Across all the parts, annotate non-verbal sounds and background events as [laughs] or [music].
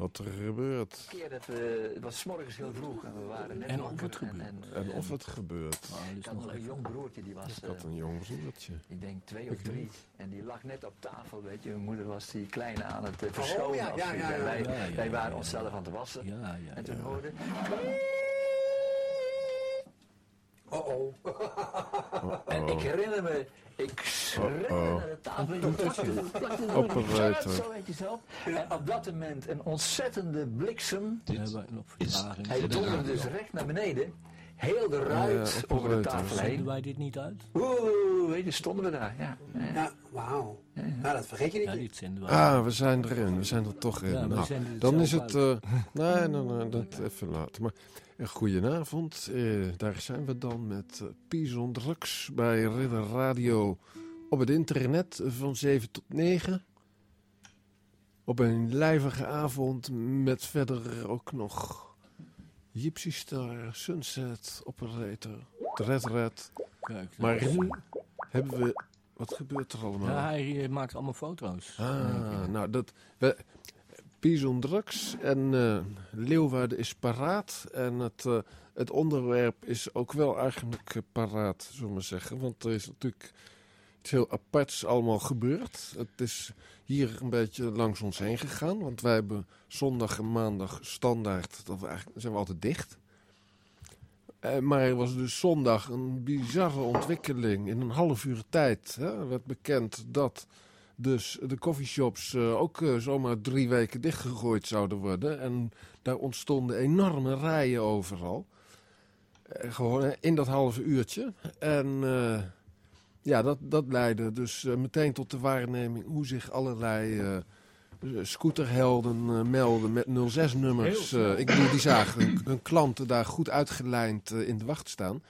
wat er gebeurt. Een keer dat we, het was 's morgens heel vroeg en we waren net En of wakker het gebeurt. En, En of het gebeurt. Nou, ik is had nog een jong broertje, die was, Ik had eh, een jong broertje. ik denk twee of drie. En die lag net op tafel, weet je. Mijn moeder was die kleine aan het eh, verschonen. ja, of ja, zoiets. ja, En ja. wij, Ja, ja, wij ja, waren ja. onszelf aan het wassen. Ja, ja, En toen ja. hoorde... Oh oh. [laughs] En ik herinner me, ik Uh-oh. naar de tafel. Ik plakte, plakte de Operator. Zo. En op dat moment een ontzettende bliksem. Hij donderde dus recht naar beneden. Heel de ruit Ja, over de tafel Zenden heen. wij dit niet uit? Oeh, weet je, stonden we daar. Ja. Ja. Ja, wauw. Nou, dat vergeet je Ja, niet. dit zenden wij. Ah, we zijn erin. We zijn er toch in. Ja, Nou, zenden dan is het... eh, [laughs] nee, nee, nee, dat even later. Maar goedenavond. eh, daar zijn we dan met uh, Pison Drugs bij Ridder Radio op het internet van 7 tot 9. Op een lijvige avond met verder ook nog Gypsy Star, Sunset, Operator, Red Red. Kijk, Maar nu hebben we... Wat gebeurt er allemaal? ja, hij eh, maakt allemaal foto's. Ah, nou dat. We, Drugs en eh Leeuwarden is paraat. En het, eh, het onderwerp is ook wel eigenlijk eh, paraat, zullen we zeggen. Want er is natuurlijk iets heel aparts allemaal gebeurd. Het is hier een beetje langs ons heen gegaan. Want wij hebben zondag en maandag standaard, dat we eigenlijk, zijn we altijd dicht. Maar er was dus zondag een bizarre ontwikkeling. In een half uur tijd hè, werd bekend dat dus de coffeeshops eh, ook eh, zomaar drie weken dichtgegooid zouden worden. En daar ontstonden enorme rijen overal. Eh, gewoon in dat halve uurtje. En ja, dat, dat leidde dus meteen tot de waarneming hoe zich allerlei scooterhelden melden met 06-nummers. Heel snel. ik bedoel, die zagen hun, hun klanten daar goed uitgelijnd in de wacht staan.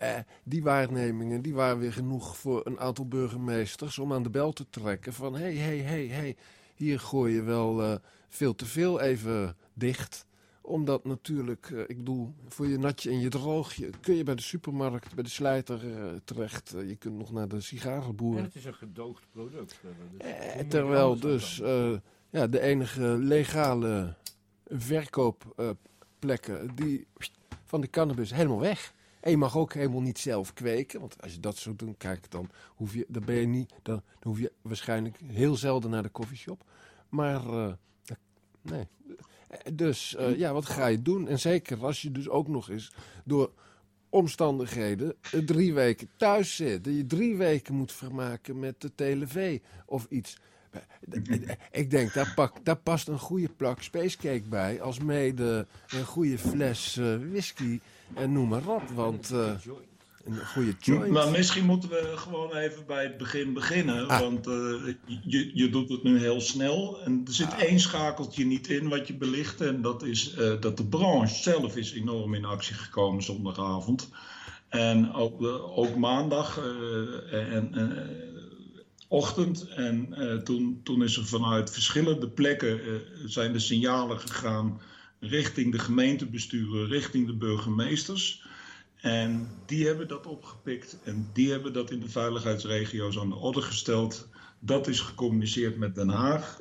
Eh, die waarnemingen die waren weer genoeg voor een aantal burgemeesters om aan de bel te trekken van hé, hé, hé, hé, hier gooi je wel eh, veel te veel even dicht. Omdat natuurlijk, eh, ik bedoel, voor je natje en je droogje kun je bij de supermarkt, bij de slijter eh, terecht. Je kunt nog naar de sigarenboer. En het is een gedoogd product. dus Eh, terwijl dus ja, de enige legale verkoopplekken die van de cannabis helemaal weg. En je mag ook helemaal niet zelf kweken. Want als je dat zou doen, kijk, dan, hoef je, dan ben je niet. Dan, dan hoef je waarschijnlijk heel zelden naar de koffieshop. Maar eh, nee. Dus eh, ja, wat ga je doen? En zeker als je dus ook nog eens door omstandigheden drie weken thuis zit. Dat je drie weken moet vermaken met de tv of iets. Ik denk, daar, pak, daar past een goede plak spacecake bij. Als mede een goede fles eh, whisky en noem maar op. Want eh, een goede joint. Maar misschien moeten we gewoon even bij het begin beginnen. Ah. Want eh, je, je doet het nu heel snel. En er zit één schakeltje niet in wat je belicht. En dat is eh, dat de branche zelf is enorm in actie gekomen zondagavond. En ook, eh, ook maandag eh, en, eh, ochtend. En eh, toen, toen is er vanuit verschillende plekken eh, zijn de signalen gegaan richting de gemeentebesturen, richting de burgemeesters. En die hebben dat opgepikt en die hebben dat in de veiligheidsregio's aan de orde gesteld. Dat is gecommuniceerd met Den Haag.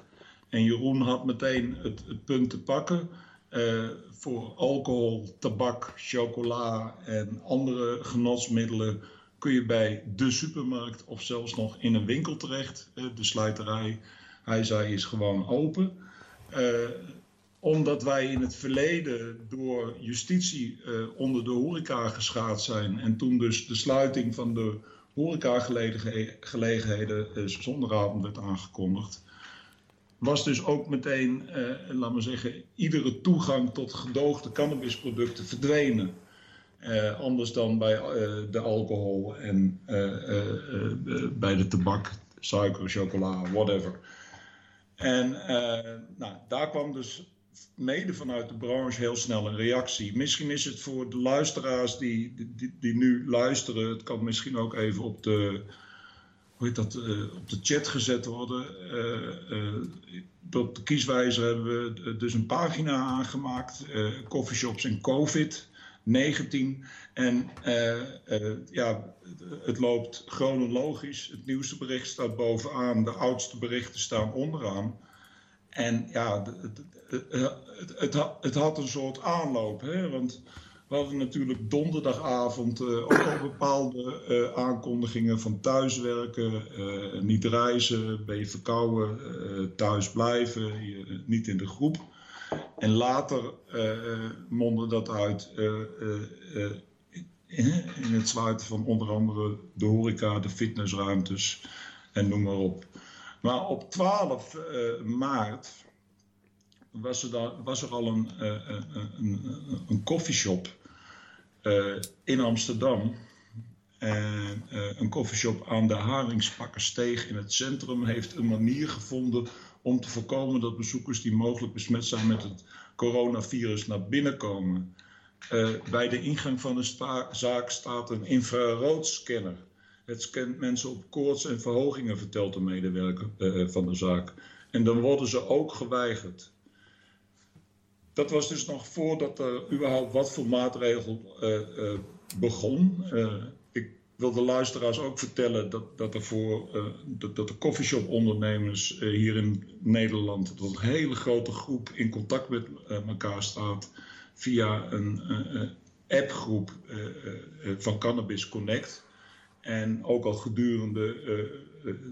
En Jeroen had meteen het, punt te pakken. eh, voor alcohol, tabak, chocola en andere genotsmiddelen kun je bij de supermarkt of zelfs nog in een winkel terecht. Eh, de slijterij, hij zei, is gewoon open. Eh, omdat wij in het verleden door justitie eh, onder de horeca geschaad zijn. En toen dus de sluiting van de horecagelegenheden uh, zondagavond werd aangekondigd. Was dus ook meteen, eh, laat maar zeggen, iedere toegang tot gedoogde cannabisproducten verdwenen. Eh, anders dan bij eh, de alcohol en eh, eh, eh, bij de tabak, suiker, chocola, whatever. En eh, nou, daar kwam dus mede vanuit de branche heel snel een reactie. Misschien is het voor de luisteraars die, die, die nu luisteren, het kan misschien ook even op de, hoe heet dat, uh, op de chat gezet worden. Uh, uh, op de kieswijzer hebben we dus een pagina aangemaakt, coffeeshops en COVID. 19. En ja, het loopt chronologisch. Het nieuwste bericht staat bovenaan, de oudste berichten staan onderaan. En ja, het, het, had een soort aanloop, hè? want we hadden natuurlijk donderdagavond uh, ook al bepaalde uh, aankondigingen van thuiswerken, uh, niet reizen, ben je verkouden, thuis blijven, niet in de groep. En later mondde dat uit in het sluiten van onder andere de horeca, de fitnessruimtes en noem maar op. Maar op 12 maart was er, was er al een, een, een, een uh, in Amsterdam. En een koffieshop aan de Haringspakkersteeg in het centrum heeft een manier gevonden om te voorkomen dat bezoekers die mogelijk besmet zijn met het coronavirus naar binnen komen. Bij de ingang van de zaak staat een infraroodscanner. Het scant mensen op koorts en verhogingen, vertelt de medewerker van de zaak. En dan worden ze ook geweigerd dat was dus nog voordat er überhaupt wat voor maatregel uh, uh, begon. Ik wil de luisteraars ook vertellen dat, dat, er voor, dat, dat de coffeeshop-ondernemers hier in Nederland, dat een hele grote groep in contact met elkaar staat via een appgroep van Cannabis Connect. En ook al gedurende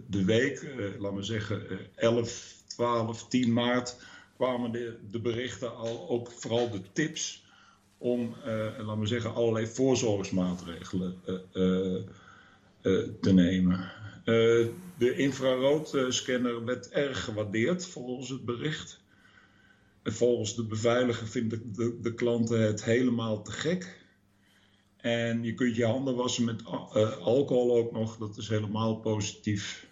de week, laten we zeggen 11, 12, 10 maart kwamen de, de berichten al, ook vooral de tips om, uh, laten we zeggen, allerlei voorzorgsmaatregelen uh, uh, te nemen. de infraroodscanner werd erg gewaardeerd volgens het bericht. En volgens de beveiliger vinden de, de, klanten het helemaal te gek. En je kunt je handen wassen met alcohol ook nog, dat is helemaal positief.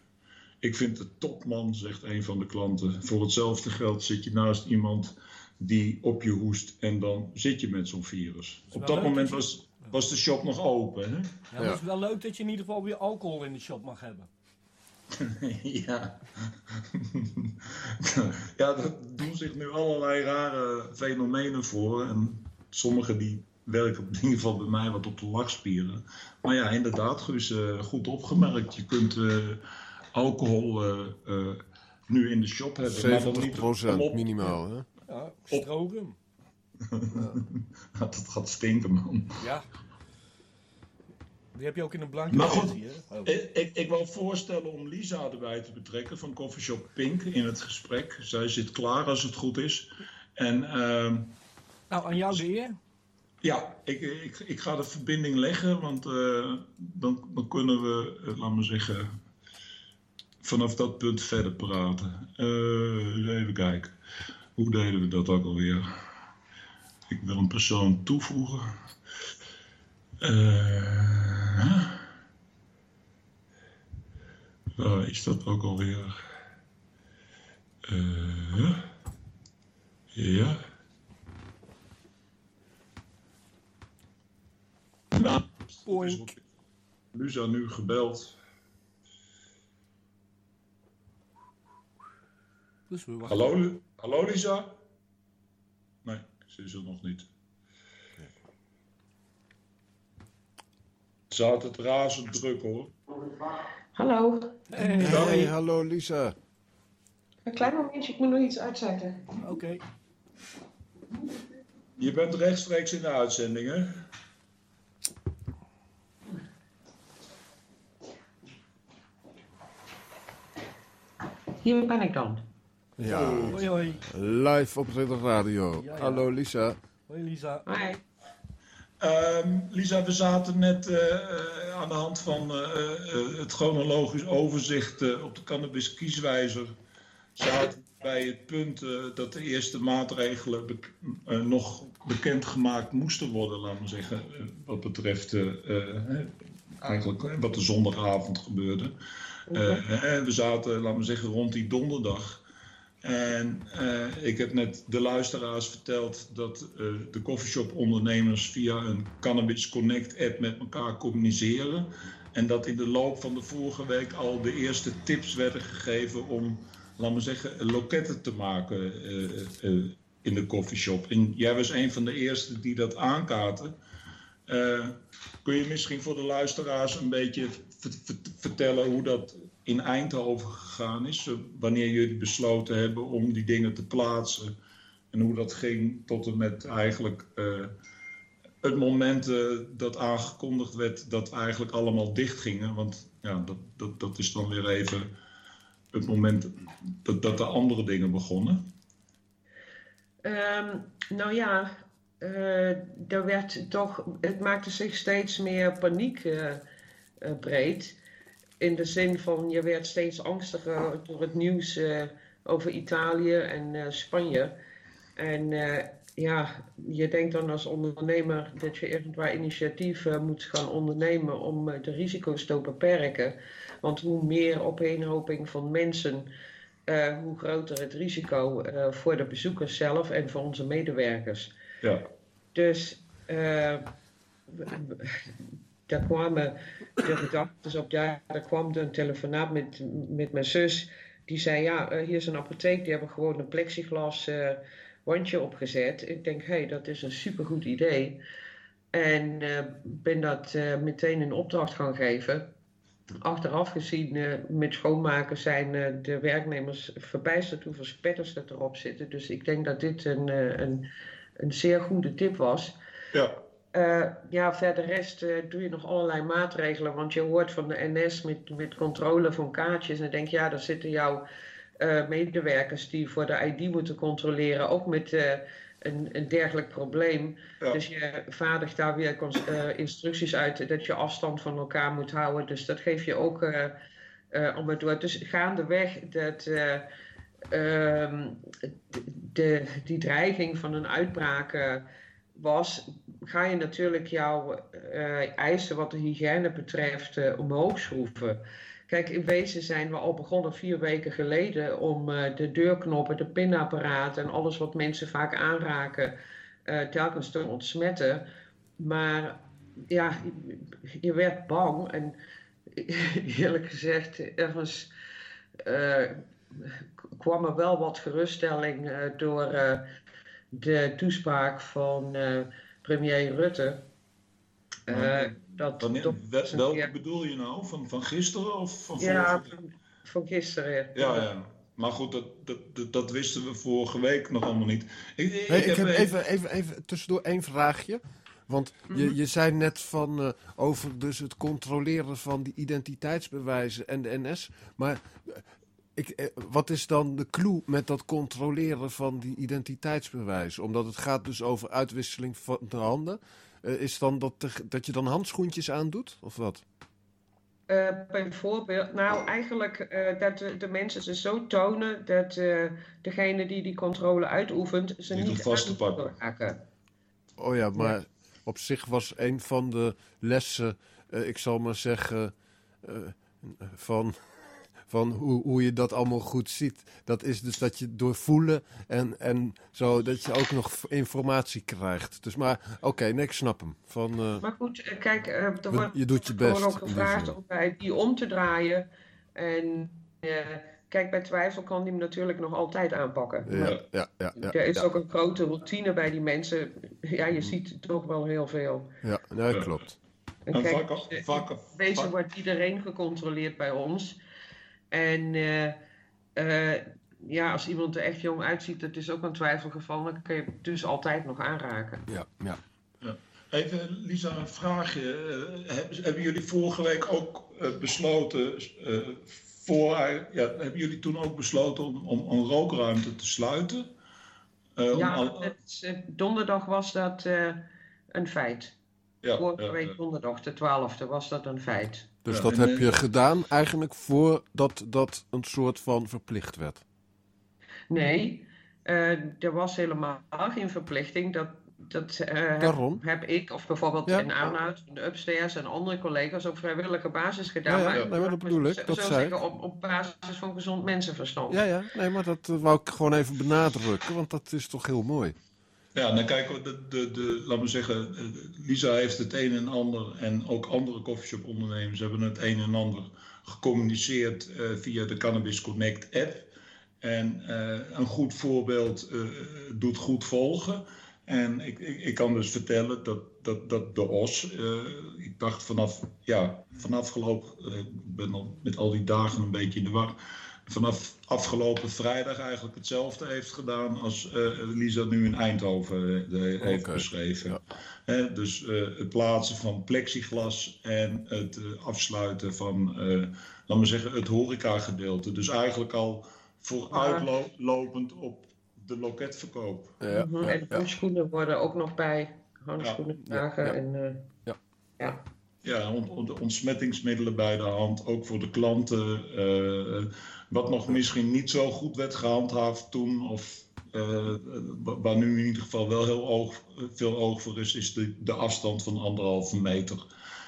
Ik vind het topman, zegt een van de klanten. Voor hetzelfde geld zit je naast iemand die op je hoest en dan zit je met zo'n virus. Op dat moment was, was de shop nog open. Hè? Ja, het is wel leuk dat je in ieder geval weer alcohol in de shop mag hebben. [laughs] ja. [laughs] ja, er doen zich nu allerlei rare fenomenen voor. En sommige die werken in ieder geval bij mij wat op de lachspieren. Maar ja, inderdaad, Guus, uh, goed opgemerkt. Je kunt... Uh, alcohol uh, uh, nu in de shop hebben. 70 procent minimaal, hè? Ja, stroken. [laughs] ja. dat gaat stinken, man. Ja. Die heb je ook in een blanke maar goed. Oh. Ik, ik, ik wil voorstellen om Lisa erbij te betrekken van Coffeeshop Pink in het gesprek. Zij zit klaar als het goed is. En, uh, nou, aan jou de eer. Ja, ik, ik, ik ga de verbinding leggen, want uh, dan, dan kunnen we, uh, laten we zeggen, vanaf dat punt verder praten. Uh, even kijken. Hoe deden we dat ook alweer? Ik wil een persoon toevoegen. Waar is dat ook alweer? Ja. Nou, Luza nu gebeld. Dus we hallo, hallo Lisa? Nee, ze is er nog niet. Ze had het razend druk hoor. Hallo. Hey, hey hallo Lisa. Een klein momentje, ik moet nog iets uitzetten. Oké. Okay. Je bent rechtstreeks in de uitzending hè? Hier ben ik dan. Ja, hoi, hoi. live op de radio. Ja, ja. Hallo Lisa. Hoi Lisa. Hi. Um, Lisa, we zaten net uh, uh, aan de hand van uh, het chronologisch overzicht op de cannabis kieswijzer. Zaten bij het punt dat de eerste maatregelen be nog bekendgemaakt moesten worden, laten we zeggen, wat betreft eigenlijk wat er zondagavond gebeurde. Okay. we zaten, laten we zeggen, rond die donderdag. En uh, ik heb net de luisteraars verteld dat uh, de coffeeshop-ondernemers via een Cannabis Connect-app met elkaar communiceren. En dat in de loop van de vorige week al de eerste tips werden gegeven om, laten we zeggen, loketten te maken uh, in de coffeeshop. En jij was een van de eerste die dat aankaarten. kun je misschien voor de luisteraars een beetje vertellen hoe dat in Eindhoven gegaan is. eh, wanneer jullie besloten hebben om die dingen te plaatsen. En hoe dat ging tot en met eigenlijk eh, het moment eh, dat aangekondigd werd dat eigenlijk allemaal dicht gingen. Want ja, dat, dat, dat is dan weer even het moment dat, de andere dingen begonnen. Ehm, nou ja, eh, er werd toch, het maakte zich steeds meer paniek breed. In de zin van je werd steeds angstiger door het nieuws eh, over Italië en eh, Spanje. En eh, ja, je denkt dan als ondernemer dat je irgendwaar initiatief eh, moet gaan ondernemen om eh, de risico's te beperken. Want hoe meer opeenhoping van mensen, eh, hoe groter het risico eh, voor de bezoekers zelf en voor onze medewerkers. Ja, Dus eh, daar kwamen de gedachten op, ja, daar kwam een telefonaat met, met mijn zus. Die zei, ja, eh, hier is een apotheek, die hebben gewoon een plexiglas eh, wandje opgezet. Ik denk, hé, hey, dat is een supergoed idee. En eh, ben dat meteen in opdracht gaan geven. Achteraf gezien, met schoonmaken zijn de werknemers verbijsterd hoeveel spetters er erop zitten. Dus ik denk dat dit een, een, een zeer goede tip was. ja, Eh, ja, verder rest eh, doe je nog allerlei maatregelen. Want je hoort van de NS met, met controle van kaartjes. En denk je, ja, daar zitten jouw eh, medewerkers die voor de ID moeten controleren. Ook met een, een dergelijk probleem. Ja. Dus je vaardigt daar weer instructies uit dat je afstand van elkaar moet houden. Dus dat geef je ook eh, allemaal door. Dus gaandeweg dat. eh, ehm, de, die dreiging van een uitbraak was, ga je natuurlijk jouw eh, eisen wat de hygiëne betreft eh, omhoog schroeven. Kijk, in wezen zijn we al begonnen vier weken geleden om eh, de deurknoppen, de pinapparaten en alles wat mensen vaak aanraken telkens te ontsmetten. Maar ja, je, werd bang en [laughs] eerlijk gezegd, ergens kwam er wel wat geruststelling door de toespraak van eh, premier Rutte. Eh, Maar dat Wanneer, toch wel- welke keer- bedoel je nou? Van, van gisteren of van ja, vorige van, van gisteren. Ja, ja. Maar goed, dat, dat, dat, wisten we vorige week nog allemaal niet. Ik, ik, Hey, ik heb even- even, even, tussendoor één vraagje. Want je, je zei net van, eh, over dus het controleren van die identiteitsbewijzen en de NS. Maar eh, ik, eh, wat is dan de clue met dat controleren van die identiteitsbewijzen? Omdat het gaat dus over uitwisseling van de handen. Eh, is dan dat, te- dat je dan handschoentjes aandoet? Of wat? Eh, bijvoorbeeld, nou eigenlijk eh, dat de, de mensen ze zo tonen dat eh, degene die die controle uitoefent ze Die niet vast te pakken. raken. Oh ja, maar op zich was een van de lessen, eh, ik zal maar zeggen, eh, van, van hoe, hoe je dat allemaal goed ziet. Dat is dus dat je door voelen en, en zo, dat je ook nog informatie krijgt. Dus maar, oké, nee, ik snap hem. Van, eh, Maar goed, eh, kijk, eh, er wordt je doet je gewoon best. ook gevraagd om bij die om te draaien. En eh, kijk, bij twijfel kan die hem natuurlijk nog altijd aanpakken. Maar Ja, ja, ja, ja, er is ja, ook een grote routine bij die mensen. Ja, je ziet toch wel heel veel. ja, nee, klopt. En En kijk, vaak, vaak, in wezen vaak- wordt iedereen gecontroleerd bij ons. En eh, eh, ja, als iemand er echt jong uitziet, dat is ook een twijfelgeval, dan kun je het dus altijd nog aanraken. Ja, ja. Even, Lisa, een vraagje. Eh, hebben, jullie vorige week ook besloten, eh, voor, ja, hebben jullie toen ook besloten om, om een rookruimte te sluiten? Eh, om Ja, al- het, is, donderdag was dat eh, een feit. ja, Vorige ja, week ja. donderdag, de 12e, was dat een feit. Dus Ja, dat heb eh, je gedaan eigenlijk voordat dat een soort van verplicht werd. Nee, eh, er was helemaal geen verplichting. Dat, dat eh, heb, Daarom. heb ik, of bijvoorbeeld Ja. in Arnoud, de Upstairs en andere collega's op vrijwillige basis gedaan. Ja, ja, nee, maar dat bedoel ik, dat zei zeggen, op, op basis van gezond mensenverstand. Ja, ja, nee, maar dat eh, wou ik gewoon even benadrukken, want dat is toch heel mooi. Ja, dan kijken we, de, de, de, laten we zeggen, Lisa heeft het een en ander en ook andere coffeeshop ondernemers hebben het een en ander gecommuniceerd eh, via de Cannabis Connect app. En eh, een goed voorbeeld eh, doet goed volgen. En ik, ik, ik kan dus vertellen dat, dat, dat de os, ik dacht vanaf, ja, vanaf gelopen, ik ben al met al die dagen een beetje in de war, vanaf afgelopen vrijdag eigenlijk hetzelfde heeft gedaan als eh, Lisa nu in Eindhoven eh, heeft Oké, beschreven. ja. Dus eh, het plaatsen van plexiglas en het eh, afsluiten van, eh laten we zeggen, het horecagedeelte. Dus eigenlijk al vooruitlopend op de loketverkoop. Ja, Mhm, ja, en handschoenen worden ook nog bij handschoenen Ja, dragen. ja. En, eh, Ja. Ja. Ja, on- on- de ontsmettingsmiddelen bij de hand, ook voor de klanten. eh, wat nog misschien niet zo goed werd gehandhaafd toen, of eh, wa- waar nu in ieder geval wel heel oog, veel oog voor is, is de, de afstand van anderhalve meter.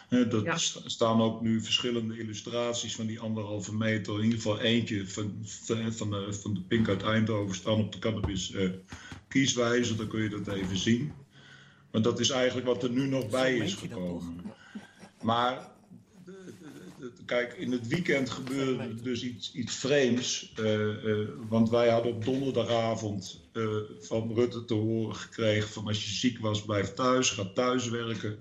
Er Ja. staan ook nu verschillende illustraties van die anderhalve meter. In ieder geval eentje van, van, van, de, van de Pink uit Eindhoven staan op de cannabis eh. Dan kun je dat even zien. Maar dat is eigenlijk wat er nu nog bij is gekomen. Maar de- kijk, in het weekend gebeurde dus iets, iets vreemds. eh, eh, want wij hadden op donderdagavond eh, van Rutte te horen gekregen van als je ziek was, blijf thuis, ga thuiswerken.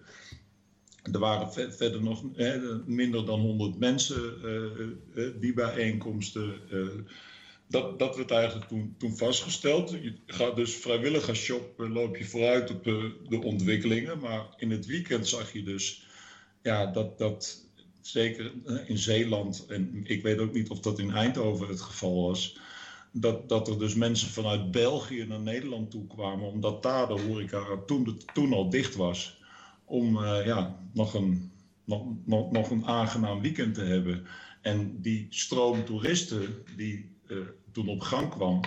Er waren ve- verder nog eh, minder dan 100 mensen, eh, eh, die bijeenkomsten. eh, dat, dat werd eigenlijk toen, toen vastgesteld. Je gaat dus vrijwilligershop, eh, loop je vooruit op eh, de ontwikkelingen. Maar in het weekend zag je dus ja, dat, dat zeker in Zeeland, en ik weet ook niet of dat in Eindhoven het geval was, dat, dat er dus mensen vanuit België naar Nederland toe kwamen, omdat daar de horeca toen, de- toen al dicht was, om eh, ja, nog, een, nog, nog, nog een aangenaam weekend te hebben. En die stroom toeristen die eh, toen op gang kwam,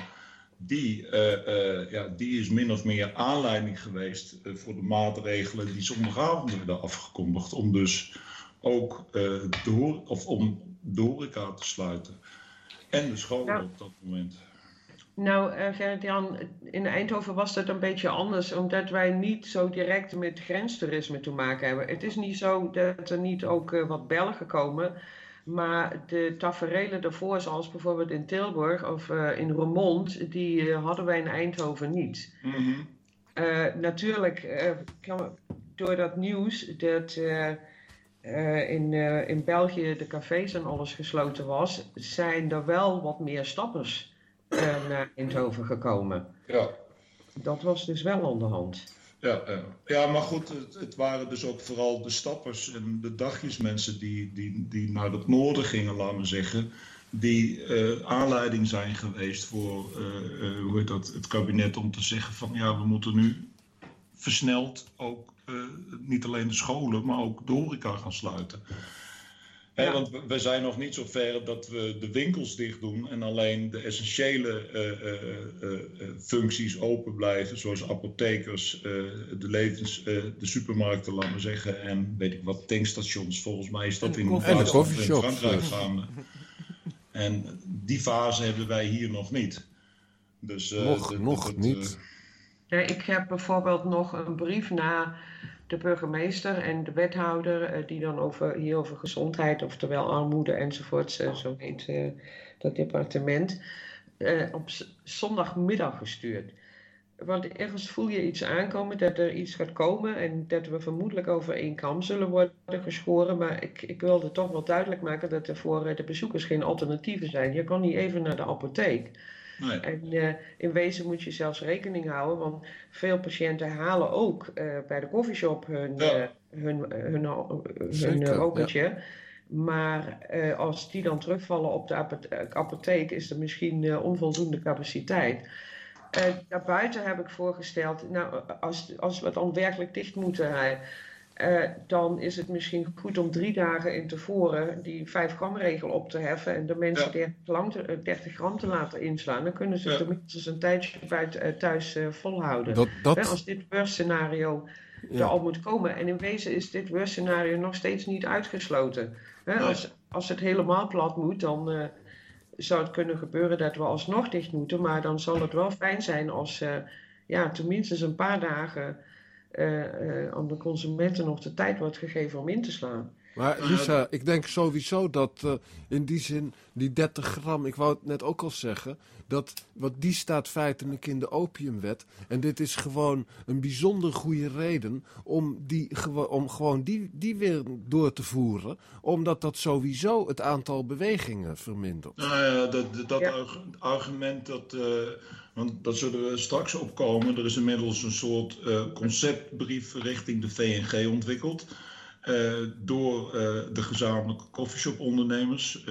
die, eh, eh, ja, die is min of meer aanleiding geweest eh, voor de maatregelen die zondagavond werden afgekondigd. Om dus ook de, hoor- of om de horeca te sluiten. En de scholen Ja. op dat moment. Nou, eh Gerrit-Jan, in Eindhoven was dat een beetje anders, omdat wij niet zo direct met grenstoerisme te maken hebben. Het is niet zo dat er niet ook wat Belgen komen, maar de taferelen daarvoor, zoals bijvoorbeeld in Tilburg of eh, in Roermond, die eh, hadden wij in Eindhoven niet. Mhm. Eh, natuurlijk, eh, kan- door dat nieuws dat in, in België de cafés en alles gesloten was, zijn er wel wat meer stappers naar Eindhoven gekomen. Ja. Dat was dus wel aan de hand. Ja, ja. maar goed, het, het waren dus ook vooral de stappers en de dagjesmensen die, die, die naar het noorden gingen, laten we zeggen. Die eh, aanleiding zijn geweest voor eh, eh, hoe heet dat, het kabinet om te zeggen van ja, we moeten nu versneld ook niet alleen de scholen, maar ook de horeca gaan sluiten. Hè, Ja. want we, we zijn nog niet zo ver dat we de winkels dicht doen en alleen de essentiële eh, eh, eh, eh, functies open blijven, zoals apothekers, eh, de levens, eh, de supermarkten, laten we zeggen, en weet ik wat, tankstations. Volgens mij is dat in En de Frankrijk gaande. En die fase hebben wij hier nog niet. Dus, eh, Nog- dat- nog dat, niet. Ja, ik heb bijvoorbeeld nog een brief naar de burgemeester en de wethouder, eh, die dan over, hier over gezondheid, oftewel armoede enzovoort, eh, zo heet eh, dat departement, op zondagmiddag gestuurd. Want ergens voel je iets aankomen, dat er iets gaat komen en dat we vermoedelijk over één kam zullen worden geschoren. Maar ik, ik wilde toch wel duidelijk maken dat er voor de bezoekers geen alternatieven zijn. Je kan niet even naar de apotheek. Nee. En eh, in wezen moet je zelfs rekening houden, want veel patiënten halen ook eh, bij de koffieshop hun, Ja. eh, hun, hun, hun, Zeker, rokertje. Maar eh, als die dan terugvallen op de apothe- apotheek, is er misschien eh, onvoldoende capaciteit. Eh, daarbuiten heb ik voorgesteld, nou, als, als we dan werkelijk dicht moeten, eh, dan is het misschien goed om drie dagen in tevoren die 5 gram regel op te heffen en de mensen Ja. 30, gram te, eh, 30 gram te laten inslaan. Dan kunnen ze Ja. tenminste een tijdje buiten, eh, thuis eh, volhouden. Dat, Hè, dat, als dit worst scenario er al moet komen. En in wezen is dit worst scenario nog steeds niet uitgesloten. Hè, Nee. als, als het helemaal plat moet, dan eh, zou het kunnen gebeuren dat we alsnog dicht moeten. Maar dan zal het wel fijn zijn als eh, ja, tenminste een paar dagen aan de consumenten nog de tijd wordt gegeven om in te slaan. Maar Lisa, ik denk sowieso dat uh, in die zin die 30 gram, ik wou het net ook al zeggen, dat, wat die staat feitelijk in de opiumwet. En dit is gewoon een bijzonder goede reden om, die, om gewoon die, die weer door te voeren. Omdat dat sowieso het aantal bewegingen vermindert. Nou ja, dat, dat ja. argument dat... Uh, want dat zullen we straks opkomen. Er is inmiddels een soort uh, conceptbrief richting de VNG ontwikkeld. Uh, door uh, de gezamenlijke coffeeshop ondernemers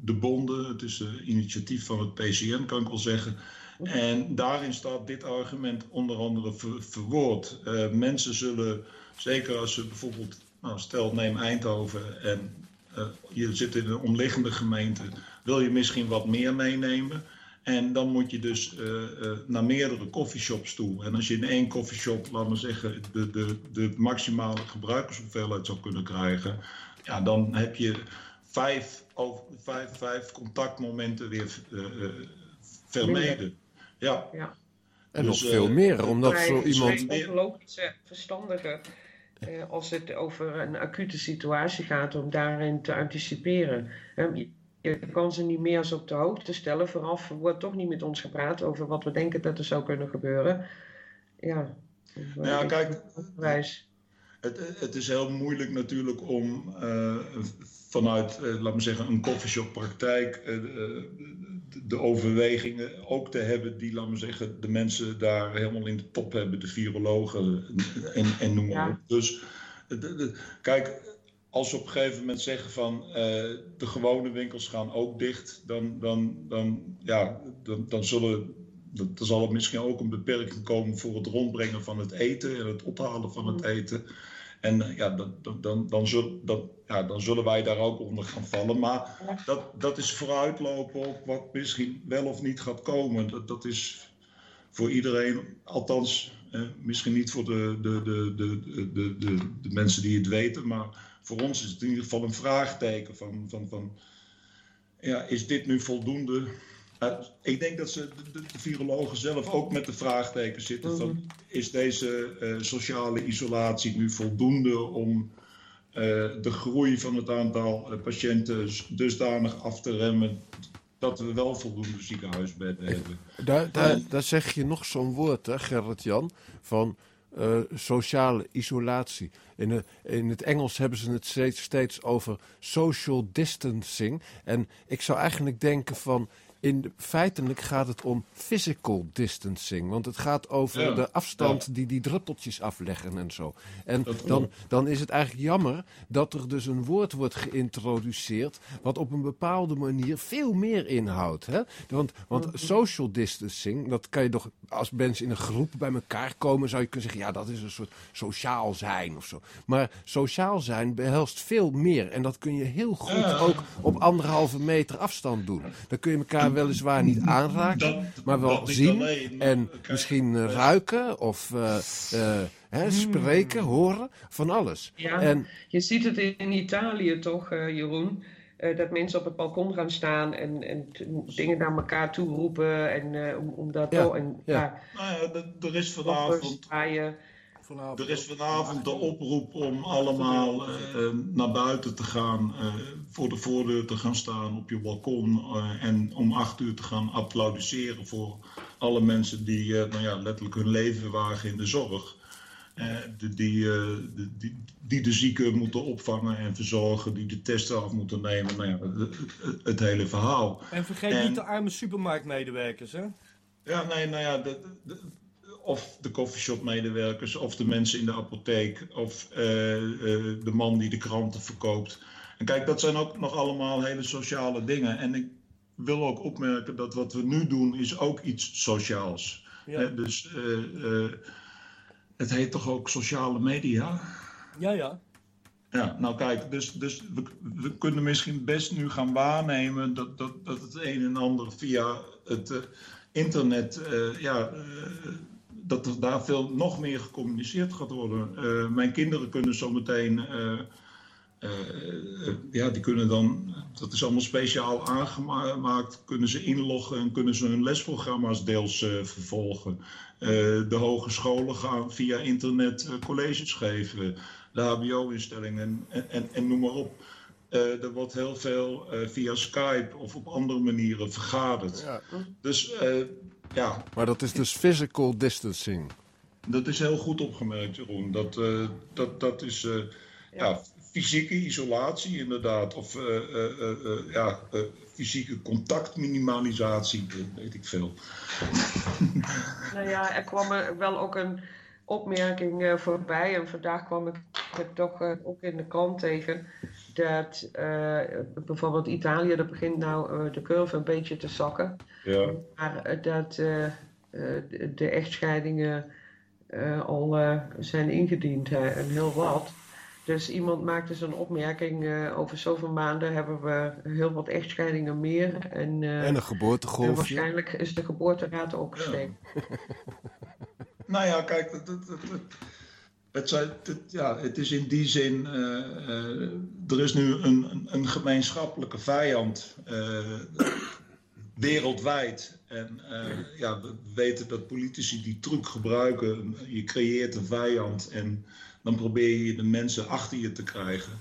de bonden. Het is een initiatief van het PCN, kan ik wel zeggen. En daarin staat dit argument onder andere ver, verwoord. Uh, mensen zullen, zeker als ze bijvoorbeeld, nou, stel neem Eindhoven en uh, je zit in een omliggende gemeente, wil je misschien wat meer meenemen. En dan moet je dus uh, uh, naar meerdere coffeeshops toe. En als je in één coffeeshop, laten we zeggen, de, de, de maximale gebruikershoeveelheid zou kunnen krijgen, ja, dan heb je vijf, over, vijf, vijf contactmomenten weer uh, vermeden. Ja. ja. En dus, nog veel meer, omdat zo iemand... vrij logische, verstandige, uh, als het over een acute situatie gaat, om daarin te anticiperen. Um, je kan ze niet meer eens op de hoogte stellen. Vooraf wordt toch niet met ons gepraat over wat we denken dat er zou kunnen gebeuren. Ja, ja kijk, het, het, is heel moeilijk natuurlijk om uh, vanuit, uh, laat me zeggen, een coffeeshop praktijk uh, de, de, overwegingen ook te hebben die, laat me zeggen, de mensen daar helemaal in de top hebben, de virologen en, en noem maar ja. op. Dus kijk, als we op een gegeven moment zeggen van de gewone winkels gaan ook dicht, dan, dan, dan, ja, dan, dan zullen zal er misschien ook een beperking komen voor het rondbrengen van het eten en het ophalen van het eten. En ja, dan, dan, dan, zul, dan, ja, dan zullen wij daar ook onder gaan vallen. Maar dat, dat is vooruitlopen op wat misschien wel of niet gaat komen. Dat, dat is voor iedereen, althans eh, misschien niet voor de, de, de, de, de, de, de mensen die het weten, maar voor ons is het in ieder geval een vraagteken van, van, van ja, is dit nu voldoende? Uh, ik denk dat ze, de, de, virologen zelf ook met de vraagteken zitten van is deze uh, sociale isolatie nu voldoende om uh, de groei van het aantal patiënten dusdanig af te remmen dat we wel voldoende ziekenhuisbedden hebben. Daar, daar, daar zeg je nog zo'n woord, hè, Gerrit-Jan, van uh, sociale isolatie. In, de, in, het Engels hebben ze het steeds, steeds over social distancing. En ik zou eigenlijk denken van in, feitelijk gaat het om physical distancing. Want het gaat over ja, de afstand ja. die die druppeltjes afleggen en zo. En dan, dan is het eigenlijk jammer dat er dus een woord wordt geïntroduceerd... wat op een bepaalde manier veel meer inhoudt. Hè? Want, want social distancing, dat kan je toch... als mensen in een groep bij elkaar komen... zou je kunnen zeggen, ja, dat is een soort sociaal zijn of zo. Maar sociaal zijn behelst veel meer. En dat kun je heel goed ook op anderhalve meter afstand doen. Dan kun je elkaar weliswaar niet aanraken, dat, maar wel zien alleen, en kijk, misschien uh, ruiken of uh, uh, hè, spreken, horen, van alles. Ja, en, je ziet het in Italië toch, Jeroen? dat mensen op het balkon gaan staan en, en dingen naar elkaar toe roepen en om, om dat ja, en, ja. Nou ja, er is vanavond vanavond. Er is vanavond de oproep om allemaal uh, naar buiten te gaan, uh, voor de voordeur te gaan staan op je balkon uh, en om acht uur te gaan applaudisseren voor alle mensen die nou ja, letterlijk hun leven wagen in de zorg. Die, die, die, die, de zieken moeten opvangen en verzorgen, die de testen af moeten nemen. Nou ja, het, hele verhaal. En vergeet en, niet de arme supermarktmedewerkers, hè? Ja, nee, nou ja, de, de, of de coffeeshop-medewerkers, of de mensen in de apotheek, of uh, uh, de man die de kranten verkoopt. En kijk, dat zijn ook nog allemaal hele sociale dingen. En ik wil ook opmerken dat wat we nu doen, is ook iets sociaals. Ja. Dus het heet toch ook sociale media? Ja, ja. Ja, nou kijk, dus, dus we, we kunnen misschien best nu gaan waarnemen dat, dat, dat het een en ander via het internet ja, dat er daar veel nog meer gecommuniceerd gaat worden. Uh, mijn kinderen kunnen zometeen, uh, ja, die kunnen dan, dat is allemaal speciaal aangemaakt, kunnen ze inloggen en kunnen ze hun lesprogramma's deels vervolgen. de hogescholen gaan via internet colleges geven. de HBO-instellingen en, en, en noem maar op. Er wordt heel veel via Skype of op andere manieren vergaderd. Ja. Dus ja. Maar dat is dus physical distancing. Dat is heel goed opgemerkt, Jeroen. Dat, uh, dat, dat is uh, ja. ja. fysieke isolatie, inderdaad. Of uh, ja, fysieke contactminimalisatie, weet ik veel. [laughs] nou ja, er kwam er wel ook een opmerking voorbij. En vandaag kwam ik het toch ook in de krant tegen. Dat bijvoorbeeld Italië, dat begint nou de curve een beetje te zakken. Ja. Maar dat de echtscheidingen uh, al uh, zijn ingediend uh, en heel wat. Dus iemand maakte zo'n opmerking, over zoveel maanden hebben we heel wat echtscheidingen meer. En, en een geboortegolf. En waarschijnlijk is de geboorteraad ook gestegen. Ja. [laughs] nou ja, kijk, het, het, ja, het is in die zin, er is nu een, een gemeenschappelijke vijand wereldwijd. En ja, we weten dat politici die truc gebruiken. Je creëert een vijand en dan probeer je de mensen achter je te krijgen.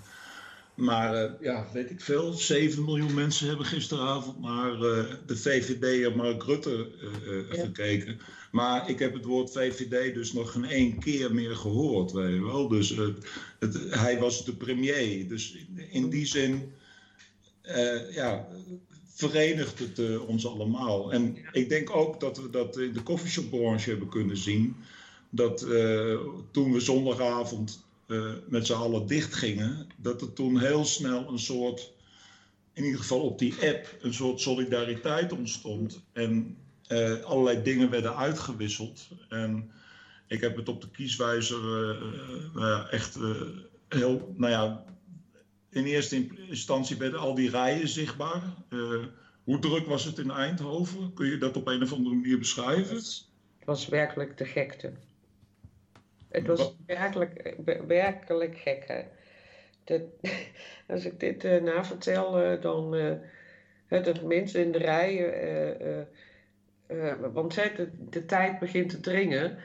Maar ja, weet ik veel, 7 miljoen mensen hebben gisteravond naar de VVD en Mark Rutte ja. gekeken. Maar ik heb het woord VVD dus nog geen één keer meer gehoord, weet je wel. Dus het, hij was de premier. Dus in die zin, ja, verenigt het uh, ons allemaal. En ik denk ook dat we dat in de coffeeshopbranche hebben kunnen zien. Dat uh, toen we zondagavond uh, met z'n allen dicht gingen, dat er toen heel snel een soort, in ieder geval op die app, een soort solidariteit ontstond. En allerlei dingen werden uitgewisseld. En ik heb het op de kieswijzer nou echt heel, nou ja, in eerste instantie werden al die rijen zichtbaar. Hoe druk was het in Eindhoven? Kun je dat op een of andere manier beschrijven? Het was werkelijk de gekte. Het was werkelijk, werkelijk gek. Hè? Dat, als ik dit uh, navertel, uh, dan uh, dat mensen in de rij, want de, de tijd begint te dringen.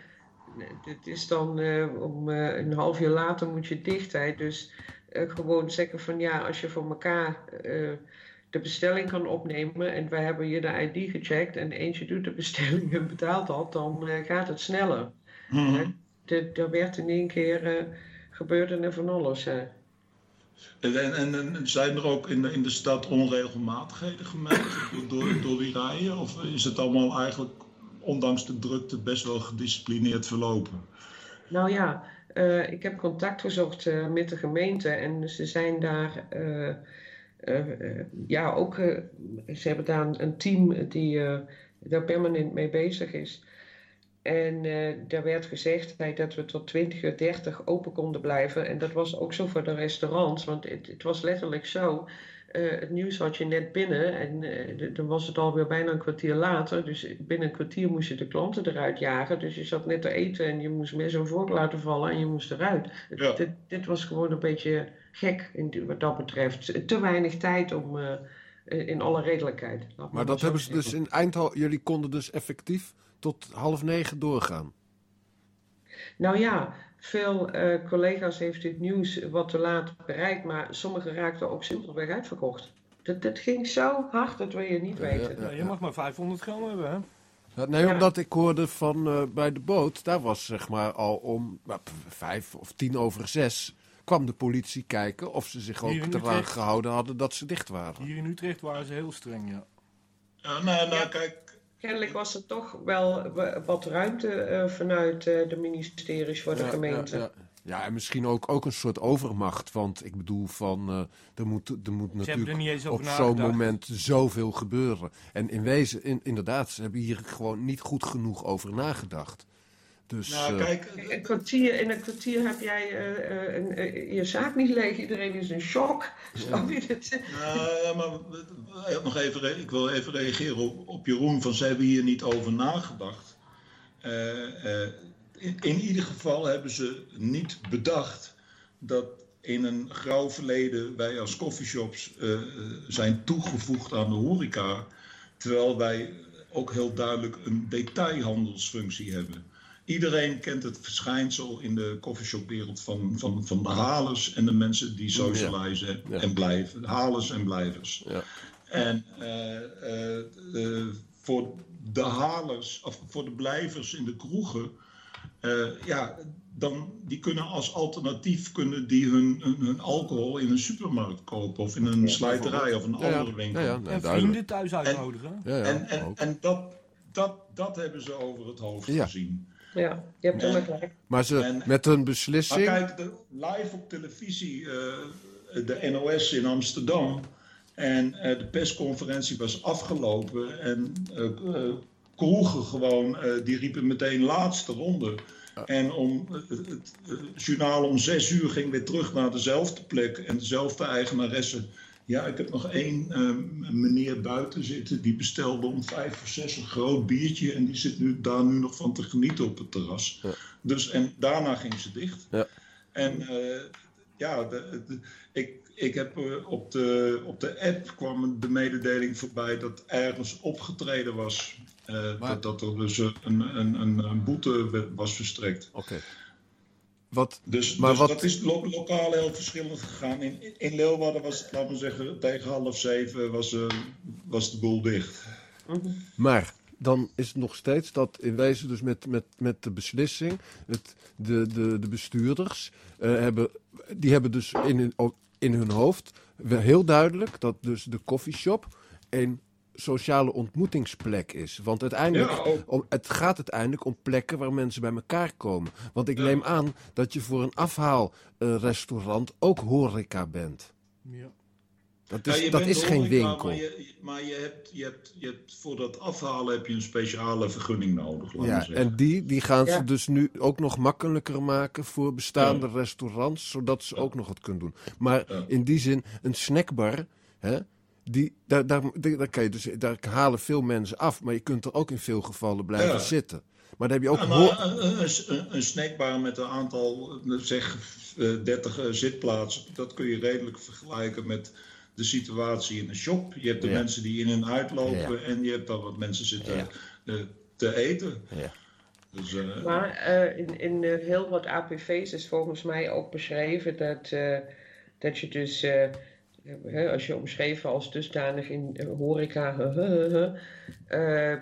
Het is dan om een half jaar later moet je dicht. Hè? Dus gewoon zeggen van ja, als je voor elkaar de bestelling kan opnemen en wij hebben hier de ID gecheckt en eentje doet de bestelling en betaalt dat, dan gaat het sneller. Mm Er werd in één keer gebeurde er van alles. Hè. En, zijn er ook in de, in de stad onregelmatigheden gemerkt door, door die rijen? Of is het allemaal eigenlijk, ondanks de drukte, best wel gedisciplineerd verlopen? Nou ja, uh, ik heb contact gezocht uh, met de gemeente en ze zijn daar uh, ja, ook ze hebben daar een team die daar permanent mee bezig is. En uh, daar werd gezegd dat we tot 2030 open konden blijven. En dat was ook zo voor de restaurants, want het, het was letterlijk zo. Uh, het nieuws had je net binnen en uh, dan was het alweer bijna een kwartier later. Dus binnen een kwartier moest je de klanten eruit jagen. Dus je zat net te eten en je moest meer zo'n vork laten vallen en je moest eruit. Ja. Dit, dit, was gewoon een beetje gek in, wat dat betreft. Te weinig tijd om uh, in alle redelijkheid. Maar dat hebben ze dus in Eindhoven. Jullie konden dus effectief tot half negen doorgaan. Nou ja, veel uh, collega's heeft dit nieuws wat te laat bereikt, maar sommigen raakten ook simpelweg uitverkocht. Dat, dat ging zo hard, dat wil je niet weten. Ja, je mag maar 500 gram hebben, hè? Nee, omdat ik hoorde van uh, bij de boot, daar was zeg maar al om uh, vijf of tien over zes kwam de politie kijken of ze zich ook eraan gehouden hadden dat ze dicht waren. Hier in Utrecht waren ze heel streng, ja. Ja, nou, nou kijk, kennelijk was er toch wel wat ruimte uh, vanuit uh, de ministeries voor de ja, gemeente. Ja, ja. ja, en misschien ook, ook een soort overmacht. Want ik bedoel, van, uh, er, moet, er moet natuurlijk er op zo'n moment zoveel gebeuren. En in wezen, in, inderdaad, ze hebben hier gewoon niet goed genoeg over nagedacht. Dus, nou, kijk, een kwartier, in een kwartier heb jij uh, een, uh, je zaak niet leeg. Iedereen is in shock. Snap je dit? Nou, maar nog even, ik wil even reageren op, op Jeroen. Van ze hebben hier niet over nagedacht. In, in, ieder geval hebben ze niet bedacht dat in een grauw verleden wij als coffeeshops zijn toegevoegd aan de horeca. Terwijl wij ook heel duidelijk een detailhandelsfunctie hebben. Iedereen kent het verschijnsel in de coffeeshopwereld van, van, van de halers en de mensen die socializen Ja. en blijven. Halers en blijvers. Ja. En eh, eh, eh, voor de halers, of voor de blijvers in de kroegen, eh, ja, dan, die kunnen als alternatief kunnen die hun, hun, hun alcohol in een supermarkt kopen of in een slijterij of een Ja, ja. andere winkel. Ja, ja, nee, En duidelijk. vrienden thuis uitnodigen. Ja, ja, En, en, en dat, dat, dat hebben ze over het hoofd Ja. gezien. Ja, je hebt helemaal gelijk. Maar ze, En- met Maar beslissing... kijk, de, live op televisie, eh, de NOS in Amsterdam. En eh, de persconferentie was afgelopen. En eh eh, kroegen gewoon, eh, die riepen meteen laatste ronde. En om, het, het journaal om zes uur ging weer terug naar dezelfde plek. En dezelfde eigenaresse. Ja, ik heb nog één eh, meneer buiten zitten. Die bestelde om vijf voor zes een groot biertje. En die zit nu, daar nu nog van te genieten op het terras. Dus, en daarna ging ze dicht. Ja. En eh, ja, de, de- ik, ik heb eh, op, de, op de app kwam de mededeling voorbij dat ergens opgetreden was. Maar- dat, dat er dus een, een, een, een boete was verstrekt. Oké. Wat... Dus, Maar dus wat- dat is lo- lokaal heel verschillend gegaan. In, in Leeuwarden was het, laten we zeggen, tegen half zeven was, eh, was de boel dicht. Maar dan is het nog steeds dat in wezen dus met, met, met de beslissing, het, de, de, de bestuurders, eh, hebben, die hebben dus in hun, in hun hoofd heel duidelijk dat dus de coffeeshop een sociale ontmoetingsplek is. Want uiteindelijk, Ja, ook. om, het gaat uiteindelijk om plekken waar mensen bij elkaar komen. Want ik neem aan dat je voor een afhaalrestaurant ook horeca bent. Ja. Dat is, dat is geen winkel. Maar, je, maar je, hebt, je, hebt, je hebt voor dat afhalen heb je een speciale vergunning nodig. Ja, zeggen. en die, die gaan Ja. ze dus nu ook nog makkelijker maken voor bestaande restaurants, zodat ze ook nog wat kunnen doen. Maar Ja. in die zin, een snackbar, hè, die, daar, daar, daar, daar kan je dus, daar halen veel mensen af, maar je kunt er ook in veel gevallen blijven Ja. zitten. Maar dan heb je ook... Ja, ho- maar een, een, snackbar met een aantal, eh, zeg eh, 30 eh, zitplaatsen, dat kun je redelijk vergelijken met de situatie in een shop. Je hebt de Ja. mensen die in en uitlopen Ja. en je hebt dan wat mensen zitten Ja. eh, te eten. Ja. Dus, eh, Maar eh, in, in eh, heel wat APV's is volgens mij ook beschreven dat, eh, dat je dus, hè, als je omschreven als dusdanig in eh, horeca [laughs] eh, eh,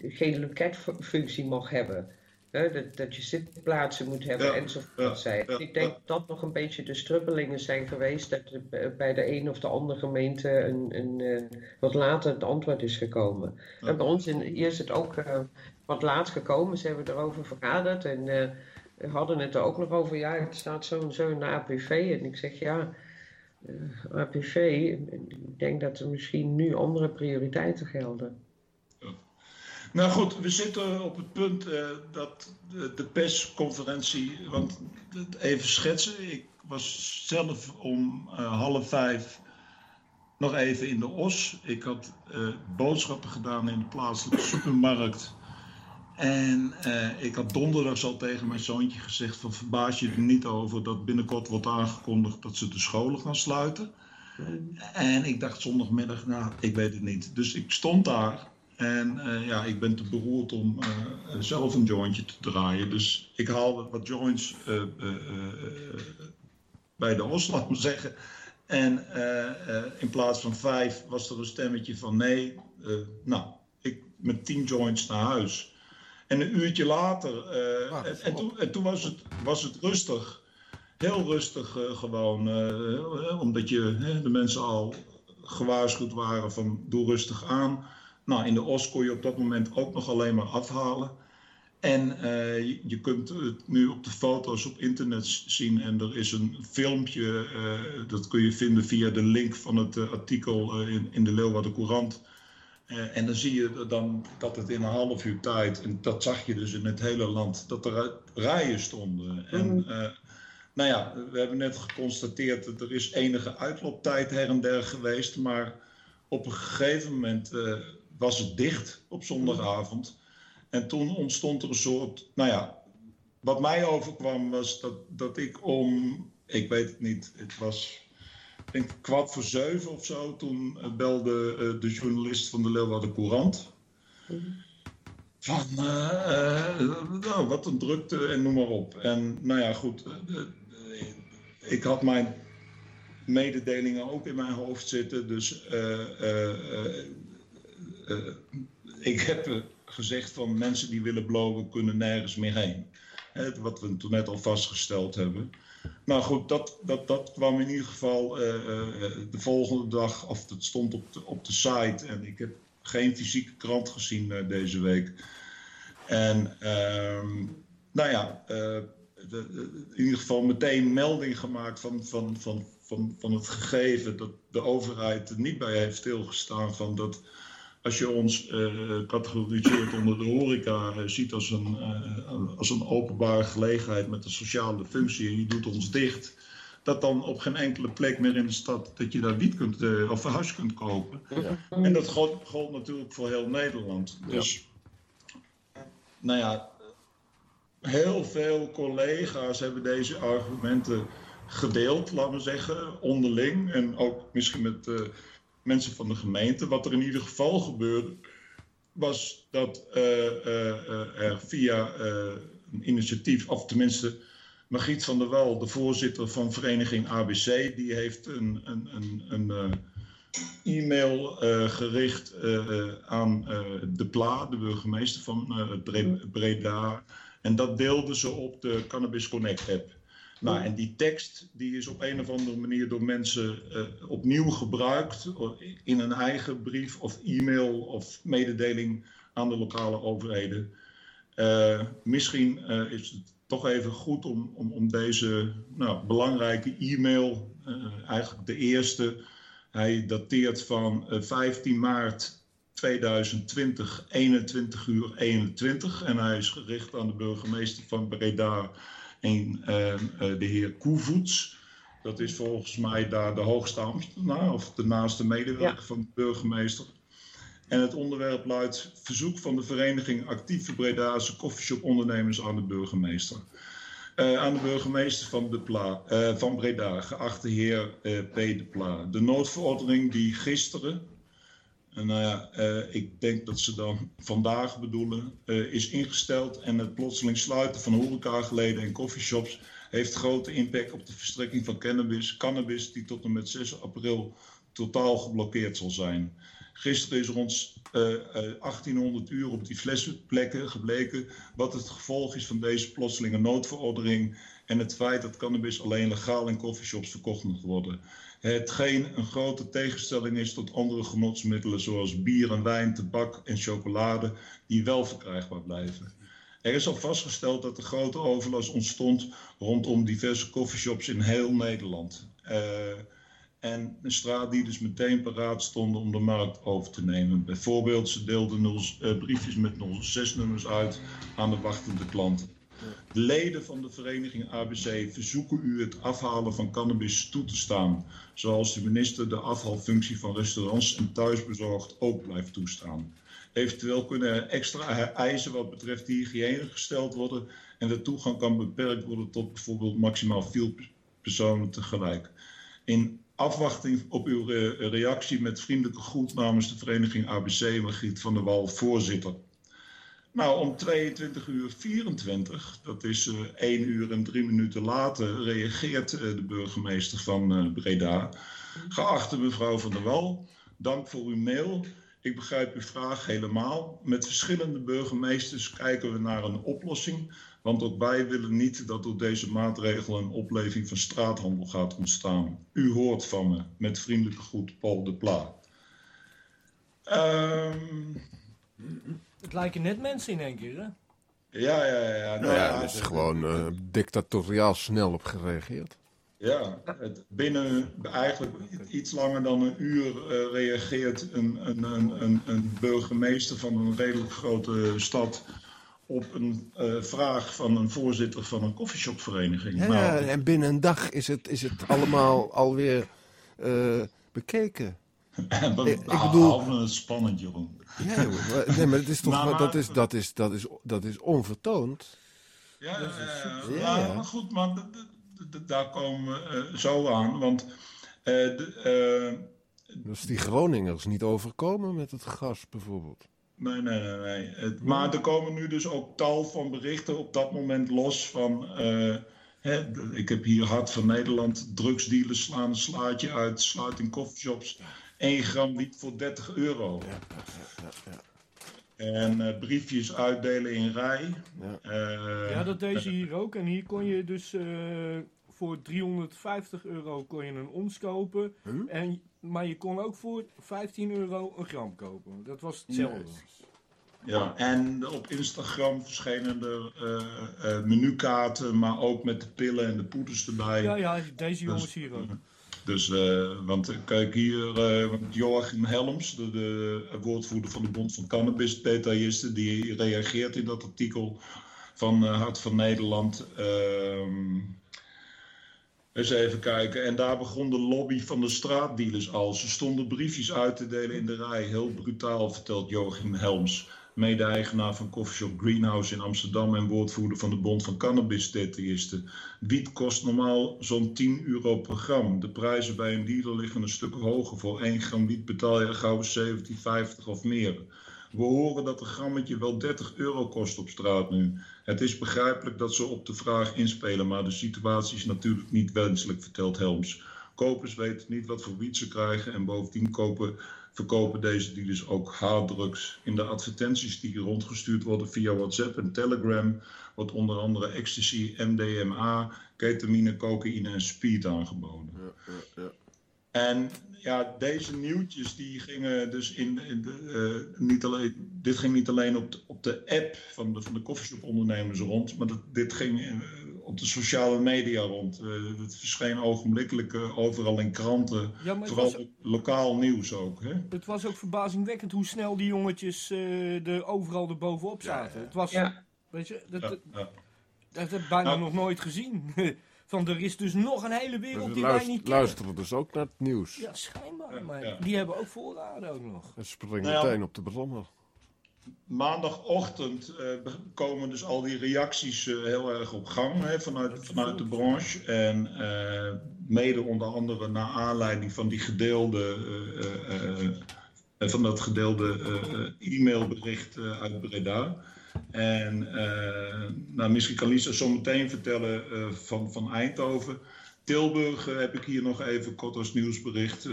geen loketfunctie mag hebben. Hè, dat, dat je zitplaatsen moet hebben Ja, enzovoort. ja, ik denk ja. dat nog een beetje de strubbelingen zijn geweest dat er bij de een of de andere gemeente een, een, wat later het antwoord is gekomen. En bij ons in, hier is het ook wat laat gekomen. Ze hebben erover vergaderd en we hadden het er ook nog over. Ja, het staat zo en zo APV. En ik zeg ja, APV, ik denk dat er misschien nu andere prioriteiten gelden. Nou goed, we zitten op het punt eh, dat de, de persconferentie, want even schetsen, ik was zelf om eh, half vijf nog even in de Os. Ik had eh, boodschappen gedaan in de plaatselijke supermarkt. En eh, ik had donderdags al tegen mijn zoontje gezegd van verbaas je er niet over dat binnenkort wordt aangekondigd dat ze de scholen gaan sluiten. En ik dacht zondagmiddag, nou, ik weet het niet. Dus ik stond daar en eh, ja, ik ben te beroerd om eh, zelf een jointje te draaien. Dus ik haalde wat joints bij de os, maar zeggen. En in plaats van vijf was er een stemmetje van nee. nou, ik met tien joints naar huis. En een uurtje later, eh, Ah, en, en toen, en toen was, het, was het rustig. Heel rustig eh, gewoon, eh, omdat je, de mensen al gewaarschuwd waren van doe rustig aan. Nou, in de OS kon je op dat moment ook nog alleen maar afhalen. En je, je kunt het nu op de foto's op internet zien en er is een filmpje, dat kun je vinden via de link van het artikel in, in de Leeuwarden Courant. Eh, en dan zie je dan dat het in een half uur tijd, en dat zag je dus in het hele land, dat er rijen stonden. En eh, nou ja, we hebben net geconstateerd dat er is enige uitlooptijd her en der geweest, maar op een gegeven moment eh, was het dicht op zondagavond. En toen ontstond er een soort, nou ja, wat mij overkwam was dat, dat ik om, ik weet het niet, het was denk kwart voor zeven of zo, toen eh, belde eh, de journalist van de Leeuwarden Courant. van eh, nou, wat een drukte en noem maar op. En nou ja, goed. ik had mijn mededelingen ook in mijn hoofd zitten. Dus ik heb gezegd van mensen die willen blowen kunnen nergens meer heen. Wat we toen net al vastgesteld hebben. Nou goed, dat, dat, dat kwam in ieder geval eh, eh, de volgende dag, of dat stond op de, op de site. En ik heb geen fysieke krant gezien eh, deze week. En ehm, nou ja, in ieder geval meteen melding gemaakt van, van, van, van, van het gegeven dat de overheid er niet bij heeft stilgestaan van dat als je ons eh, categoriseert onder de horeca, eh, ziet als een, eh, als een openbare gelegenheid met een sociale functie en je doet ons dicht, dat dan op geen enkele plek meer in de stad dat je daar wiet kunt of huis kunt kopen. En dat gold, gold natuurlijk voor heel Nederland. Dus, nou ja, heel veel collega's hebben deze argumenten gedeeld, laten we zeggen, onderling. En ook misschien met eh, mensen van de gemeente. Wat er in ieder geval gebeurde, was dat eh, eh, eh, er via een initiatief, of tenminste Margriet van der Wel, de voorzitter van vereniging ABC, die heeft een, een, een, een e-mail gericht aan De Pla, de burgemeester van Bre- Breda. En dat deelden ze op de Cannabis Connect app. Nou, en die tekst die is op een of andere manier door mensen eh, opnieuw gebruikt in een eigen brief of e-mail of mededeling aan de lokale overheden. Eh, misschien eh, is het toch even goed om, om, om deze nou, belangrijke e-mail, eh, eigenlijk de eerste, hij dateert van eh, 15 maart 2020, 21 uur 21. En hij is gericht aan de burgemeester van Breda en eh, de heer Koevoets. Dat is volgens mij daar de hoogste ambtenaar of de naaste medewerker van de burgemeester. En het onderwerp luidt verzoek van de vereniging Actieve Bredaanse Coffeeshop Ondernemers aan de burgemeester. Eh, aan de burgemeester van, de Pla, eh, van Breda, geachte heer P. de Pla. De noodverordening die gisteren, nou ja, eh, ik denk dat ze dan vandaag bedoelen, eh, is ingesteld en het plotseling sluiten van horecageleden en coffeeshops heeft grote impact op de verstrekking van cannabis, cannabis die tot en met 6 april totaal geblokkeerd zal zijn. Gisteren is rond eh, eh, 1800 uur op die flessenplekken gebleken wat het gevolg is van deze plotselinge noodverordening en het feit dat cannabis alleen legaal in coffeeshops verkocht moet worden. Hetgeen een grote tegenstelling is tot andere genotsmiddelen zoals bier en wijn, tabak en chocolade die wel verkrijgbaar blijven. Er is al vastgesteld dat er grote overlast ontstond rondom diverse coffeeshops in heel Nederland. Eh, en dus meteen paraat stonden om de markt over te nemen. Bijvoorbeeld, ze deelden 0, eh, briefjes met 06-nummers uit aan de wachtende klanten. De leden van de vereniging ABC verzoeken u het afhalen van cannabis toe te staan, zoals de minister de afhaalfunctie van restaurants en thuisbezorgd ook blijft toestaan. Eventueel kunnen er extra eisen wat betreft de hygiëne gesteld worden en de toegang kan beperkt worden tot bijvoorbeeld maximaal vier personen tegelijk. In afwachting op uw re- reactie met vriendelijke groet namens de vereniging ABC, Margriet van der Wal, voorzitter. Nou, om 22 uur 24, dat is eh 1 uur en 3 minuten later, reageert eh, de burgemeester van eh, Breda. Geachte mevrouw van der Wal, dank voor uw mail. Ik begrijp uw vraag helemaal. Met verschillende burgemeesters kijken we naar een oplossing. Want ook wij willen niet dat door deze maatregel een opleving van straathandel gaat ontstaan. U hoort van me. Met vriendelijke groet, Paul de Pla. Ehm, Het lijken net mensen in één keer, hè? ja, ja, ja. ja. Nou ja, ja, er is gewoon eh, dictatoriaal snel op gereageerd. Ja, het, binnen eigenlijk iets langer dan een uur eh, reageert een, een, een, een, een burgemeester van een redelijk grote stad op een eh, vraag van een voorzitter van een koffieshopvereniging. Ja, Nou, en binnen een dag is het, is het allemaal alweer eh, bekeken. [laughs] ik- bedoel- hou me het spannend, Jeroen. Ja, joh, maar- nee, maar het is toch, Nou, maar- dat, is, dat, is, dat, is, dat is onvertoond. Ja, Dat is eh, super. Ja, ja. maar goed, maar d- d- d- daar komen we eh, zo aan. Want eh, de, is die Groningers niet overkomen met het gas bijvoorbeeld. Nee, nee, nee. nee. Het, maar er komen nu dus ook tal van berichten op dat moment los van. eh, ik heb hier Hart van Nederland. Drugsdealers slaan een slaatje uit, sluiting coffeeshops. 1 gram wiet voor 30 euro. En eh, briefjes uitdelen in rij. Ja. Eh, Ja, dat deed je hier ook. En hier kon je dus eh, voor 350 euro kon je een ons kopen. En, maar je kon ook voor 15 euro een gram kopen. Dat was hetzelfde. Ja, en op Instagram verschenen er eh, eh, menukaarten, maar ook met de pillen en de poeders erbij. Ja, ja, deze jongens hier ook. Dus, eh, want eh, kijk hier, eh, Joachim Helms, de, de woordvoerder van de Bond van Cannabis-detailisten, die reageert in dat artikel van Hart van Nederland. Ehm, eens even kijken. En daar begon de lobby van de straatdealers al. Ze stonden briefjes uit te delen in de rij. Heel brutaal, vertelt Joachim Helms. Mede-eigenaar van Coffeeshop Greenhouse in Amsterdam en woordvoerder van de Bond van Cannabis-detailisten. Wiet kost normaal zo'n 10 euro per gram. De prijzen bij een dealer liggen een stuk hoger. Voor 1 gram wiet betaal je gauw 17,50 of meer. We horen dat een grammetje wel 30 euro kost op straat nu. Het is begrijpelijk dat ze op de vraag inspelen, maar de situatie is natuurlijk niet wenselijk, vertelt Helms. Kopers weten niet wat voor wiet ze krijgen en bovendien kopen, verkopen deze dealers ook harddrugs. In de advertenties die rondgestuurd worden via WhatsApp en Telegram wordt onder andere ecstasy, MDMA, ketamine, cocaïne en speed aangeboden. Ja, ja, ja. En ja, deze nieuwtjes die gingen dus in, in de, eh, niet alleen, dit ging niet alleen op de, op de app van de, van de coffeeshop ondernemers rond, maar dat, dit ging eh, op de sociale media rond. Eh, het verscheen ogenblikkelijk eh, overal in kranten, Ja, vooral was, lokaal nieuws ook. Hè? het was ook verbazingwekkend hoe snel die jongetjes eh, er overal erbovenop zaten. Het was, Ja. weet je, dat, Ja, dat, ja. dat heb ik bijna Nou. nog nooit gezien. [laughs] Van er is dus nog een hele wereld die wij niet kennen. luisteren dus ook naar het nieuws. Ja, schijnbaar. Ja, Maar ja. die hebben ook voorraden ook nog. En springen Nou ja. meteen op de brommer. Maandagochtend eh, komen dus al die reacties eh, heel erg op gang hè, vanuit, vanuit de branche. En eh, mede onder andere naar aanleiding van die gedeelde, van dat gedeelde e-mailbericht uit Breda. En nou, misschien kan Lisa zo meteen vertellen van, van Eindhoven. Tilburg heb ik hier nog even kort als nieuwsbericht.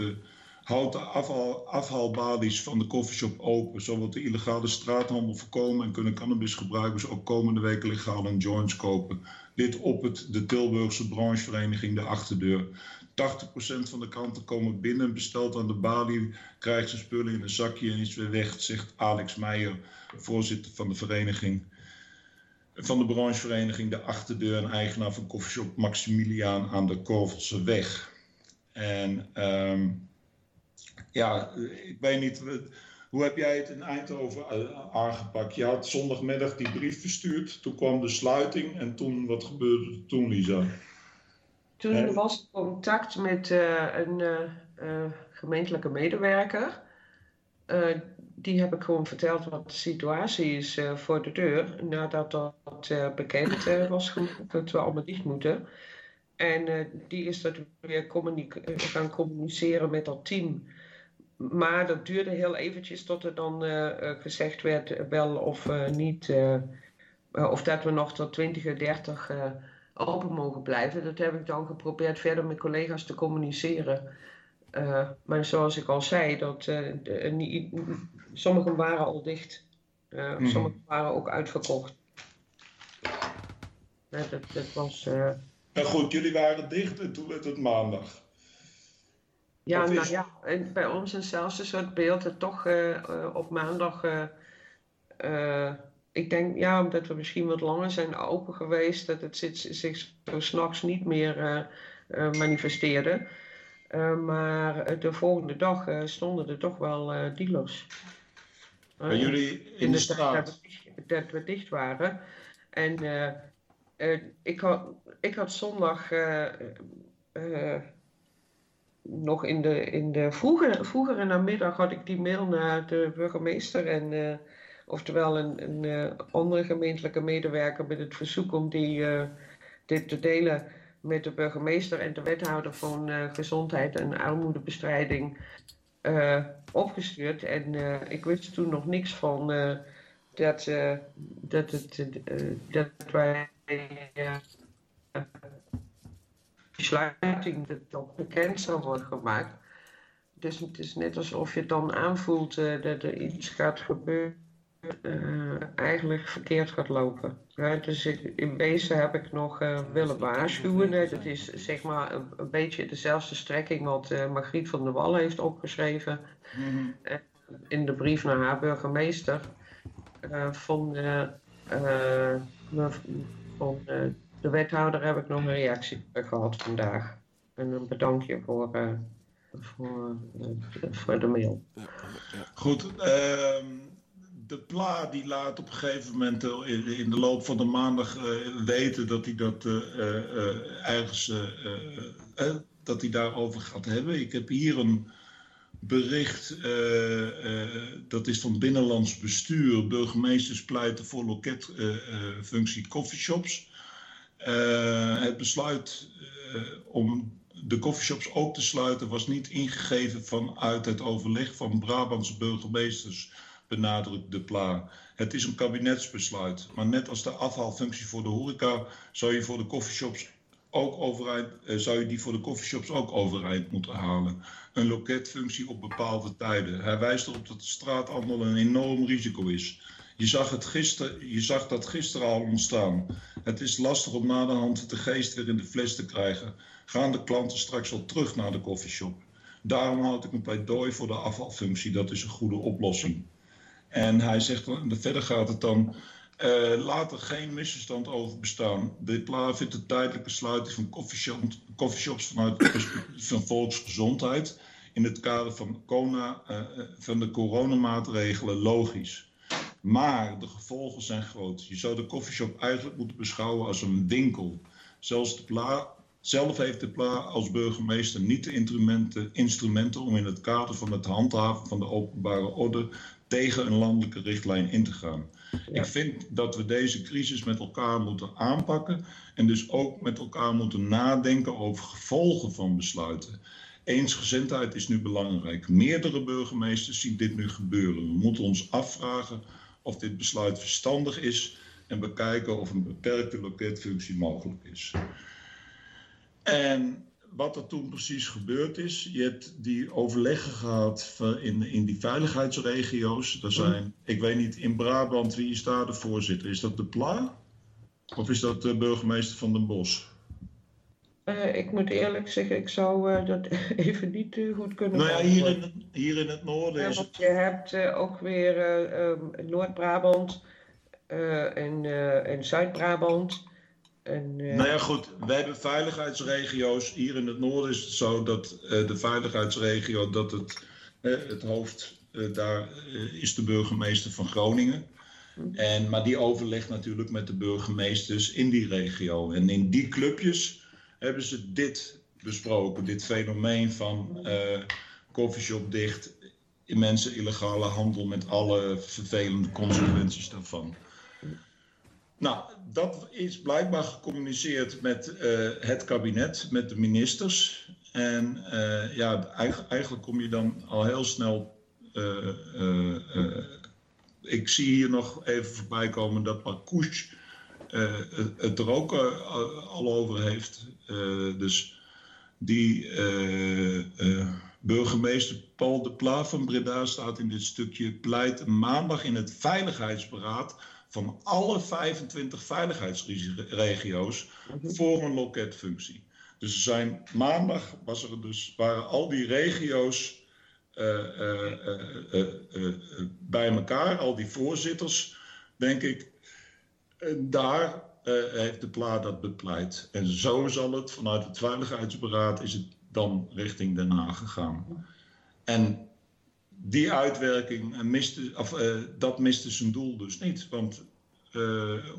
Houdt de afhaal, afhaalbalies van de koffieshop open. Zo wordt de illegale straathandel voorkomen en kunnen cannabisgebruikers ook komende week legaal een joints kopen. Dit op het, de Tilburgse branchevereniging De Achterdeur. 80% van de klanten komen binnen, bestelt aan de balie, krijgt zijn spullen in een zakje en is weer weg, zegt Alex Meijer, voorzitter van de vereniging. Van de branchevereniging De Achterdeur en eigenaar van koffieshop Maximiliaan aan de Korvelse weg. En ehm, ja, ik weet niet, eh, hoe heb jij het in Eindhoven eh, aangepakt? Je had zondagmiddag die brief verstuurd, toen kwam de sluiting en toen, wat gebeurde toen, Lisa? Toen Eh. was ik contact met eh, een gemeentelijke medewerker. Die heb ik gewoon verteld wat de situatie is voor de deur. Nadat dat bekend was gemaakt dat we allemaal dicht moeten. En die is dat weer gaan communiceren met dat team. Maar dat duurde heel eventjes tot er dan eh, eh, gezegd werd eh, wel of eh, niet. of dat we nog tot 20 uur 30 eh, open mogen blijven. Dat heb ik dan geprobeerd verder met collega's te communiceren. Eh, maar zoals ik al zei, dat, eh, de- niet- sommigen waren al dicht. Eh, Mhm. Sommigen waren ook uitverkocht. Ja, dat, dat was... eh, Nou goed, jullie waren dicht en toen werd het maandag. Ja, nou ja, en bij ons is zelfs een soort beeld dat toch eh, eh, op maandag, eh, ik denk ja, omdat we misschien wat langer zijn open geweest, dat het zit- zich zo s'nachts niet meer manifesteerde. Maar de volgende dag stonden er toch wel dealers. Eh, jullie in de straat. Dat we, dicht- dat we dicht waren. En ik, had, ik had zondag nog in de, in de vroege, vroegere namiddag had ik die mail naar de burgemeester en eh, oftewel een, een eh, andere gemeentelijke medewerker met het verzoek om die, eh, dit te delen met de burgemeester en de wethouder van gezondheid en armoedebestrijding. opgestuurd. En ik wist toen nog niks van dat, dat, het, dat wij sluiting dat dat bekend zou worden gemaakt. Dus het is net alsof je dan aanvoelt dat er iets gaat gebeuren uh, eigenlijk verkeerd gaat lopen. Ja, dus in wezen heb ik nog uh, willen waarschuwen. Dat is zeg maar een, een beetje dezelfde strekking wat Margriet van der Wal heeft opgeschreven mm-hmm. in de brief naar haar burgemeester. van van de wethouder heb ik nog een reactie gehad vandaag. En een bedankje voor, voor, voor de mail. Goed, ehm, de Pla die laat op een gegeven moment eh, in, de loop van de maandag uh, weten dat hij dat uh, ergens dat hij daarover gaat hebben. Ik heb hier een bericht, dat is van Binnenlands Bestuur. Burgemeesters pleiten voor loketfunctie coffeeshops. Het besluit om de coffeeshops ook te sluiten was niet ingegeven vanuit het overleg van Brabantse burgemeesters benadrukt de PLA. Het is een kabinetsbesluit, maar net als de afhaalfunctie voor de horeca zou je voor de coffeeshops ook overeind, eh, zou je die voor de coffeeshops ook overeind moeten halen. Een loketfunctie op bepaalde tijden. Hij wijst erop dat de straathandel een enorm risico is. Je zag, het gister, je zag dat gisteren al ontstaan. Het is lastig om na de geest weer in de fles te krijgen. Gaan de klanten straks al terug naar de coffeeshop? Daarom houd ik een pleidooi voor de afvalfunctie. Dat is een goede oplossing. En hij zegt, verder gaat het dan, uh, laat er geen misverstand over bestaan. De PLA vindt de tijdelijke sluiting van coffeeshops vanuit van volksgezondheid in het kader van, corona, uh, van de coronamaatregelen logisch. Maar de gevolgen zijn groot. Je zou de coffeeshop eigenlijk moeten beschouwen als een winkel. Zelfs de PLA, zelf heeft de PLA als burgemeester niet de instrumenten, instrumenten om in het kader van het handhaven van de openbare orde tegen een landelijke richtlijn in te gaan. Ik vind dat we deze crisis met elkaar moeten aanpakken en dus ook met elkaar moeten nadenken over gevolgen van besluiten. Eensgezindheid is nu belangrijk. Meerdere burgemeesters zien dit nu gebeuren. We moeten ons afvragen of dit besluit verstandig is en bekijken of een beperkte loketfunctie mogelijk is. En wat er toen precies gebeurd is. Je hebt die overleggen gehad in, in die veiligheidsregio's. Er zijn, ik weet niet, in Brabant, wie is daar de voorzitter? Is dat de Pla? Of is dat de burgemeester van Den Bosch? Uh, ik moet eerlijk zeggen, ik zou uh, dat [laughs] even niet uh, goed kunnen Nou ja, hier in, het, hier in het noorden is het... Je hebt ook weer um, Noord-Brabant en, en Zuid-Brabant. En. Nou ja, goed. Wij hebben veiligheidsregio's. Hier in het noorden is het zo dat de veiligheidsregio, dat het, het hoofd, daar is de burgemeester van Groningen. En, maar die overlegt natuurlijk met de burgemeesters in die regio. En in die clubjes hebben ze dit besproken. Dit fenomeen van koffieshop dicht, mensen illegale handel met alle vervelende consequenties daarvan. Nou, dat is blijkbaar gecommuniceerd met uh, het kabinet, met de ministers. En uh, ja, eigenlijk, kom je dan al heel snel. Uh, ik zie hier nog even voorbij komen dat Marcouche het er ook al over heeft. dus die burgemeester Paul de Pla van Breda staat in dit stukje pleit maandag in het Veiligheidsberaad van alle 25 veiligheidsregio's voor een loketfunctie. Dus zijn, maandag was er dus, waren al die regio's bij elkaar, al die voorzitters, denk ik. Daar heeft de PLA dat bepleit. En zo zal het vanuit het Veiligheidsberaad is het dan richting Den Haag gegaan. En die uitwerking miste, of, dat miste zijn doel dus niet. Want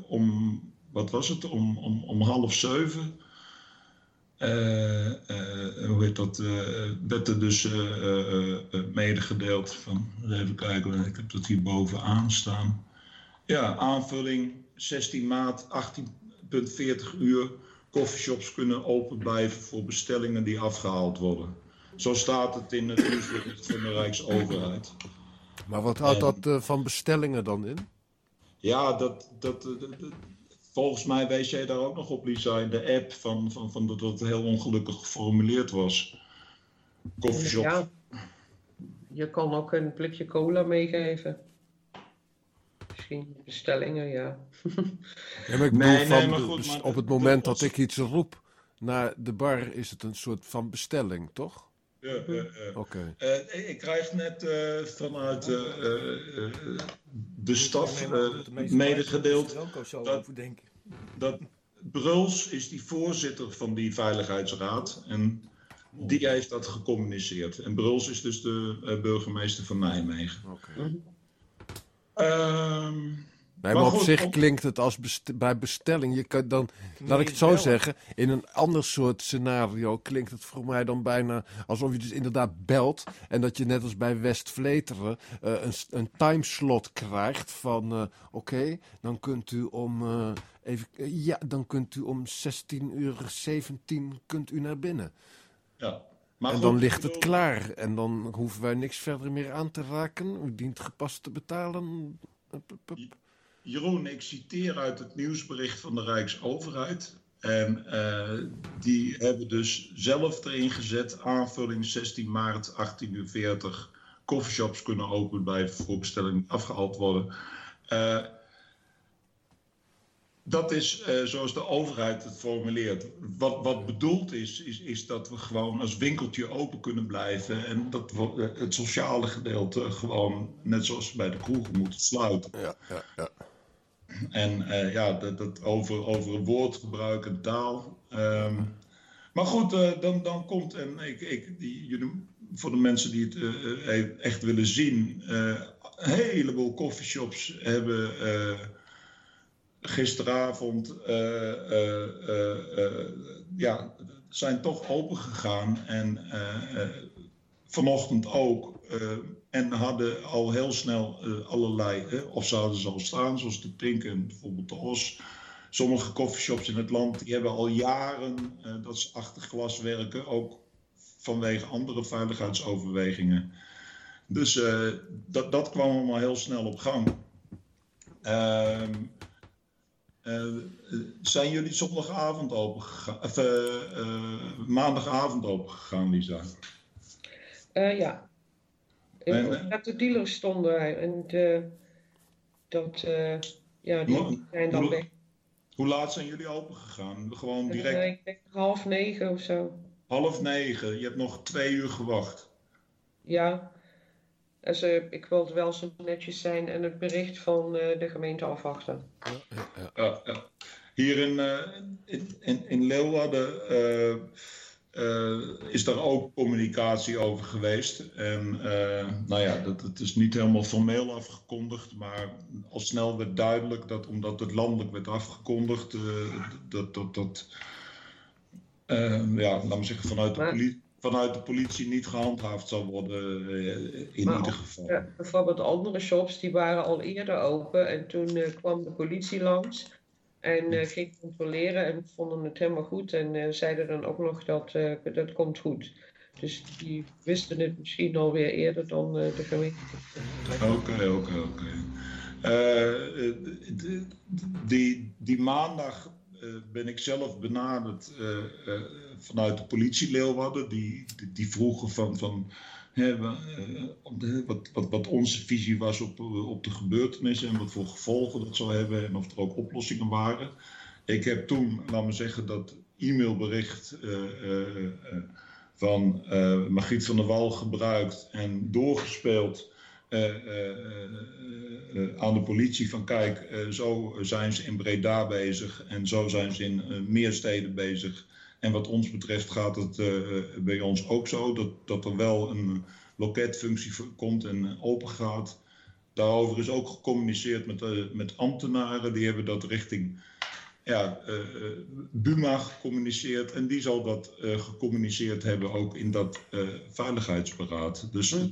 om, wat was het, om, om, om half zeven. Hoe heet dat? werd er dus medegedeeld van. Even kijken, ik heb dat hier bovenaan staan. Ja, aanvulling 16 maart, 18,40 uur. Coffeeshops kunnen open blijven voor bestellingen die afgehaald worden. Zo staat het in het nieuwsbericht van de Rijksoverheid. Maar wat houdt dat uh, van bestellingen dan in? Ja, dat, dat, dat, dat, volgens mij wees jij daar ook nog op, Lisa, in de app van, van, van dat het heel ongelukkig geformuleerd was. Coffeeshop. Ja, je kan ook een blikje cola meegeven. Misschien bestellingen, ja. [laughs] ja maar ik bedoel, nee, van, nee, goed, maar op het moment dat ik iets roep naar de bar, is het een soort van bestelling, toch? Ja, ja, ja. Oké. Uh, ik krijg net uh, vanuit uh, de staf medegedeeld dat, dat Bruls is die voorzitter van die veiligheidsraad en die heeft dat gecommuniceerd. En Bruls is dus de burgemeester van Nijmegen. Oké. Okay. Ehm, Nee, maar, op zich klinkt het als bij bestelling. Je kan dan, laat ik het zo zeggen, in een ander soort scenario klinkt het voor mij dan bijna alsof je dus inderdaad belt. En dat je net als bij West-Vleteren uh, een, een timeslot krijgt van uh, oké, dan kunt u om uh, even, ja, dan kunt u om 16 uur 17 kunt u naar binnen. Ja. Maar en dan ligt het klaar. En dan hoeven wij niks verder meer aan te raken. U dient gepast te betalen. Jeroen, ik citeer uit het nieuwsbericht van de Rijksoverheid. En uh, die hebben dus zelf erin gezet, aanvulling 16 maart 1840, coffeeshops kunnen open bij voorbestelling afgehaald worden. Uh, dat is uh, zoals de overheid het formuleert. Wat, wat bedoeld is, is, is dat we gewoon als winkeltje open kunnen blijven. En dat we het sociale gedeelte gewoon, net zoals bij de kroegen, moeten sluiten. Ja, ja, ja. En uh, ja, dat, dat over, over woordgebruik en taal. Um, maar goed, uh, dan, dan komt, en ik, ik, die, jullie, voor de mensen die het echt willen zien, een heleboel coffeeshops hebben gisteravond, ja, zijn toch open gegaan. En vanochtend ook. En hadden al heel snel allerlei, of zouden ze al staan, zoals de Pink en bijvoorbeeld de Os. Sommige coffeeshops in het land die hebben al jaren dat ze achter glas werken, ook vanwege andere veiligheidsoverwegingen. Dus dat, dat kwam allemaal heel snel op gang. Ehm, zijn jullie zondagavond open gegaan, of maandagavond open gegaan, Lisa? ja, en, dat de dealers stonden en de, dat, ja, die zijn dan weg. Hoe laat zijn jullie open gegaan? Gewoon direct? Ik denk half negen of zo. Half negen, je hebt nog twee uur gewacht. Ja, dus, uh, ik wilde wel zo netjes zijn en het bericht van de gemeente afwachten. Ja, ja, ja. Hier in, in, in, in Leeuwarden uh, is daar ook communicatie over geweest. En uh, nou ja, dat, het is niet helemaal formeel afgekondigd, maar al snel werd duidelijk dat omdat het landelijk werd afgekondigd, uh, dat dat, dat ja, laat me zeggen, vanuit de, politie, vanuit de politie niet gehandhaafd zal worden in ieder geval. Bijvoorbeeld andere shops die waren al eerder open en toen kwam de politie langs. En uh, ging controleren en vonden het helemaal goed. En zeiden dan ook nog dat dat komt goed. Dus die wisten het misschien alweer eerder dan de gemeente. Oké, oké, oké. Die, die maandag ben ik zelf benaderd vanuit de politie Leeuwarden. Die, die, vroegen van, van wat, wat, wat, onze visie was op, op de gebeurtenissen en wat voor gevolgen dat zou hebben en of er ook oplossingen waren. Ik heb toen, laat me zeggen, dat e-mailbericht van Margriet van der Wal gebruikt en doorgespeeld aan de politie van kijk, zo zijn ze in Breda bezig en zo zijn ze in meer steden bezig. En wat ons betreft gaat het bij ons ook zo dat, dat er wel een loketfunctie komt en open gaat. Daarover is ook gecommuniceerd met, uh, met ambtenaren. Die hebben dat richting ja, uh, Buma gecommuniceerd. En die zal dat gecommuniceerd hebben ook in dat veiligheidsberaad. Dus hm.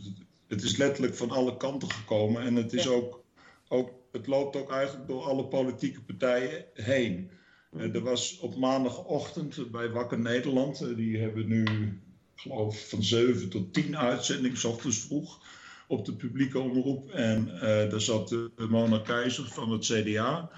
Het, is letterlijk van alle kanten gekomen. En het, is ook, ook, het loopt ook eigenlijk door alle politieke partijen heen. er was op maandagochtend bij Wakker Nederland, die hebben nu geloof van 7 tot 10 uitzendingen, s ochtends vroeg, op de publieke omroep. En uh, daar zat de Mona Keizer van het CDA.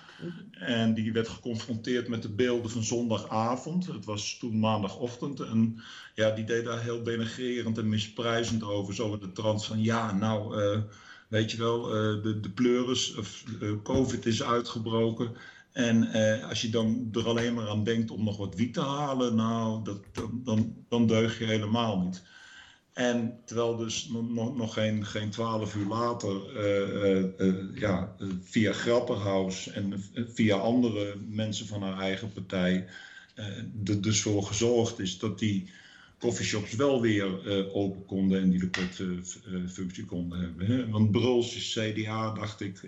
En die werd geconfronteerd met de beelden van zondagavond. Het was toen maandagochtend. En ja, die deed daar heel denigrerend en misprijzend over. Zo in de trant van, ja, nou, uh, weet je wel, uh, de, de pleuris, of COVID is uitgebroken. En eh, als je dan er alleen maar aan denkt om nog wat wiet te halen, nou, dat, dan, dan deug je helemaal niet. En terwijl dus nog, nog geen, geen twaalf uur later, uh, uh, ja, via Grapperhaus en via andere mensen van haar eigen partij, er dus voor gezorgd is dat die coffeeshops wel weer open konden en die de korte functie konden hebben. Hè? Want Bruls is CDA, dacht ik,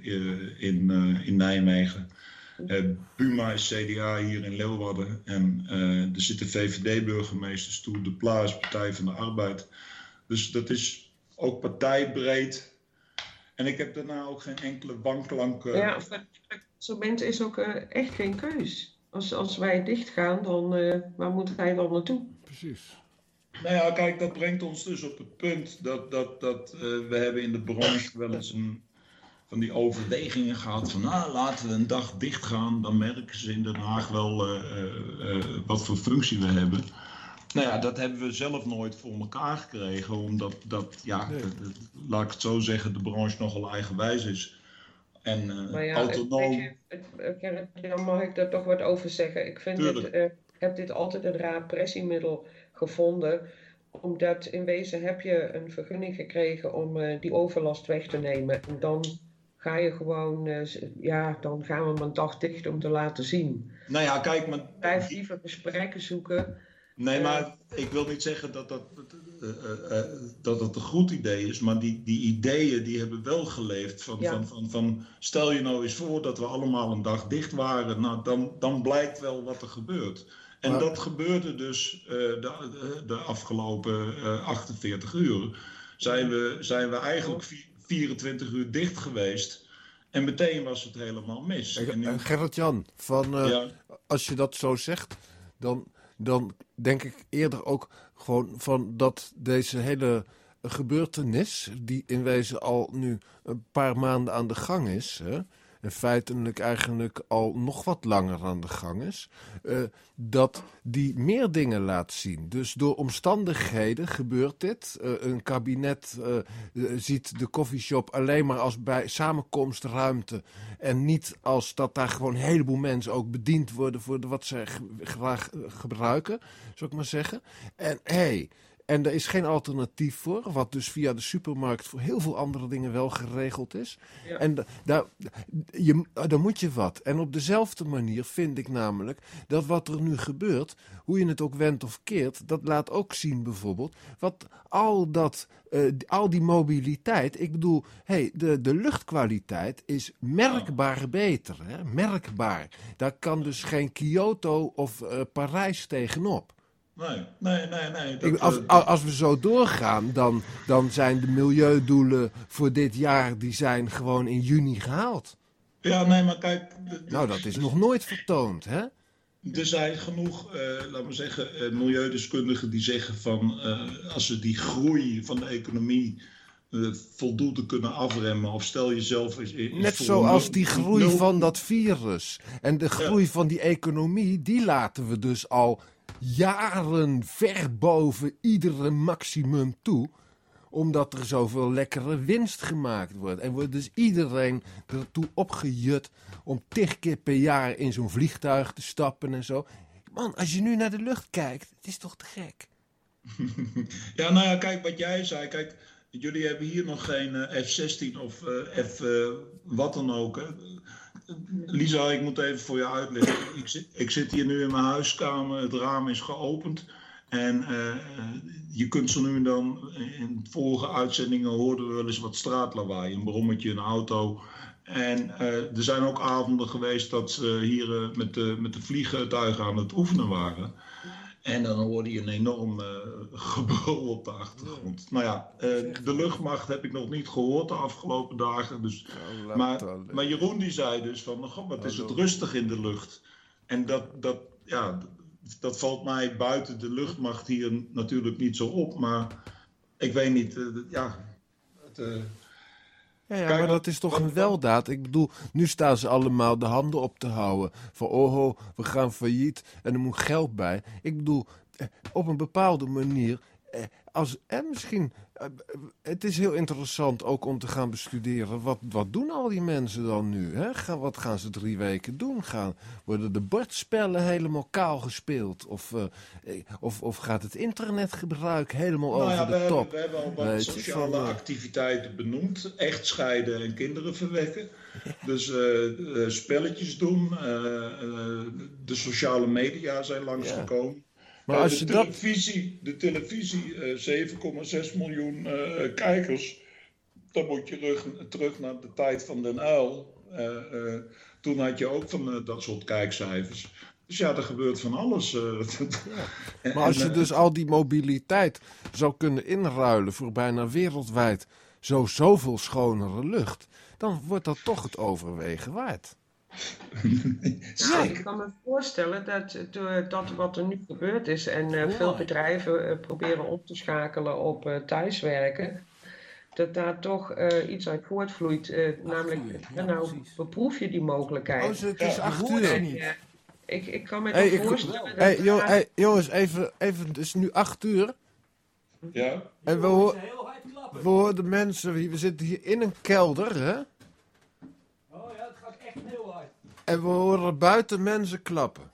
in, in Nijmegen. Buma is CDA hier in Leeuwarden. En er zitten VVD-burgemeesters toe. De PLA is Partij van de Arbeid. Dus dat is ook partijbreed. En ik heb daarna ook geen enkele wanklank. Uh... Ja, voor consument is ook echt geen keus. Als, als wij dichtgaan, dan waar moet hij dan naartoe? Precies. Nou ja, kijk, dat brengt ons dus op het punt dat, dat, dat we hebben in de branche wel eens een van die overwegingen gehad van nou, laten we een dag dicht gaan. Dan merken ze in Den Haag wel uh, uh, wat voor functie we hebben. Nou ja, dat hebben we zelf nooit voor elkaar gekregen. Omdat dat, ja, nee. laat ik het zo zeggen, de branche nogal eigenwijs is. En uh, maar ja, autonoom. Dan mag ik daar toch wat over zeggen. Ik vind dit, uh, heb dit altijd een raar pressiemiddel gevonden omdat in wezen heb je een vergunning gekregen om uh, die overlast weg te nemen. En dan ga je gewoon, ja, dan gaan we hem een dag dicht om te laten zien. Nou ja, kijk, maar... Blijf liever gesprekken zoeken. Nee, maar uh, ik wil niet zeggen dat dat, uh, dat dat een goed idee is, maar die, die ideeën die hebben wel geleefd. Van, ja. van, van, van, stel je nou eens voor dat we allemaal een dag dicht waren, nou, dan, dan blijkt wel wat er gebeurt. En maar... dat gebeurde dus de, de, de, afgelopen 48 uur. Zijn we, zijn we eigenlijk 24 uur dicht geweest. En meteen was het helemaal mis. En nu... Gerrit-Jan, van, uh, ja. als je dat zo zegt, dan, dan denk ik eerder ook gewoon van dat deze hele gebeurtenis, die in wezen al nu een paar maanden aan de gang is, en feitelijk eigenlijk al nog wat langer aan de gang is, uh, dat die meer dingen laat zien. Dus door omstandigheden gebeurt dit. Uh, een kabinet uh, ziet de koffieshop alleen maar als bij samenkomstruimte en niet als dat daar gewoon een heleboel mensen ook bediend worden voor wat ze graag gebruiken, zou ik maar zeggen. En hé, hey, en er is geen alternatief voor, wat dus via de supermarkt voor heel veel andere dingen wel geregeld is. Ja. En daar, je, daar moet je wat. En op dezelfde manier vind ik namelijk dat wat er nu gebeurt, hoe je het ook wendt of keert, dat laat ook zien bijvoorbeeld wat al, dat, uh, al die mobiliteit, ik bedoel, hey, de, de luchtkwaliteit is merkbaar beter. Hè? Merkbaar. Daar kan dus geen Kyoto of uh, Parijs tegenop. Nee, nee, nee. nee. Dat, ik, als, als, we zo doorgaan, dan, dan zijn de milieudoelen voor dit jaar die zijn gewoon in juni gehaald. Ja, nee, maar kijk... Nou, dat is nog nooit vertoond, hè? Er zijn genoeg, uh, laten we zeggen, uh, milieudeskundigen die zeggen van... Uh, als we die groei van de economie voldoende kunnen afremmen... of stel jezelf... Is, is Net zoals die groei van dat virus. En de groei ja. van die economie, die laten we dus al jaren ver boven iedere maximum toe omdat er zoveel lekkere winst gemaakt wordt. En wordt dus iedereen ertoe opgejut om tig keer per jaar in zo'n vliegtuig te stappen en zo. Man, als je nu naar de lucht kijkt, het is toch te gek? [laughs] ja, nou ja, kijk wat jij zei. Kijk, jullie hebben hier nog geen uh, F-16 of uh, F uh, wat dan ook. Hè? Lisa, ik moet even voor je uitleggen. Ik zit, hier nu in mijn huiskamer, het raam is geopend. En uh, je kunt zo nu en dan, in vorige uitzendingen hoorden we wel eens wat straatlawaai. Een brommetje, een auto. En er zijn ook avonden geweest dat ze hier met, de, met de vliegtuigen aan het oefenen waren. En dan hoorde je een enorm uh, gebrul op de achtergrond. Ja. Nou ja, uh, de luchtmacht heb ik nog niet gehoord de afgelopen dagen. Dus, ja, maar, maar Jeroen die zei dus van, goh, wat is het rustig in de lucht. En dat, dat, ja, dat valt mij buiten de luchtmacht hier natuurlijk niet zo op. Maar ik weet niet, eh, ja. Het, eh, Ja, maar dat is toch een weldaad. Ik bedoel, nu staan ze allemaal de handen op te houden. Van, oh, ho, we gaan failliet en er moet geld bij. Ik bedoel, eh, op een bepaalde manier... eh, Als, en misschien, het is heel interessant ook om te gaan bestuderen. Wat, wat doen al die mensen dan nu? Hè? Gaan, wat gaan ze drie weken doen? Gaan, worden de bordspellen helemaal kaal gespeeld? Of, eh, eh, of, of gaat het internetgebruik helemaal nou over ja, de we, hebben, top? we hebben al wat sociale van, eh, activiteiten benoemd. Echt scheiden en kinderen verwekken. [laughs] Dus spelletjes doen. de sociale media zijn langsgekomen. Maar Eh, als de je dat... televisie, de televisie eh, 7,6 miljoen eh, kijkers. Dan moet je terug, terug naar de tijd van Den Uil. Eh, eh, toen had je ook van eh, dat soort kijkcijfers. Dus ja, er gebeurt van alles. eh. Maar als je eh, dus al die mobiliteit zou kunnen inruilen voor bijna wereldwijd zo zoveel schonere lucht, dan wordt dat toch het overwegen waard. Ja, ik kan me voorstellen dat het, eh, dat wat er nu gebeurd is en eh, veel bedrijven eh, proberen op te schakelen op eh, thuiswerken, dat daar toch eh, iets uit voortvloeit. eh, namelijk, uur, ja, nou precies. beproef je die mogelijkheid. Oh, het is acht uur. niet. Ik, ik kan me Hey, toch ik- voorstellen dat Hey, jo- daar- hey, jongens, even, even, het is nu acht uur. ja, En we, hoor, we horen de mensen, we zitten hier in een kelder, hè? Oh ja, het gaat echt heel hard. En we horen buiten mensen klappen.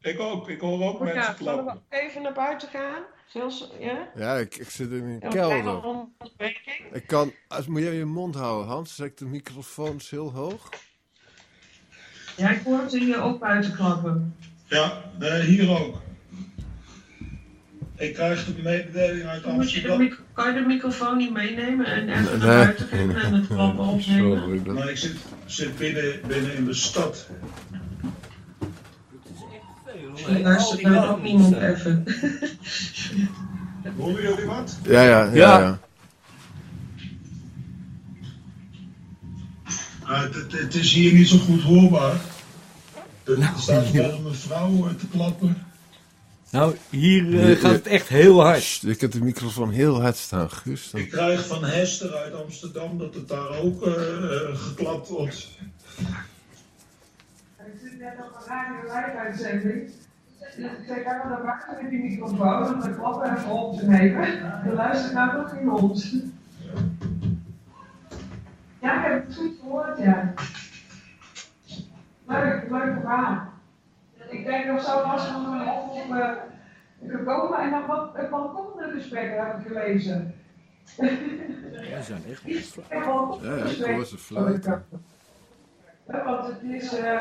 ik ook. Ik hoor ook ja, mensen zullen we klappen. even naar buiten gaan? Zelfs, ja? Ja, ik, ik zit in een kelder. Ik kan, als, moet jij je mond houden, Hans? Zet de microfoons heel hoog? Ja, ik hoor ze hier ook buiten klappen. Ja, eh, hier ook. Ik krijg de mededeling uit Moet je de Amsterdam. kan je de microfoon niet meenemen en even naar buiten gaan en het klappen [laughs] opnemen? Sorry. dat- Maar ik zit, zit binnen, binnen in de stad. Er luistert nou ook niemand even. Horen jullie wat? Ja, ja, ja. Ja. ja. Ah, het, is hier niet zo goed hoorbaar. Er er staat wel een mevrouw eh, te klappen. Nou, hier eh, Nee, gaat eh, het echt heel hard. Sst, ik heb de microfoon heel hard staan, Guus. Dan- Ik krijg van Hester uit Amsterdam dat het daar ook eh, eh, geklapt wordt. Ik zit net op een radio live uitzending. Ik zei, ga maar naar buiten met die microfoon om de klappen even op te nemen. Er luistert nou nog iemand. Ja, ik heb het goed gehoord, ja. Leuk, leuk verhaal. Ik denk nog zo lastig om een op uh, gekomen en dan wat een balkongesprekken heb ik gelezen. We zijn echt Ik heb wel Ja, ja, ik hoor ze fluiten. Ja, want het is, eh,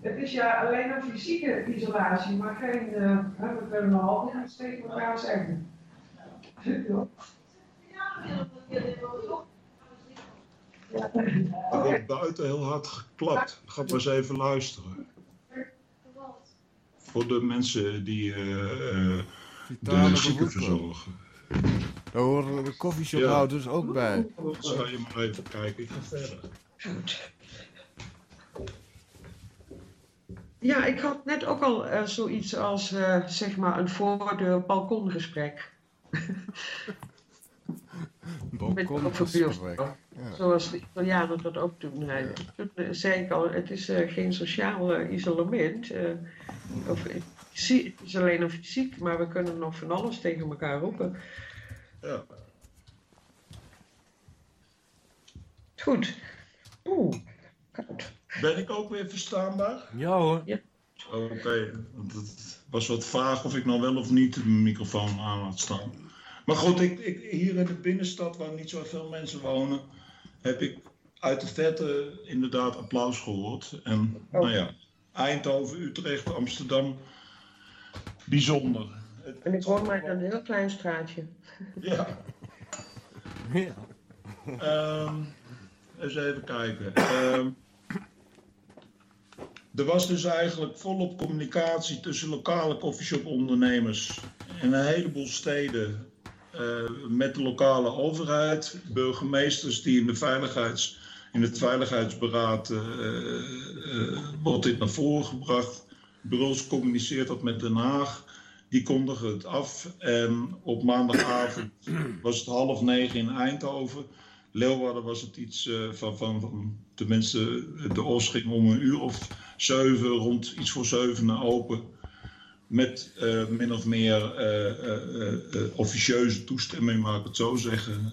het is ja alleen een fysieke isolatie, maar geen, eh, hè, we kunnen nog altijd iets tegen elkaar zeggen. Ja. Er wordt buiten heel hard geklapt. Ga maar eens even luisteren. Voor de mensen die eh, eh, de zieken verzorgen. Daar horen de koffieshophouders ook bij. Zal je maar even kijken. Ik ga verder. Ja, ik had net ook al eh, zoiets als eh, zeg maar een voordeur balkongesprek. [laughs] Balkongesprek. Ja. Zoals de Italianen dat ook doen. hè. Toen zei ik al, het is eh, geen sociaal eh, isolement. eh, of, het is alleen een fysiek, maar we kunnen nog van alles tegen elkaar roepen. Ja. Goed. Oeh, koud. Ben ik ook weer verstaanbaar? Ja hoor. Oké, want het was wat vaag of ik nou wel of niet de microfoon aan had staan. Maar goed, ik, ik, hier in de binnenstad waar niet zoveel mensen wonen, heb ik uit de verte inderdaad applaus gehoord. En nou ja, Eindhoven, Utrecht, Amsterdam, bijzonder. Het- En ik woon maar in een heel klein straatje. Ja, Ja. Ehm, eens even kijken. Ehm, er was dus eigenlijk volop communicatie tussen lokale coffeeshop-ondernemers in een heleboel steden met de lokale overheid, burgemeesters die in, de veiligheids, in het veiligheidsberaad eh, eh, wordt dit naar voren gebracht. Bruls communiceert dat met Den Haag. Die kondigen het af. En op maandagavond was het half negen in Eindhoven. Leeuwarden was het iets uh, van, van, van, tenminste, de OS ging om een uur of zeven, rond iets voor zeven open. Met uh, min of meer uh, officieuze toestemming, mag ik het zo zeggen.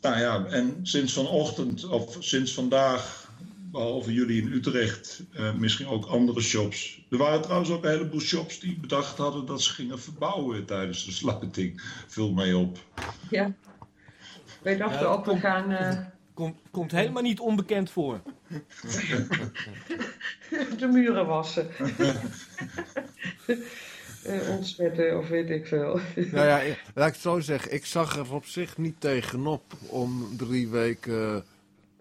nou ja, en sinds vanochtend, of sinds vandaag, behalve jullie in Utrecht, misschien ook andere shops. Er waren trouwens ook een heleboel shops die bedacht hadden dat ze gingen verbouwen tijdens de sluiting. Vul mij op. Ja. Wij dachten ook, we gaan... Uh... Komt, komt helemaal niet onbekend voor. [laughs] de muren wassen. [laughs] uh, ontsmetten of weet ik veel. [laughs] nou ja, laat ik het zo zeggen. Ik zag er op zich niet tegenop om drie weken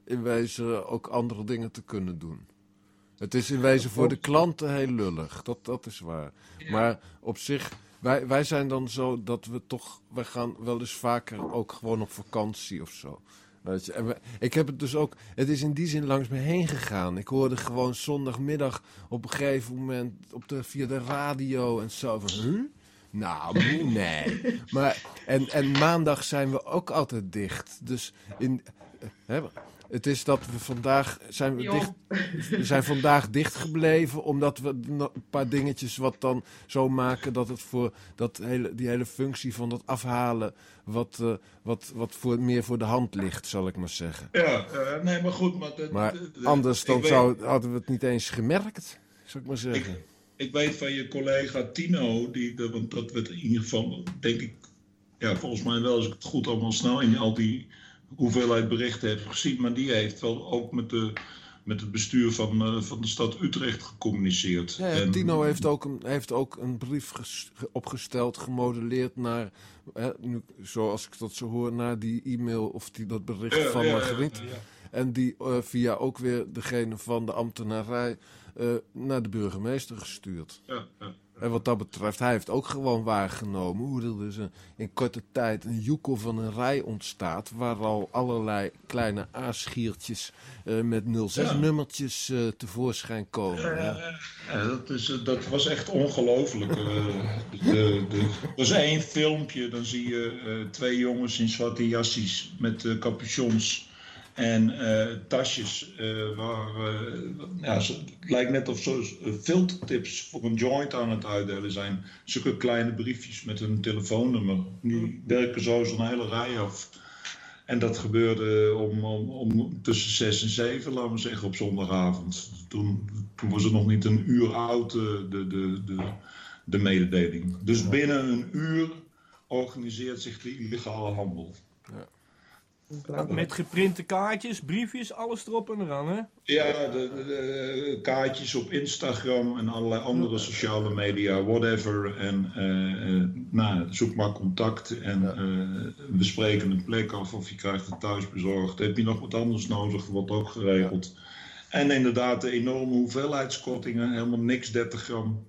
in wezen ook andere dingen te kunnen doen. Het is in wezen voor de klanten heel lullig. Dat, dat is waar. Maar op zich wij, wij zijn dan zo dat we toch, wij gaan wel eens vaker ook gewoon op vakantie of zo. Ik heb het dus ook, het is in die zin langs me heen gegaan. Ik hoorde gewoon zondagmiddag op een gegeven moment op de, via de radio en zo van, huh? Nou, [laughs] nee. Maar, en, en maandag zijn we ook altijd dicht. Dus in, hè, het is dat we vandaag zijn we dicht, we zijn vandaag dicht gebleven omdat we een paar dingetjes wat dan zo maken dat het voor dat hele, die hele functie van dat afhalen wat, uh, wat, wat voor, meer voor de hand ligt, zal ik maar zeggen. Ja, uh, nee, maar goed. Maar, de, maar de, de, anders dan zou, hadden we het niet eens gemerkt, zou ik maar zeggen. Ik, ik weet van je collega Tino, die, want dat werd in ieder geval, denk ik, ja, volgens mij wel, als ik het goed allemaal snel in al die hoeveelheid berichten heb gezien. Maar die heeft wel ook met, de, met het bestuur van, uh, van de stad Utrecht gecommuniceerd. Ja, en, Tino heeft ook een, heeft ook een brief opgesteld, gemodelleerd naar, hè, nu, zoals ik dat zo hoor, naar die e-mail of die, dat bericht Ja, van ja, Margriet. En die eh, via ook weer degene van de ambtenarij eh, naar de burgemeester gestuurd. Ja, ja. En wat dat betreft, hij heeft ook gewoon waargenomen hoe er dus een- in korte tijd een joekel van een rij ontstaat. Waar al allerlei kleine aasschiertjes eh, met 06-nummertjes eh, tevoorschijn komen. Ja. Ja, dat, is, eh, dat was echt ongelooflijk. er is één filmpje, dan zie je twee jongens in zwarte jassies met capuchons en eh, tasjes. eh, waar, eh, ja, ze- het lijkt net of ze filtertips voor een joint aan het uitdelen zijn. Zulke kleine briefjes met hun telefoonnummer. Die werken zo zo'n hele rij af. En dat gebeurde om, om, om tussen zes en zeven, laten we zeggen, op zondagavond. Toen, toen was het nog niet een uur oud, de, de, de, de mededeling. Dus binnen een uur organiseert zich de illegale handel. Met geprinte kaartjes, briefjes, alles erop en eraan, hè? Ja, de, de- de kaartjes op Instagram en allerlei andere sociale media, whatever. En eh, eh, nou, zoek maar contact en eh, we spreken een plek af of je krijgt het thuis bezorgd. Heb je nog wat anders nodig, wordt ook geregeld. En inderdaad, de enorme hoeveelheidskortingen, helemaal niks 30 gram.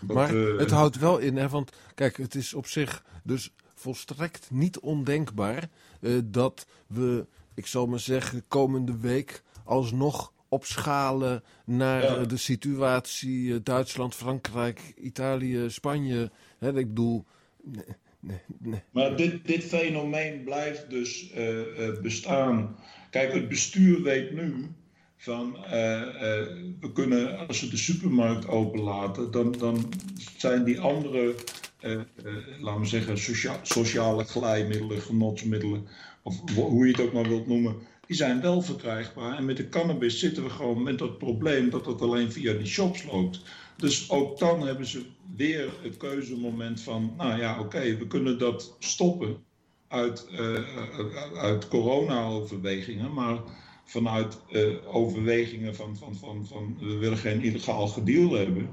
Dat, Maar het houdt wel in, hè, want kijk, het is op zich dus volstrekt niet ondenkbaar eh, dat we, ik zal maar zeggen, komende week alsnog opschalen naar Ja. eh, de situatie eh, Duitsland, Frankrijk, Italië, Spanje. Hè, ik bedoel, nee, nee, nee. Maar dit, dit fenomeen blijft dus bestaan. Kijk, het bestuur weet nu van we kunnen, als we de supermarkt openlaten, dan, dan zijn die andere, laten we zeggen, socia- sociale glijmiddelen, genotsmiddelen, of hoe je het ook maar wilt noemen, die zijn wel verkrijgbaar. En met de cannabis zitten we gewoon met dat probleem dat het alleen via die shops loopt. Dus ook dan hebben ze weer het keuzemoment van, nou ja, oké, we kunnen dat stoppen uit, eh, eh, uit corona-overwegingen, maar vanuit eh, overwegingen van, van, van, van we willen geen illegaal gedeal hebben.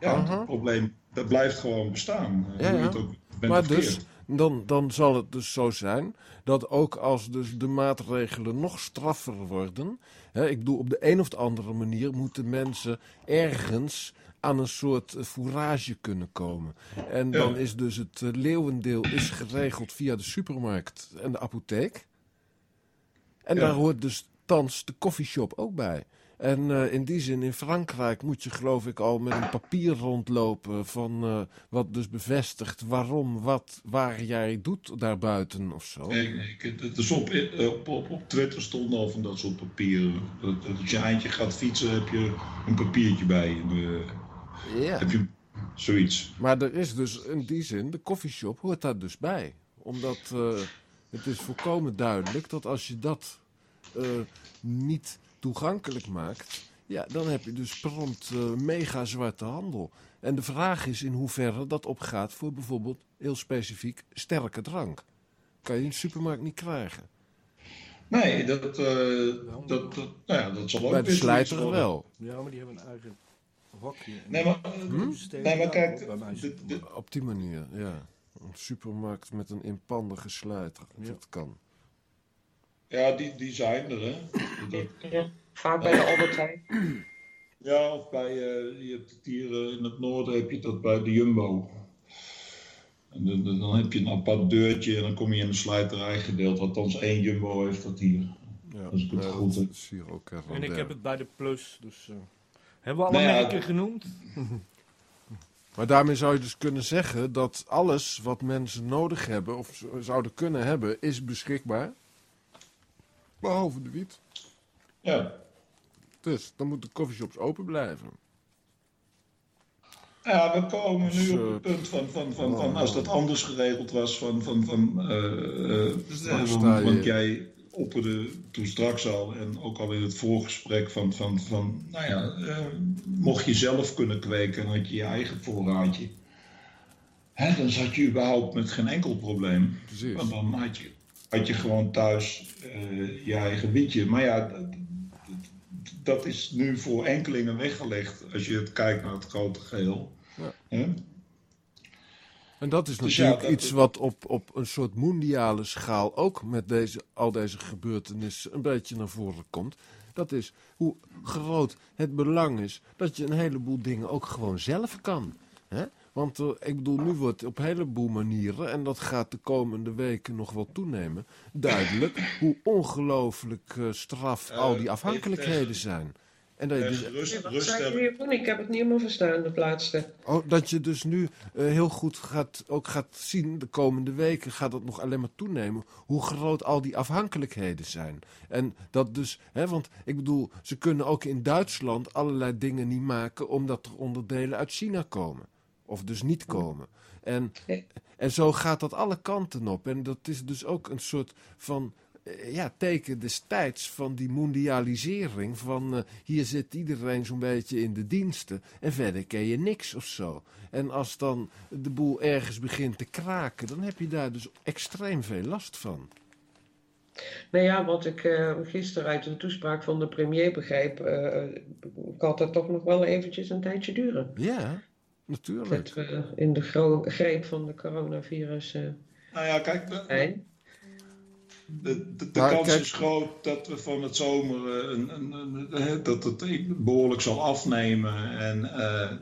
Ja, het probleem dat blijft gewoon bestaan. eh, Ja, het ook Maar dus, dan, dan zal het dus zo zijn dat ook als dus de maatregelen nog straffer worden. Hè, ik bedoel, op de een of de andere manier moeten mensen ergens aan een soort eh, fourage kunnen komen. En Ja. dan is dus het eh, leeuwendeel is geregeld via de supermarkt en de apotheek. En Ja. daar hoort dus thans de koffieshop ook bij. En eh, in die zin, in Frankrijk moet je geloof ik al met een papier rondlopen van eh, wat dus bevestigt waarom, wat, waar jij doet daarbuiten of zo. Nee, nee, ik- het is op, eh, op, op, Twitter stond al van dat soort papieren. Als je eindje gaat fietsen, heb je een papiertje bij je. Eh, Ja. Heb je zoiets. Maar er is dus in die zin, de koffieshop hoort daar dus bij. Omdat eh, het is volkomen duidelijk dat als je dat eh, niet toegankelijk maakt, ja, dan heb je dus prompt eh, mega zwarte handel. En de vraag is in hoeverre dat opgaat voor bijvoorbeeld heel specifiek sterke drank. Kan je in de supermarkt niet krijgen. Nee, dat, eh, dat, dat, nou ja, dat zal ook Bij de slijter wel. Ja, maar die hebben een eigen hokje. Nee, maar, Hm? steken nee, maar kijk. Op die manier, ja. Een supermarkt met een inpandige sluiter. Ja. Dat kan. Ja, die, die zijn er, hè. Dat- Ja, vaak bij de Albert Heijn. [clears throat] ja, of bij, eh, je hebt het hier eh, in het noorden heb je dat bij de Jumbo. En dan, dan- dan heb je een apart deurtje en dan kom je in een slijterij gedeeld. Althans, één Jumbo heeft dat hier. Ja, Als ik het goed dat heb. is hier ook En ik heb het bij de Plus, dus... eh, hebben we alle Nou ja, merken genoemd? [laughs] Maar daarmee zou je dus kunnen zeggen dat alles wat mensen nodig hebben of zouden kunnen hebben, is beschikbaar. Behalve de wiet. Ja. Dus dan moeten coffeeshops open blijven. Ja, we komen nu Dus, op eh, het punt van, van, van, van als dat anders geregeld was, van, van, van, eh, eh, Straks want- jij opperde toen straks al en ook al in het voorgesprek van, van, van nou ja, eh, mocht je zelf kunnen kweken en had je je eigen voorraadje, hè, dan zat je überhaupt met geen enkel probleem. Precies. Want dan had je, had je gewoon thuis eh, je eigen wietje. Maar ja, dat, dat is nu voor enkelingen weggelegd als je het kijkt naar het grote geheel. Ja. En dat is Dus natuurlijk ja, dat- iets wat op, op een soort mondiale schaal ook met deze, al deze gebeurtenissen een beetje naar voren komt. Dat is hoe groot het belang is dat je een heleboel dingen ook gewoon zelf kan. Hè? Want eh, ik bedoel, nu wordt op een heleboel manieren, en dat gaat de komende weken nog wel toenemen, duidelijk [coughs] hoe ongelooflijk eh, straf Eh, al die afhankelijkheden zijn. En dat je, dus, rust, rust hebben. Ik heb het niet helemaal verstaan, het laatste. oh, dat je dus nu heel goed gaat, ook gaat zien, de komende weken gaat dat nog alleen maar toenemen, hoe groot al die afhankelijkheden zijn. En dat dus, hè, want ik bedoel, ze kunnen ook in Duitsland allerlei dingen niet maken omdat er onderdelen uit China komen. Of dus niet komen. En, en zo gaat dat alle kanten op. En dat is dus ook een soort van eh, ja, teken destijds van die mondialisering. Van eh, hier zit iedereen zo'n beetje in de diensten en verder ken je niks of zo. En als dan de boel ergens begint te kraken, dan heb je daar dus extreem veel last van. Nou ja, wat ik eh, gisteren uit een toespraak van de premier begreep, kan dat toch nog wel eventjes een tijdje duren. Ja, natuurlijk. Dat we in de greep van de coronavirus eh, Nou ja, kijk, de, zijn. de, de, de Maar kans kijk- is groot dat we van het zomer eh, een, een, een- dat het behoorlijk zal afnemen. En eh,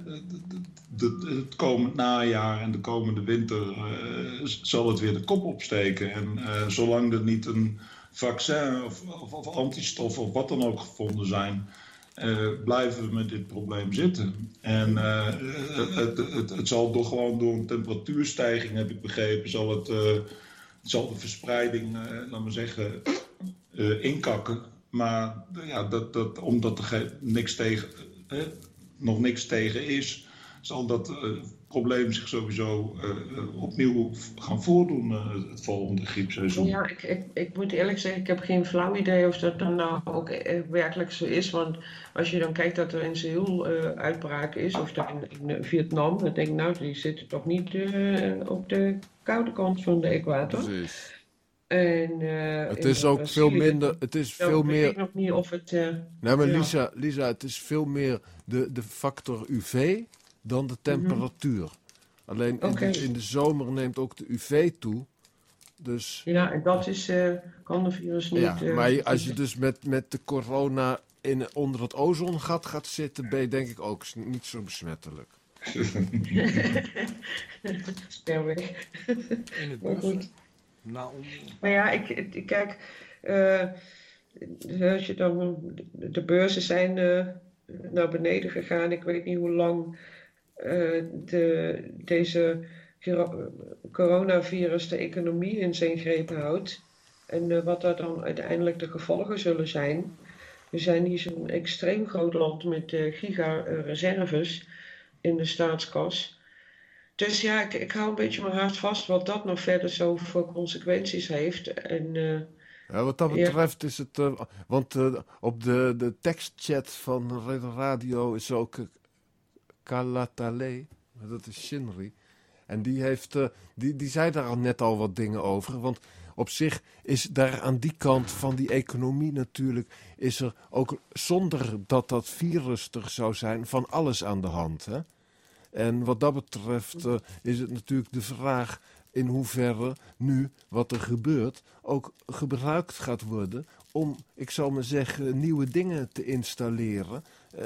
de- het komend najaar en de komende winter eh, zal het weer de kop opsteken. En eh, zolang er niet een vaccin of, of, of antistof of wat dan ook gevonden zijn, eh, blijven we met dit probleem zitten. En eh, het, het, het, zal door, gewoon door een temperatuurstijging, heb ik begrepen, zal het, eh, zal de verspreiding, laten we zeggen, inkakken. Maar ja, dat, dat, omdat er niks tegen, nog niks tegen is, zal dat probleem zich sowieso eh, eh, opnieuw gaan voordoen eh, het volgende griepseizoen. Ja, ik, ik, ik moet eerlijk zeggen, ik heb geen flauw idee of dat dan nou ook werkelijk zo is. Want als je dan kijkt dat er in Seoul eh uitbraak is, of daar in, in Vietnam, dan denk ik, nou, die zitten toch niet eh, op de koude kant van de equator. Precies. En, eh, Het is ook veel minder, het is dan veel weet meer ik nog niet of het... eh, Nee, maar Ja. Lisa, Lisa, het is veel meer de, de factor UV dan de temperatuur. Alleen in, de, in de zomer neemt ook de UV toe. Dus ja, en dat is, eh, kan de virus niet... ja, eh, maar als je dus met, met de corona in, onder het ozongat gaat zitten, ben je denk ik ook niet zo besmettelijk. [laughs] ver weg. In het Maar bos. goed. Onder. Maar ja, ik, ik- kijk, eh, als je dan, de beurzen zijn uh, naar beneden gegaan. Ik weet niet hoe lang uh, de, deze coronavirus de economie in zijn greep houdt. En uh, wat daar dan uiteindelijk de gevolgen zullen zijn. We zijn hier zo'n extreem groot land met giga-reserves in de staatskas. Dus ja, ik, ik hou een beetje mijn hart vast wat dat nog verder zo voor consequenties heeft. En, uh, ja, wat dat betreft is het. Uh, want uh, op de, de tekstchat van radio is ook Kalatale, dat is Shinri. En die, heeft, die, die zei daar al net al wat dingen over. Want op zich is daar aan die kant van die economie natuurlijk... is er ook zonder dat dat virus er zou zijn van alles aan de hand. Hè? En wat dat betreft uh, is het natuurlijk de vraag in hoeverre nu wat er gebeurt ook gebruikt gaat worden om, ik zal maar zeggen, nieuwe dingen te installeren. Uh,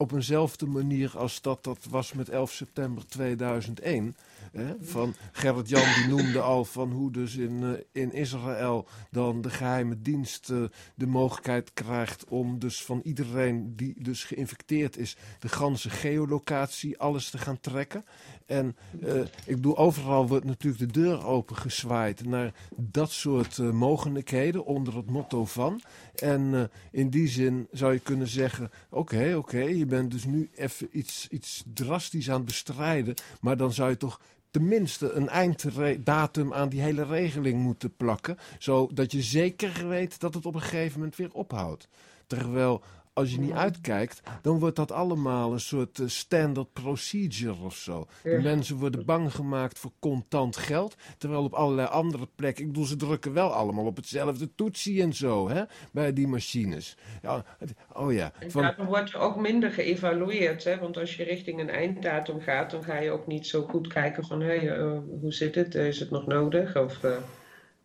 op eenzelfde manier als dat dat was met 11 september 2001. Hè, van Gerrit Jan die noemde al van hoe dus in, uh, in Israël dan de geheime dienst uh, de mogelijkheid krijgt om dus van iedereen die dus geïnfecteerd is de ganse geolocatie alles te gaan trekken. En uh, ik bedoel, overal wordt natuurlijk de deur opengezwaaid naar dat soort mogelijkheden onder het motto van. En in die zin zou je kunnen zeggen, oké, oké, je bent dus nu even iets, iets drastisch aan het bestrijden, maar dan zou je toch tenminste een einddatum aan die hele regeling moeten plakken. Zodat je zeker weet dat het op een gegeven moment weer ophoudt. Terwijl als je niet uitkijkt, dan wordt dat allemaal een soort uh, standard procedure of zo. Ja. De mensen worden bang gemaakt voor contant geld, terwijl op allerlei andere plekken, ik bedoel, ze drukken wel allemaal op hetzelfde toetsie en zo, hè, bij die machines. Ja, oh ja. Van... En wordt ook minder geëvalueerd, hè, want als je richting een einddatum gaat, dan ga je ook niet zo goed kijken van, hé, hey, uh, hoe zit het, is het nog nodig, of, uh,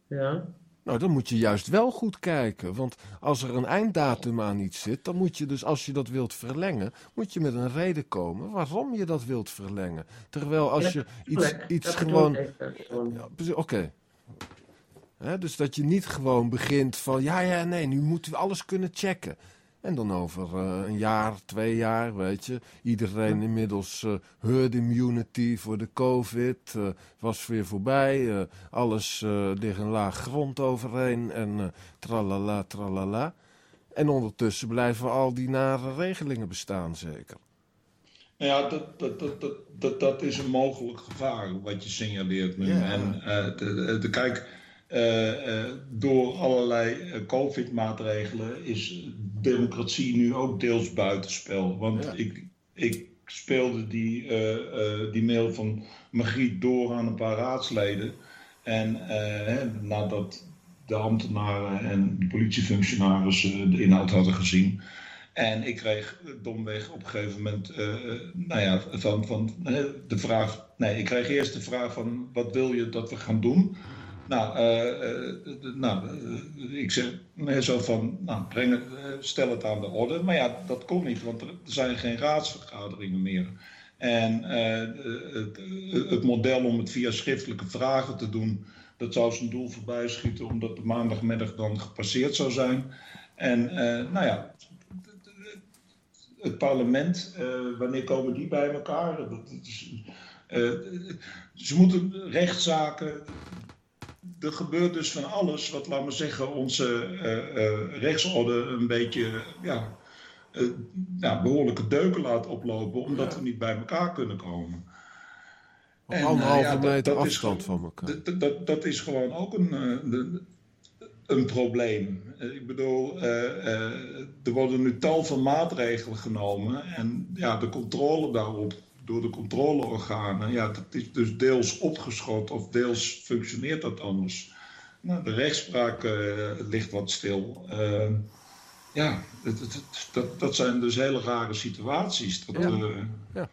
ja... Nou, dan moet je juist wel goed kijken. Want als er een einddatum aan iets zit, dan moet je dus, als je dat wilt verlengen, moet je met een reden komen waarom je dat wilt verlengen. Terwijl als je iets, iets gewoon. Ja, Oké. Okay. dus dat je niet gewoon begint van, ja, ja, nee, nu moeten we alles kunnen checken. En dan over uh, een jaar, twee jaar, weet je, iedereen inmiddels uh, herd immunity voor de covid, uh, was weer voorbij, alles ligt een laag grond overheen en tralala, tralala. En ondertussen blijven al die nare regelingen bestaan, zeker. Ja, dat, dat, dat, dat, dat, dat is een mogelijk gevaar wat je signaleert nu. Ja. En de, de, kijk, uh, uh, door allerlei uh, COVID-maatregelen is democratie nu ook deels buitenspel. Want ja. ik, ik speelde die, die mail van Margriet door aan een paar raadsleden. En hè, nadat de ambtenaren en de politiefunctionarissen de inhoud hadden gezien. En ik kreeg domweg op een gegeven moment, nou ja, van, van de vraag. Nee, ik kreeg eerst de vraag van wat wil je dat we gaan doen? Nou, uh, uh, nou uh, ik zeg zo van, nou, breng het, stel het aan de orde. Maar ja, dat kon niet, want er zijn geen raadsvergaderingen meer. En het, het, model om het via schriftelijke vragen te doen, dat zou zijn doel voorbij schieten, omdat de maandagmiddag dan gepasseerd zou zijn. En nou ja, het parlement, wanneer komen die bij elkaar? Dat, ze moeten rechtszaken er gebeurt dus van alles wat, laten we zeggen, onze uh, uh, rechtsorde een beetje ja, uh, ja, behoorlijke deuken laat oplopen, omdat ja. we niet bij elkaar kunnen komen. Op anderhalve meter afstand is, van elkaar. Dat, dat, dat, is gewoon ook een, een, een probleem. Ik bedoel, er worden nu tal van maatregelen genomen en ja, de controle daarop door de controleorganen, ja, dat is dus deels opgeschot of deels functioneert dat anders. Nou, de rechtspraak uh, ligt wat stil. Uh, ja, het, het, het, dat, dat zijn dus hele rare situaties. Dat, ja. Uh, ja.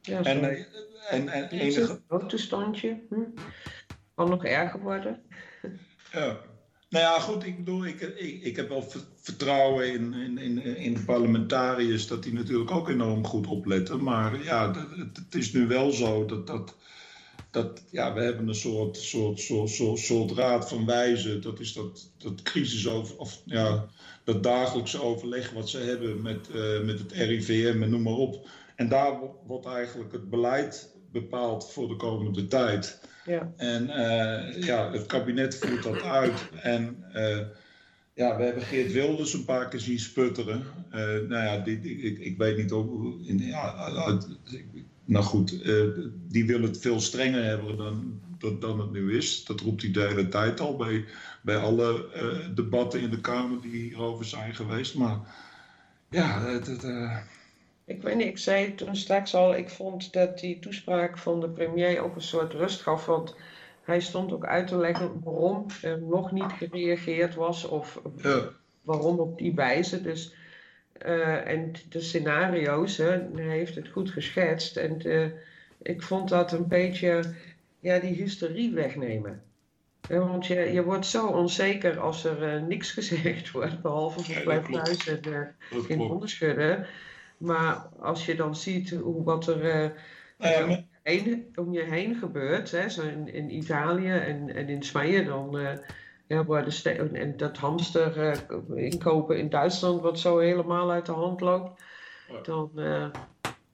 ja en, en, en enige... Een standje. Hm? Kan nog erger worden. ja. Nou ja, goed, ik bedoel, ik, ik, ik heb wel vertrouwen in, in, in, in de parlementariërs dat die natuurlijk ook enorm goed opletten. Maar ja, het, het is nu wel zo dat, dat dat, ja, we hebben een soort, soort, soort, soort, raad van wijzen. Dat is dat, dat crisis over, of ja, dat dagelijkse overleg wat ze hebben met, uh, met het RIVM en noem maar op. En daar wordt eigenlijk het beleid bepaald voor de komende tijd. En uh, ja, het kabinet voert dat uit. En uh, ja, we hebben Geert Wilders een paar keer zien sputteren. Uh, nou ja, ik, ik, weet niet of. In, ja, nou goed, die wil het veel strenger hebben dan, dan, dan, het nu is. Dat roept hij de hele tijd al bij, bij alle debatten in de Kamer die hierover zijn geweest. Maar ja, het. het ik weet niet, ik zei toen straks al, ik vond dat die toespraak van de premier ook een soort rust gaf. Want hij stond ook uit te leggen waarom er nog niet gereageerd was of ja. waarom op die wijze. Dus, uh, en de scenario's, hè, hij heeft het goed geschetst. En uh, ik vond dat een beetje ja, die hysterie wegnemen. Ja, want je, je wordt zo onzeker als er uh, niks [laughs] gezegd wordt, behalve voor thuis en uh, geen onderschudden. Maar als je dan ziet hoe, wat er uh, ja, heen, om je heen gebeurt, hè, zo in, in Italië en, en in Spanje, dan uh, ja, worden en dat hamster uh, inkopen in Duitsland, wat zo helemaal uit de hand loopt, dan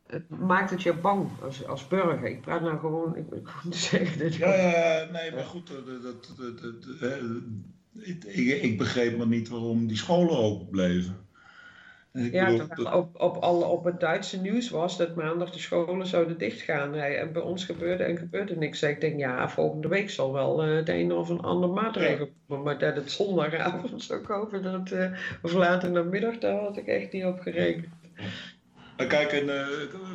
het maakt het je bang als, als burger. Ik praat nou gewoon, ik wil [laughs] zeggen. Dit ja, ja, nee, maar goed, dat, dat, dat, ik, ik begreep maar niet waarom die scholen open bleven ja, dat... op, op, alle, op het Duitse nieuws was dat maandag de scholen zouden dichtgaan. En bij ons gebeurde en gebeurde niks. Ik denk, ja, volgende week zal wel uh, de een of een ander maatregel komen. Maar dat het zondagavond zou komen, dat, uh, of later namiddag, daar had ik echt niet op gerekend. Nou, kijk, en,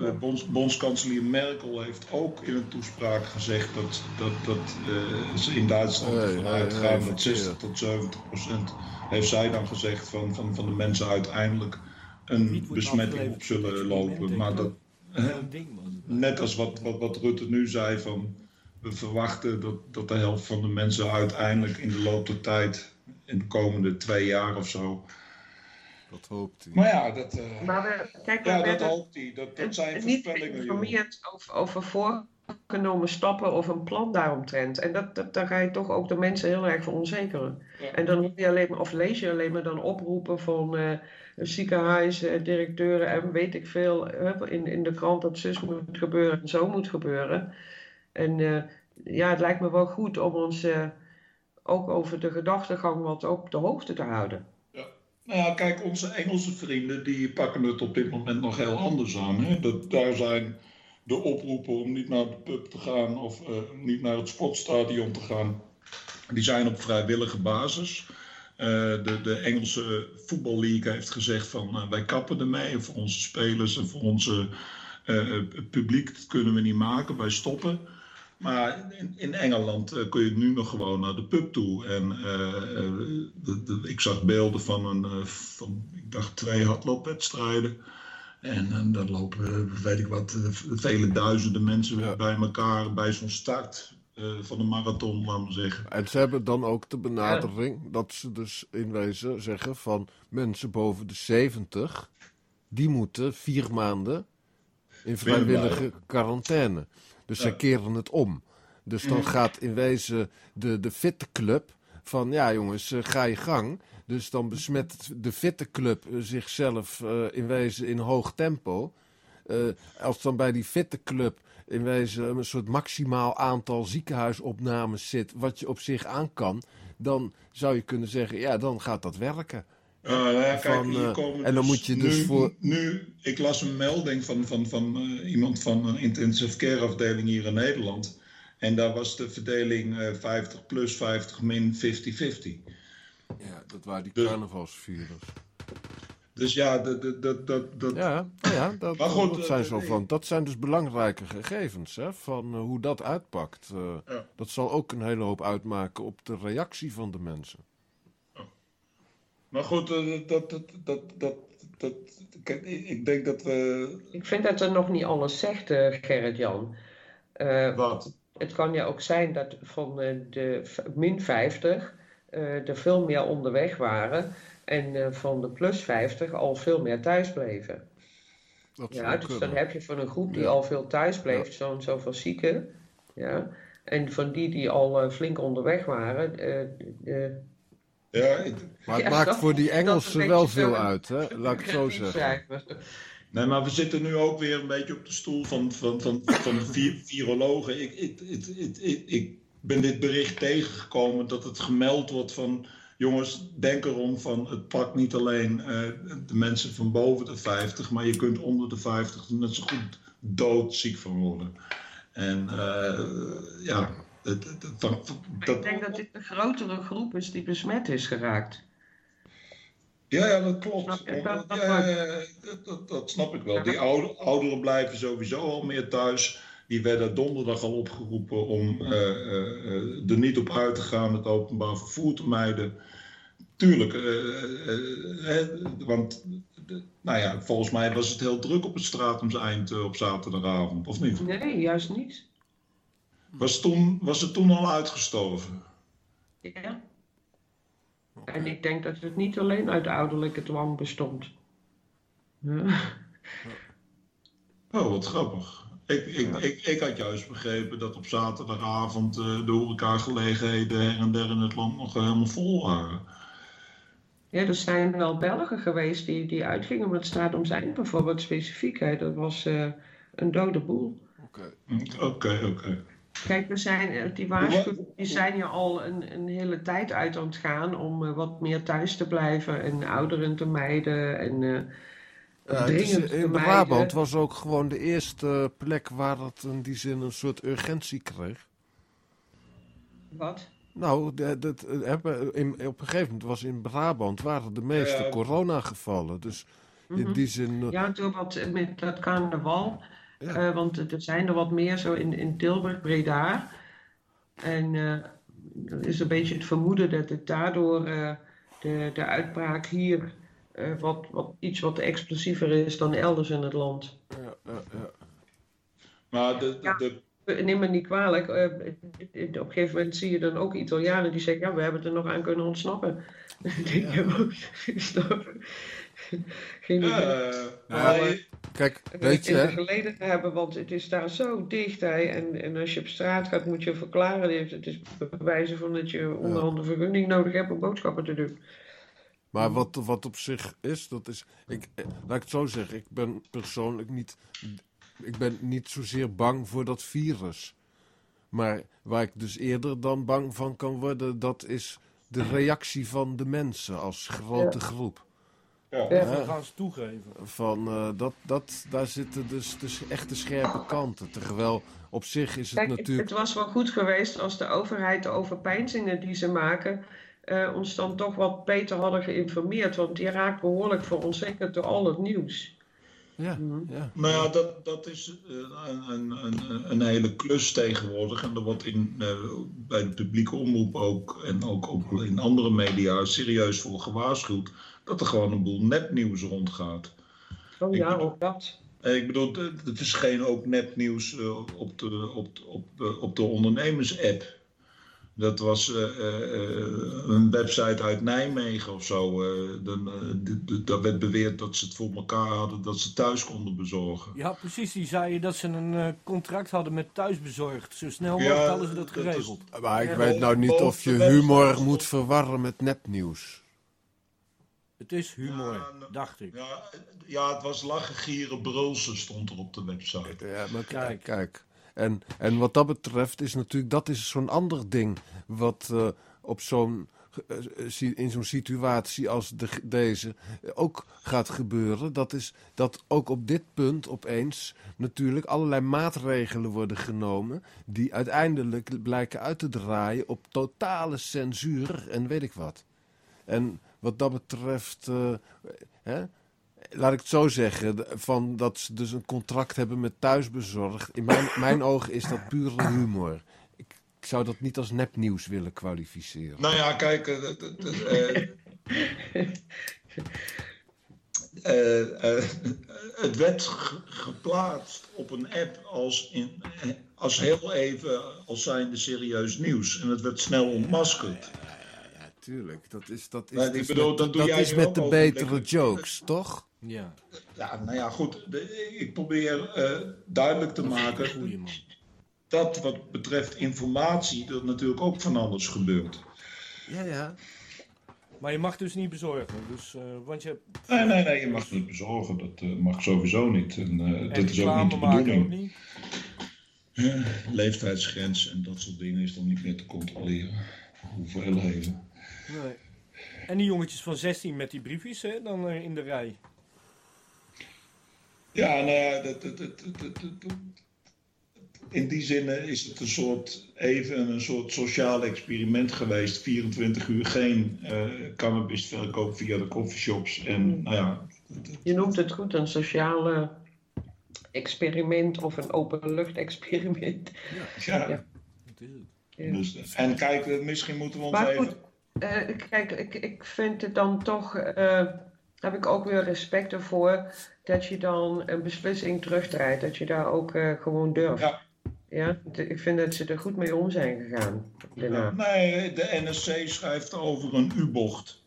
uh, bonds, bondskanselier Merkel heeft ook in een toespraak gezegd dat, dat, dat ze in Duitsland ervan uitgaan dat 60 tot 70 procent, heeft zij dan gezegd, van, van, van de mensen uiteindelijk een besmetting op zullen lopen. Maar dat, [laughs] net als wat, wat, wat Rutte nu zei, van we verwachten dat, dat de helft van de mensen uiteindelijk in de loop der tijd, in de komende twee jaar of zo. Dat hoopt hij. Maar ja, dat, uh, maar we, kijk, ja, dat hoopt hij. Dat, dat zijn voorspellingen. Niet geïnformeerd over, over voorgenomen stappen of een plan daaromtrent. En dat, dat, daar ga je toch ook de mensen heel erg voor onzekeren. En dan hoor je alleen maar, of lees je alleen maar dan oproepen van uh, ziekenhuisdirecteuren en weet ik veel in, in de krant dat zus moet gebeuren en zo moet gebeuren. En uh, ja, het lijkt me wel goed om ons uh, ook over de gedachtegang wat op de hoogte te houden. Ja. Nou ja, kijk, onze Engelse vrienden die pakken het op dit moment nog heel anders aan. Hè? Dat, daar zijn de oproepen om niet naar de pub te gaan of niet naar het sportstadion te gaan die zijn op vrijwillige basis. Uh, de, de Engelse voetballeague heeft gezegd van uh, wij kappen ermee voor onze spelers en voor onze uh, publiek. Dat kunnen we niet maken, wij stoppen. Maar in, in Engeland kun je nu nog gewoon naar de pub toe. En de, de, ik zag beelden van, een, van ik dacht, twee hardloopwedstrijden. En, en dan lopen, weet ik wat, vele duizenden mensen ja. bij elkaar bij zo'n start. Eh, van de marathon, laten we zeggen. En ze hebben dan ook de benadering dat ze dus in wezen zeggen van mensen boven de 70, die moeten vier maanden in vrijwillige quarantaine. Dus ja. ze keren het om. Dus dan gaat in wezen de, de fitte club van ja jongens, uh, ga je gang. Dus dan besmet de fitte club zichzelf uh, in wezen in hoog tempo. Als dan bij die fitte club in wezen een soort maximaal aantal ziekenhuisopnames zit, wat je op zich aan kan, dan zou je kunnen zeggen, ja, dan gaat dat werken. Uh, ja, kijk, hier eh, komen en dan dus moet je dus nu, voor. Nu, ik las een melding van, van, van uh, iemand van een intensive care afdeling hier in Nederland. En daar was de verdeling uh, 50 plus 50 min 50-50. Ja, dat waren die dus. Dus ja, dat... dat, dat, dat... Ja, nou ja dat, maar goed, dat, zijn zo van, dat zijn dus belangrijke gegevens, hè, van uh, hoe dat uitpakt. Uh, ja. Dat zal ook een hele hoop uitmaken op de reactie van de mensen. Maar goed, dat, dat, dat, dat, dat, kijk, ik denk dat we... Ik vind dat er nog niet alles zegt, Gerrit-Jan. Wat? Het kan ja ook zijn dat van de min 50 er veel meer onderweg waren... En uh, van de plus 50 al veel meer thuis bleven. Dat ja, dus dan heb je van een groep die ja. al veel thuis bleef, ja. zo'n zoveel zieken. Ja? En van die die al eh, flink onderweg waren, eh, eh, Ja, ik- Maar het Ja, maakt dat- voor die Engelsen wel veel een- uit, hè? Laat ik het zo zeggen. Nee, maar we zitten nu ook weer een beetje op de stoel van, van, van, van de vi- virologen. Ik, ik, ik, ik ben dit bericht tegengekomen dat het gemeld wordt van... Jongens, denk erom van het pakt niet alleen eh, de mensen van boven de 50... maar je kunt onder de 50 er net zo goed doodziek van worden. En eh, ja, dat, ik denk dat dit een grotere groep is die besmet is geraakt. Ja, ja, dat klopt. Ja, Dat- snap ik wel. Die oude, ouderen blijven sowieso al meer thuis. Die werden donderdag al opgeroepen om eh, er niet op uit te gaan, het openbaar vervoer te mijden. Tuurlijk, eh, want nou ja, volgens mij was het heel druk op het Stratumseind op zaterdagavond, of niet? Nee, juist niet. Was, toen, was het toen al uitgestorven? Ja. En ik denk dat het niet alleen uit ouderlijke dwang bestond. Ja. Oh, wat grappig. Ik, ik, ik, ik had juist begrepen dat op zaterdagavond eh, de horecagelegenheden her en der in het land nog helemaal vol waren. Ja, er zijn wel Belgen geweest die, die uitgingen, maar het staat om zijn bijvoorbeeld specifiek. Hè. Dat was eh, een dode boel. Oké. Hm, Oké, oké. Kijk, we zijn, eh, die waarschuwingen die zijn ja al een, een hele tijd uit aan het gaan om eh, wat meer thuis te blijven en ouderen te mijden en eh, Ja, is- te in. Brabant was ook gewoon de eerste plek waar het in die zin een soort urgentie kreeg. Wat? Nou, de- dat, eh, hebben- in, op een gegeven moment was in Brabant waren de meeste Ja. coronagevallen. Dus in Mhm. die zin... eh, Ja, door wat eh, met dat carnaval. Ja. Eh, want er zijn er wat meer zo in, in Tilburg, Breda. En eh, er is een beetje het vermoeden dat het daardoor eh, de, de uitbraak hier eh, wat, wat, iets wat explosiever is dan elders in het land. ja, ja, ja. Maar de, de, Eh, Neem me niet kwalijk, eh, eh, op een gegeven moment zie je dan ook Italianen die zeggen, ja, we hebben er nog aan kunnen ontsnappen. [laughs] Ik denk, ook? [laughs] Geen idee. eh, Kijk, weet je, in geleden te hebben, want het is daar zo dicht. Hè, en, en als je op straat gaat, moet je verklaren. Het is bewijzen van dat je onderhand een vergunning nodig hebt om boodschappen te doen. Maar wat, wat op zich is, dat is... Ik, eh, laat ik het zo zeggen, ik ben persoonlijk niet... Ik ben niet zozeer bang voor dat virus. Maar waar ik dus eerder dan bang van kan worden, dat is de reactie van de mensen als grote groep. ja. Ja. Dat gaan ze toegeven. Van, eh, dat, dat, daar zitten dus, dus echt de scherpe kanten. Terwijl op zich is het Kijk, het, natuurlijk... het was wel goed geweest als de overheid de overpeinzingen die ze maken. Eh, ons dan toch wat beter hadden geïnformeerd. Want die raakt behoorlijk voor onzeker door al het nieuws. Ja, Mhm. ja. Nou ja, dat, dat is eh, een, een, een, een hele klus tegenwoordig. En er wordt in, eh, bij de publieke omroep ook en ook, ook in andere media serieus voor gewaarschuwd dat er gewoon een boel nepnieuws rondgaat. Oh ja, bedoel- ook dat. Ik bedoel, er er verscheen ook nepnieuws op de, op, de- op, de- op de ondernemers-app. Dat was eh, eh, een website uit Nijmegen of zo. eh, eh, d- daar werd beweerd dat ze het voor elkaar hadden, dat ze thuis konden bezorgen. Ja, precies. Die zeiden dat ze een eh, contract hadden met thuisbezorgd. Zo snel Ja, mogelijk hadden ze dat dat is- geregeld. Maar ik Ja. weet nou niet of je humor moet verwarren met nepnieuws. Het is humor, Ja, nou- dacht ik. Ja, ja, het was lachen, gieren, brulsen stond er op de website. Ja, maar Kijk. kijk. En, en wat dat betreft is natuurlijk, dat is zo'n ander ding. Wat eh, op zo'n, eh, si- in zo'n situatie als de, deze ook gaat gebeuren. Dat is dat ook op dit punt opeens natuurlijk allerlei maatregelen worden genomen. Die uiteindelijk blijken uit te draaien op totale censuur en weet ik wat. En wat dat betreft, eh, hè, laat ik het zo zeggen, van dat ze dus een contract hebben met thuisbezorgd. In mijn, [laughs] mijn ogen is dat pure humor. Ik, ik zou dat niet als nepnieuws willen kwalificeren. Nou ja, kijk, eh, het, [laughs] eh, eh, het werd ge- geplaatst op een app als, in, als heel even als zijnde serieus nieuws. En het werd snel ontmaskerd. Tuurlijk. Dat is, dat is, Nee, ik dus bedoel, met, dat de- doe dat jij is nu met de betere jokes, toch? Ja, Ja, nou ja, goed. de- ik probeer eh, duidelijk te maken. goeie man. dat wat betreft informatie, dat natuurlijk ook van alles gebeurt. Ja, ja. Maar je mag dus niet bezorgen. Dus, eh, want je. Nee, nee, nee, je mag niet bezorgen. Dat eh, mag sowieso niet. En, eh, en dat is ook niet de bedoeling. ook niet. Ja, leeftijdsgrens en dat soort dingen is dan niet meer te controleren. Hoeveelheden. Nee. En die jongetjes van 16 met die briefjes, hè, dan eh, in de rij. Ja, nou ja, dat, dat, dat, dat- dat- dat- in die zin eh, is het een soort, even een soort sociaal experiment geweest. 24 uur geen eh cannabisverkoop via de coffeeshops. En nou ja, Je noemt het goed, een sociale experiment of een openlucht-experiment. ja. Ja. Dat is het. Ja. Dus, en kijk, misschien moeten we ons Maar even... goed, eh, kijk, ik, ik vind het dan toch, eh, heb ik ook weer respect ervoor dat je dan een beslissing terugdraait. Dat je daar ook eh, gewoon durft. Ja. Ja, ik vind dat ze er goed mee om zijn gegaan. Daarna. Nee, de NSC schrijft over een U-bocht.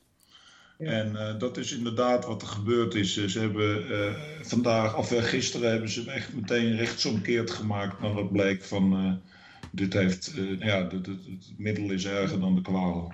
Ja. En dat is inderdaad wat er gebeurd is. Ze hebben vandaag, of gisteren hebben ze echt meteen rechtsomkeerd gemaakt nadat het bleek van dit heeft, eh, ja, het, het, het middel is erger dan de kwaal.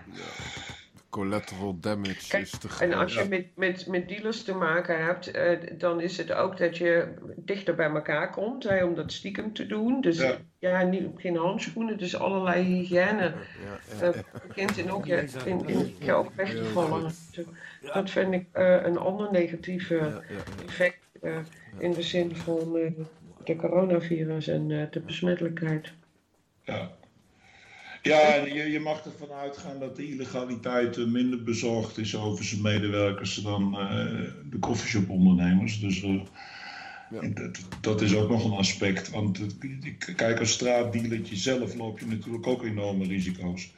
Collateral damage Kijk, is te En als je ja. met, met, met dealers te maken hebt, eh, dan is het ook dat je dichter bij elkaar komt hè, om dat stiekem te doen. Dus ja, Ja. niet, geen handschoenen, dus allerlei hygiëne. Ja, ja, eh begint in ook, in, in, in, ja, ook weg te vallen. goed. Dat vind ik eh, een ander negatief ja, ja, ja. effect eh, in de zin van eh, de coronavirus en eh, de besmettelijkheid. Ja. Ja, en je, je mag ervan uitgaan dat de illegaliteit minder bezorgd is over zijn medewerkers dan eh, de coffeeshop-ondernemers. Dus eh, Ja. dat, dat is ook nog een aspect. Want kijk, als straatdealertje zelf loop je natuurlijk ook enorme risico's.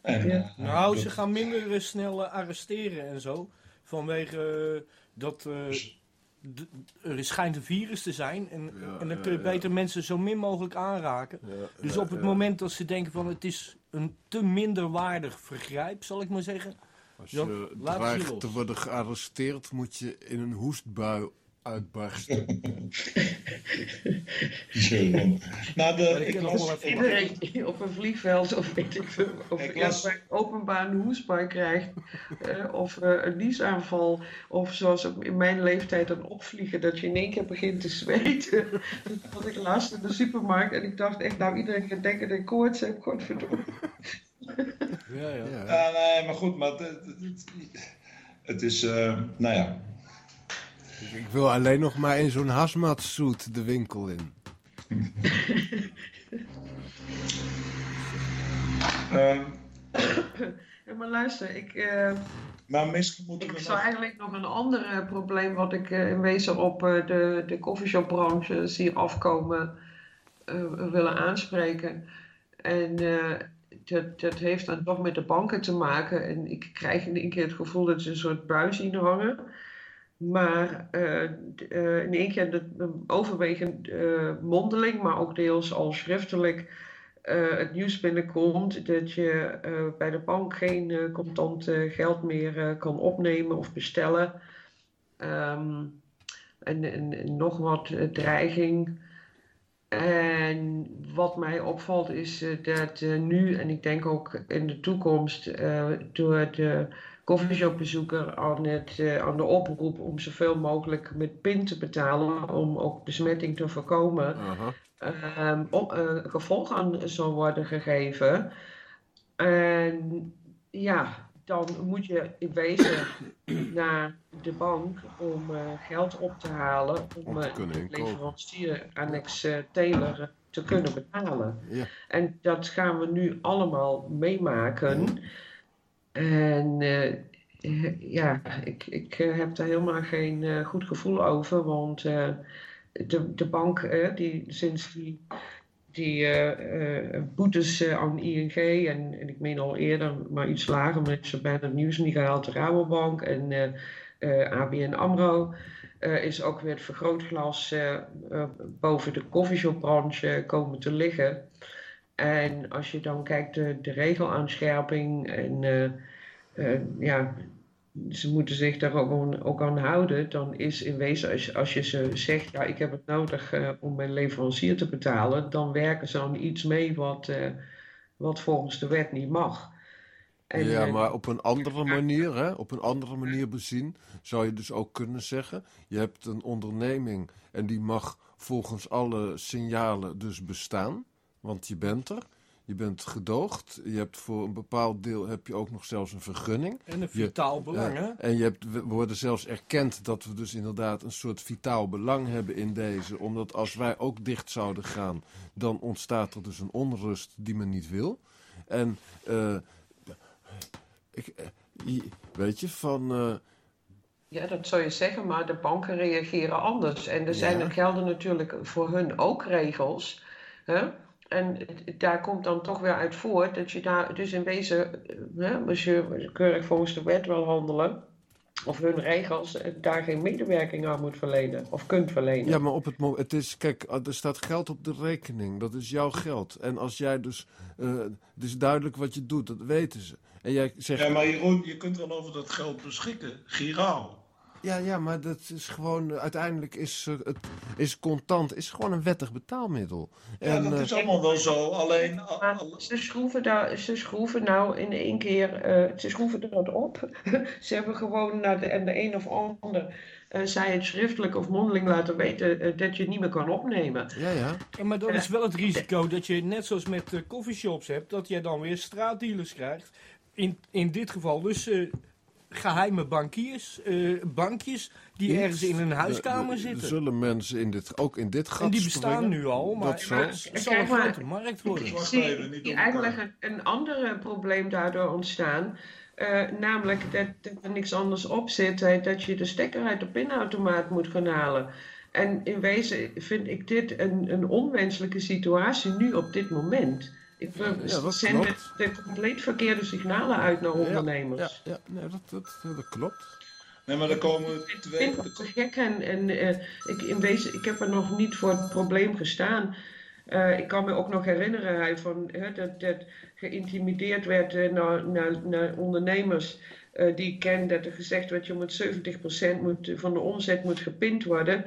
En, Ja. eh, Nou, dat- ze gaan minder snel arresteren en zo. Vanwege dat eh, d- er schijnt een virus te zijn. En, Ja, en dan kun je ja. beter mensen zo min mogelijk aanraken. Dus op het moment dat ze denken van het is een te minderwaardig vergrijp, zal ik maar zeggen. Als Dan je ze dreigt te worden gearresteerd, moet je in een hoestbui uitbarsten. [laughs] Jeroen. Nou, de, ik las- Iedereen op een vliegveld of weet ik veel, of Ik las- openbaar een hoestbui krijgt, eh, of eh, een niesaanval, of zoals op- in mijn leeftijd een opvliegen, dat je in één keer begint te zweten. Dat ik laatst in de supermarkt en ik dacht echt, nou iedereen gaat denken dat ik koorts heb, godverdomme. Ja, ja. Ja. Ja, nee, maar goed, maar het, het- het- het is, eh, nou ja. Dus ik wil alleen nog maar in zo'n hazmat suit de winkel in. Ehm, Ja, maar luister, ik, eh, maar misschien moeten ik we zou nog... eigenlijk nog een ander eh, probleem wat ik eh, in wezen op eh, de, de coffeeshopbranche zie afkomen eh, willen aanspreken. En eh, dat, dat heeft dan toch met de banken te maken. En ik krijg in één keer het gevoel dat ze een soort buis in hangen. Maar eh, eh, in één keer de, overwegend eh, mondeling, maar ook deels al schriftelijk het nieuws binnenkomt dat je bij de bank geen contant geld meer kan opnemen of bestellen. Ehm, en, en, en nog wat dreiging. En wat mij opvalt is dat nu, en ik denk ook in de toekomst, door de coffeeshopbezoeker aan, het, eh, aan de oproep om zoveel mogelijk met PIN te betalen, om ook besmetting te voorkomen, op, eh, gevolg aan zal worden gegeven. En ja, dan moet je in wezen [clears throat] naar de bank om eh, geld op te halen om Om te kunnen de leverancier Annex Taylor eh, te kunnen betalen. Ja. En dat gaan we nu allemaal meemaken. En eh, eh, ja, ik, ik eh, heb daar helemaal geen goed gevoel over, want de, de bank, die sinds die, die boetes aan ING en, en ik meen al eerder, maar iets lager, ik heb bijna het nieuws niet gehaald, de Rabobank en ABN AMRO, is ook weer het vergrootglas boven de coffeeshopbranche komen te liggen. En als je dan kijkt de, de regelaanscherping en eh, eh, ja, ze moeten zich daar ook, ook aan houden. Dan is in wezen, als, als je ze zegt, ja, ik heb het nodig uh, om mijn leverancier te betalen, dan werken ze aan iets mee wat, uh, wat volgens de wet niet mag. En, ja, maar op een andere manier, hè, op een andere manier bezien, zou je dus ook kunnen zeggen, je hebt een onderneming en die mag volgens alle signalen dus bestaan, want je bent er. Je bent gedoogd. Je hebt voor een bepaald deel heb je ook nog zelfs een vergunning. En een vitaal je, belang, hè? En je hebt, we worden zelfs erkend dat we dus inderdaad een soort vitaal belang hebben in deze. Omdat als wij ook dicht zouden gaan, dan ontstaat er dus een onrust die men niet wil. En uh, ik, uh, weet je, van... Uh, ja, dat zou je zeggen, maar de banken reageren anders. En er, zijn, er gelden natuurlijk voor hun ook regels. Hè? En daar komt dan toch weer uit voort dat je daar dus in wezen, hè, als je keurig volgens de wet wil handelen, of hun regels, eh, daar geen medewerking aan moet verlenen of kunt verlenen. Ja, maar op het moment, het is, kijk, er staat geld op de rekening, dat is jouw geld. En als jij dus, uh, het is duidelijk wat je doet, dat weten ze. En jij zegt... Ja, maar Jeroen, je kunt wel over dat geld beschikken, giraal. Ja, ja, maar dat is gewoon, uiteindelijk is, het, is contant, is gewoon een wettig betaalmiddel. Ja, dat is allemaal wel zo, alleen... Ze schroeven, daar, ze schroeven nou in één keer, uh, ze schroeven dat op. [laughs] ze hebben gewoon naar de, en de een of ander uh, zij het schriftelijk of mondeling laten weten uh, dat je het niet meer kan opnemen. Ja, ja. ja maar dan is wel het risico dat je, net zoals met uh, coffeeshops hebt, dat je dan weer straatdealers krijgt. In, in dit geval dus geheime bankiers, uh, bankjes die ergens in een huiskamer zitten. Er zullen mensen in dit, ook in dit gat En die bestaan nu al, maar, dat maar het zal een grote markt worden. Ik zie eigenlijk een ander probleem daardoor ontstaan. Uh, namelijk dat, dat, er niks anders op zit, dat je de stekker uit de pinautomaat moet gaan halen. En in wezen vind ik dit een, een onwenselijke situatie nu op dit moment. Ik ja, zenden de compleet verkeerde signalen uit naar ondernemers. Ja, ja, nee, dat, dat, dat klopt. Nee, maar dan komen twee... Ik vind het te gek en, en uh, ik, in wezen, ik heb er nog niet voor het probleem gestaan. Uh, ik kan me ook nog herinneren hij, van, dat, dat geïntimideerd werd uh, naar, naar, naar ondernemers die ik ken. Dat er gezegd werd, je moet 70% moet, van de omzet moet gepind worden.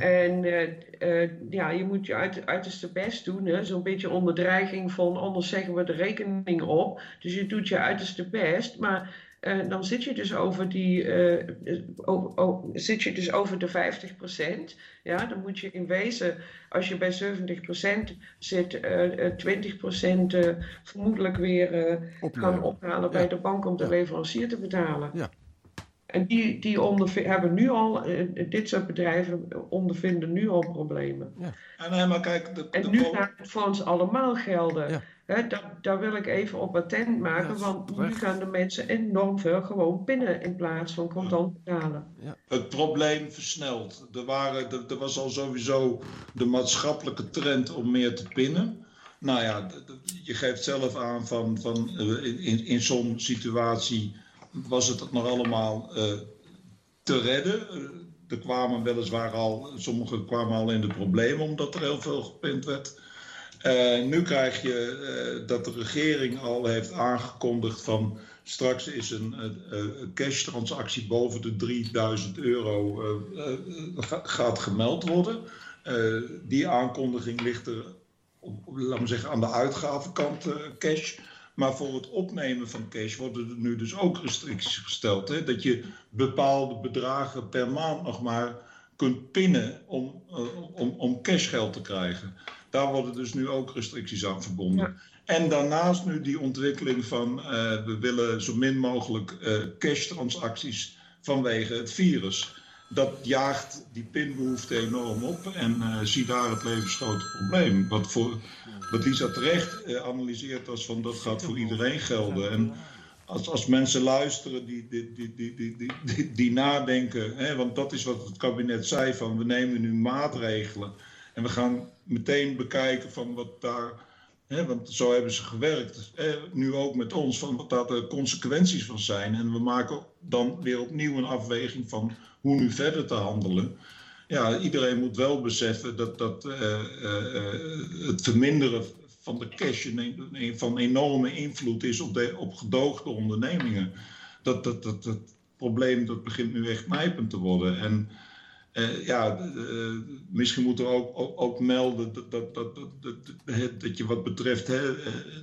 En uh, uh, ja, je moet je uit, uiterste best doen, zo'n beetje onder dreiging van anders zeggen we de rekening op. Dus je doet je uiterste best, maar uh, dan zit je dus over die, over, oh, zit je dus over de 50%. Ja, dan moet je in wezen, als je bij 70% zit, 20% vermoedelijk weer gaan ophalen bij de bank om de leverancier te betalen. Ja. En die, die hebben nu al, eh, dit soort bedrijven ondervinden nu al problemen. Ja. En, nee, maar kijk, de, en nu gaat het voor ons allemaal gelden. Ja. He, daar, daar, wil ik even op attent maken, want nu gaan de mensen enorm veel gewoon pinnen in plaats van contant betalen. Ja. Het probleem versnelt. Er, waren, er, er, was al sowieso de maatschappelijke trend om meer te pinnen. Nou ja, je geeft zelf aan van, van eh, in, in zo'n situatie was het nog allemaal uh, te redden. Uh, er kwamen weliswaar al, sommigen kwamen al in de problemen omdat er heel veel gepind werd. Uh, nu krijg je dat de regering al heeft aangekondigd van straks is een cash transactie boven de 3000 euro gaat gemeld worden. die aankondiging ligt er, laten we zeggen, aan de uitgavenkant cash. Maar voor het opnemen van cash worden er nu dus ook restricties gesteld. Hè? Dat je bepaalde bedragen per maand nog maar kunt pinnen om, uh, om, om cashgeld te krijgen. Daar worden dus nu ook restricties aan verbonden. En daarnaast nu die ontwikkeling van uh, we willen zo min mogelijk uh, cash-transacties vanwege het virus. Dat jaagt die pinbehoefte enorm op en zie daar het levensgrote probleem. Wat voor wat Lisa terecht eh, analyseert als van dat gaat voor iedereen gelden. En als, als mensen luisteren die, die, die, die, die, die, die nadenken, hè, want dat is wat het kabinet zei van we nemen nu maatregelen en we gaan meteen bekijken van wat daar, want zo hebben ze gewerkt, hè, nu ook met ons, van wat daar de consequenties van zijn. En we maken dan weer opnieuw een afweging van hoe nu verder te handelen ja, iedereen moet wel beseffen dat, dat uh, uh, het verminderen van de cash een, van enorme invloed is op, de, op gedoogde ondernemingen. Dat, dat, dat, dat, probleem dat begint nu echt nijpend te worden. En eh, ja, eh, misschien moeten we ook, ook, melden dat, dat, dat, dat, dat, je wat betreft, hè,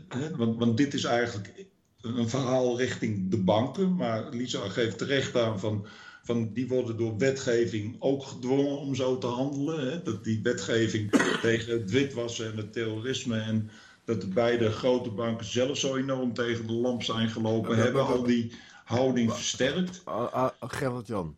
hè, want, want dit is eigenlijk een verhaal richting de banken, maar Lisa geeft terecht aan van, van die worden door wetgeving ook gedwongen om zo te handelen. Hè? Dat die wetgeving [clears throat] tegen het witwassen en het terrorisme en dat de beide grote banken zelf zo enorm tegen de lamp zijn gelopen, Ja, hebben al die houding versterkt. Ah, ah, Gerrit-Jan,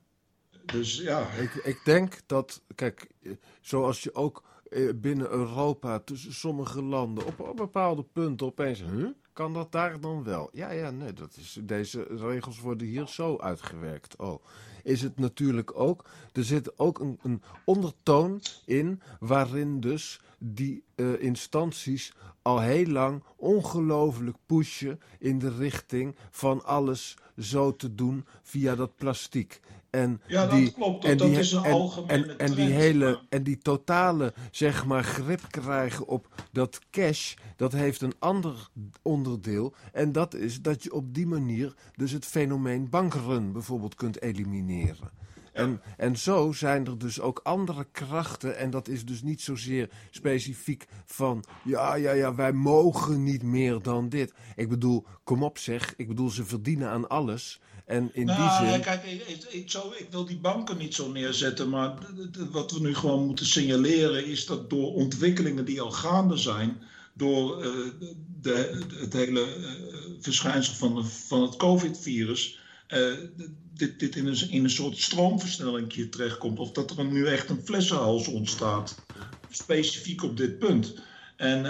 Dus ja, ik, ik denk dat, kijk, eh, zoals je ook eh, binnen Europa tussen sommige landen op, op bepaalde punten opeens, huh, kan dat daar dan wel? Ja, ja, nee, dat is, deze regels worden hier zo uitgewerkt. Oh, is het natuurlijk ook, er zit ook een, een ondertoon in waarin dus die eh, instanties al heel lang ongelooflijk pushen in de richting van alles zo te doen via dat plastiek. En Ja, dat die, klopt. en Dat die, is een en, algemene en, en die hele maar- en die totale zeg maar grip krijgen op dat cash, dat heeft een ander onderdeel en dat is dat je op die manier dus het fenomeen bankrun bijvoorbeeld kunt elimineren. En, en zo zijn er dus ook andere krachten. En dat is dus niet zozeer specifiek van. Ja, ja, ja, wij mogen niet meer dan dit. Ik bedoel, kom op zeg. Ik bedoel, ze verdienen aan alles. En in nou, die zin. kijk, ik, ik, ik zo, ik wil die banken niet zo neerzetten, maar wat we nu gewoon moeten signaleren is dat door ontwikkelingen die al gaande zijn, door eh, de, het hele eh, verschijnsel van, de- van het COVID-virus, eh, dit, dit in, een, in een soort stroomversnelling terechtkomt. Of dat er nu echt een flessenhals ontstaat, specifiek op dit punt. En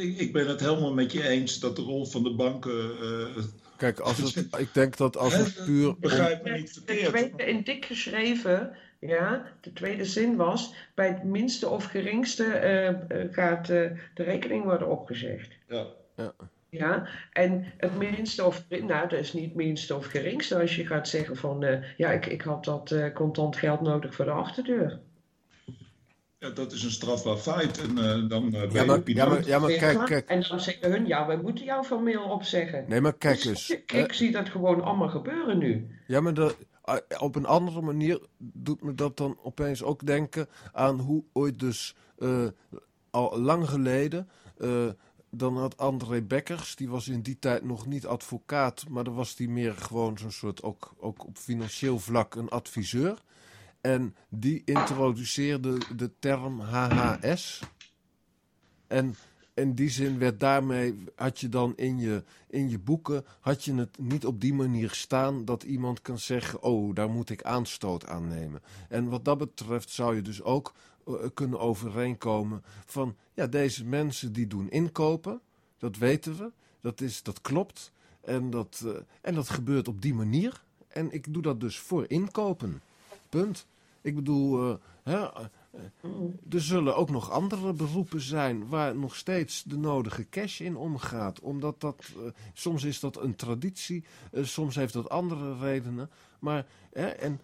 ik, ik ben het helemaal met je eens dat de rol van de banken. Kijk, [laughs] als het, ik denk dat als het puur. begrijp me niet De verkeerd. tweede, in dik geschreven, ja, de tweede zin was, bij het minste of geringste eh, eh, gaat eh, de rekening worden opgezegd. Ja. Ja, en het minste of, nou, dat is niet het minste of geringste als je gaat zeggen van, eh, ja, ik, ik had dat eh, contant geld nodig voor de achterdeur. Ja, dat is een strafbaar feit. En eh, dan eh, ben Ja, maar, ja, maar, ja, maar kijk, kijk. En dan zeggen hun, ja, wij moeten jou formeel opzeggen. Nee, maar kijk Dus eens. [laughs] ik, ik zie dat gewoon allemaal gebeuren nu. Ja, maar de, ah, op een andere manier doet me dat dan opeens ook denken aan hoe ooit dus eh, al lang geleden. eh, dan had André Bekkers, die was in die tijd nog niet advocaat, maar dan was die meer gewoon zo'n soort, ook, ook op financieel vlak, een adviseur. En die introduceerde de term HHS. En in die zin werd daarmee, had je dan in je, in je boeken, had je het niet op die manier staan dat iemand kan zeggen, oh, daar moet ik aanstoot aan nemen. En wat dat betreft zou je dus ook eh, kunnen overeenkomen van, ja, deze mensen die doen inkopen, dat weten we, dat, is, dat klopt. En dat, eh, en dat gebeurt op die manier. En ik doe dat dus voor inkopen. Punt. Ik bedoel, eh, hè, eh, er zullen ook nog andere beroepen zijn waar nog steeds de nodige cash in omgaat. Omdat dat, eh, soms is dat een traditie, soms heeft dat andere redenen. Maar, hè, en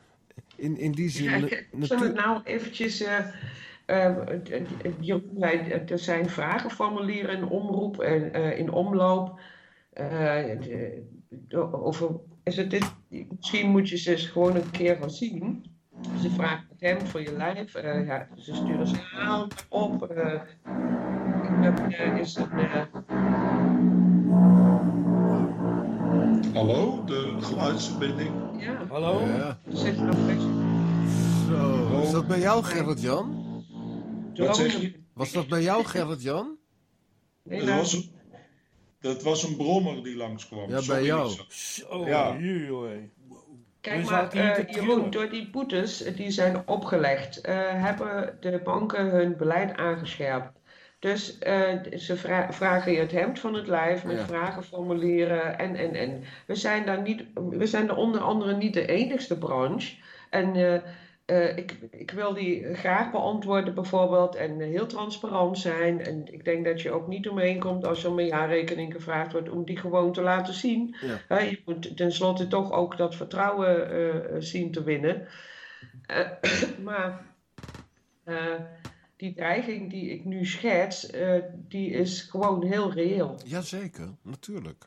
in, in die zin... Ja, ik- we nou eventjes... Jeroen er zijn vragenformulieren in omroep en in omloop. Over, is het dit, misschien moet je ze eens gewoon een keer gaan zien. Ze vragen het hem voor je lijf. eh, ja, ze sturen ze aan op. eh, ik heb, eh, is een, Hallo, de geluidsverbinding. ja, Hallo? Ja, er nog best zo. Is dat bij jou, Gerrit-Jan? Wat zeg je? Was dat bij jou, Gerrit-Jan? Nee, Dat nou, was, een, dat was een brommer die langskwam. Ja, bij Sorry, jou. Lisa. Zo, Ja. Kijk maar, eh, Jeroen, door die boetes eh, die zijn opgelegd, eh, hebben de banken hun beleid aangescherpt. Dus ze vra- vragen je het hemd van het lijf met Ja. vragenformulieren en, en, en. We zijn daar niet, we zijn er onder andere niet de enigste branche. En eh, ik, ik wil die graag beantwoorden bijvoorbeeld en heel transparant zijn. En ik denk dat je ook niet omheen komt als er om een jaarrekening gevraagd wordt om die gewoon te laten zien. Ja. Je moet tenslotte toch ook dat vertrouwen eh, zien te winnen. Eh, [clears throat] maar die dreiging die ik nu schets, die is gewoon heel reëel. Jazeker, natuurlijk.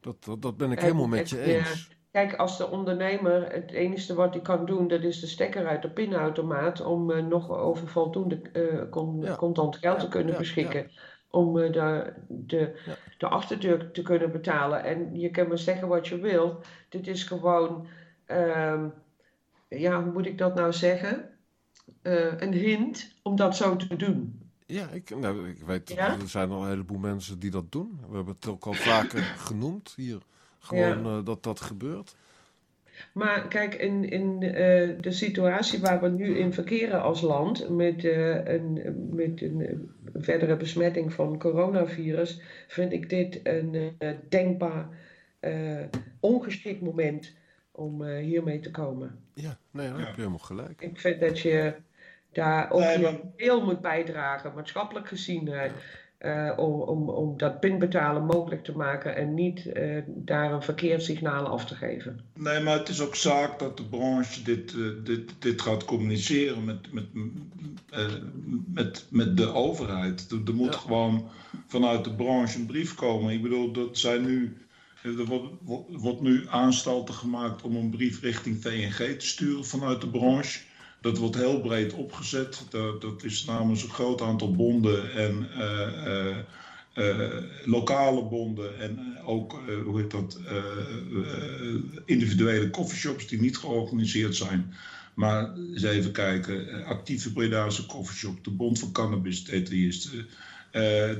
Dat, dat, dat ben ik En helemaal met je eens. Kijk, als de ondernemer het enige wat hij kan doen, dat is de stekker uit de pinautomaat om eh, nog over voldoende eh, con- Ja. contant geld te kunnen ja, beschikken. Om eh, de, de, de achterdeur te kunnen betalen. En je kan maar zeggen wat je wil. Dit is gewoon, ehm, ja, hoe moet ik dat nou zeggen? Een hint om dat zo te doen. Ja, ik, nou, ik weet, Ja? er zijn al een heleboel mensen die dat doen. We hebben het ook al vaker genoemd hier. Gewoon eh, dat dat gebeurt. Maar kijk, in, in eh, de situatie waar we nu in verkeren als land, met, eh, een, met een verdere besmetting van coronavirus, vind ik dit een eh, denkbaar eh, ongeschikt moment om eh, hiermee te komen. Ja, nee, daar Ja. heb je helemaal gelijk. Ik vind dat je daar ook maar- deel moet bijdragen, maatschappelijk gezien, eh, om, om, om dat pinbetalen mogelijk te maken en niet eh, daar een verkeerd signaal af te geven. Nee, maar het is ook zaak dat de branche dit, eh, dit, dit gaat communiceren met, met, eh, met, met de overheid. Er, er moet Ja. gewoon vanuit de branche een brief komen. Ik bedoel, dat zijn nu, er wordt, wordt- wordt nu aanstalten gemaakt om een brief richting VNG te sturen vanuit de branche. Dat wordt heel breed opgezet. Dat, dat is namens een groot aantal bonden en eh, eh, eh, lokale bonden en ook, hoe heet dat, individuele coffeeshops die niet georganiseerd zijn. Maar eens even kijken, actieve Bredaanse coffeeshop, de Bond van Cannabis Detailisten,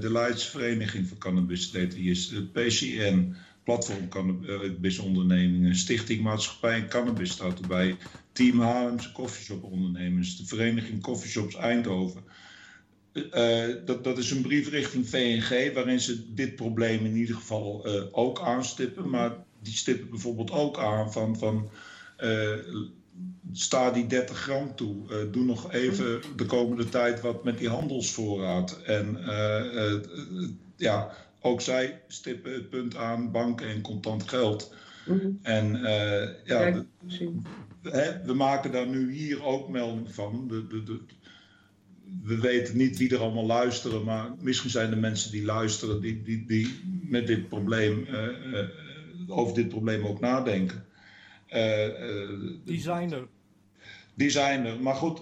de Leidse Vereniging van Cannabis Detailisten, de PCN, Platform Cannabis Ondernemingen, Stichting Maatschappij en Cannabis staat erbij, Team Haarlemse Coffeeshop Ondernemers, de Vereniging Coffeeshops Eindhoven. Eh, dat, dat is een brief richting VNG waarin ze dit probleem in ieder geval eh, ook aanstippen. Maar die stippen bijvoorbeeld ook aan van, van eh, sta die 30 gram toe. Eh, doe nog even de komende tijd wat met die handelsvoorraad. En eh, eh, ja, ook zij stippen het punt aan banken en contant geld. Mhm. En eh, ja, hè, we maken daar nu hier ook melding van. De, de, de, we weten niet wie er allemaal luisteren, maar misschien zijn er mensen die luisteren die, die, die met dit probleem, eh, eh, over dit probleem ook nadenken. Eh, eh, Die zijn er. die zijn er. Maar goed,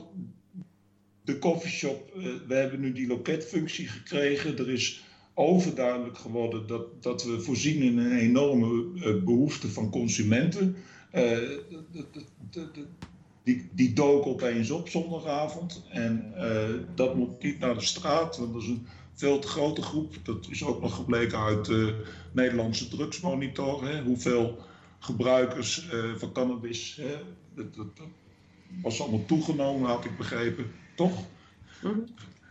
de coffeeshop, we hebben nu die loketfunctie gekregen. Er is overduidelijk geworden dat, dat we voorzien in een enorme eh, behoefte van consumenten. Eh, de- de- de- de- die, die dook opeens op zondagavond. En eh, dat moet niet naar de straat, want dat is een veel te grote groep. Dat is ook nog gebleken uit de Nederlandse drugsmonitor. Hè, hoeveel gebruikers van cannabis. Hè, dat, dat, dat was allemaal toegenomen, had ik begrepen. Toch? Mhm.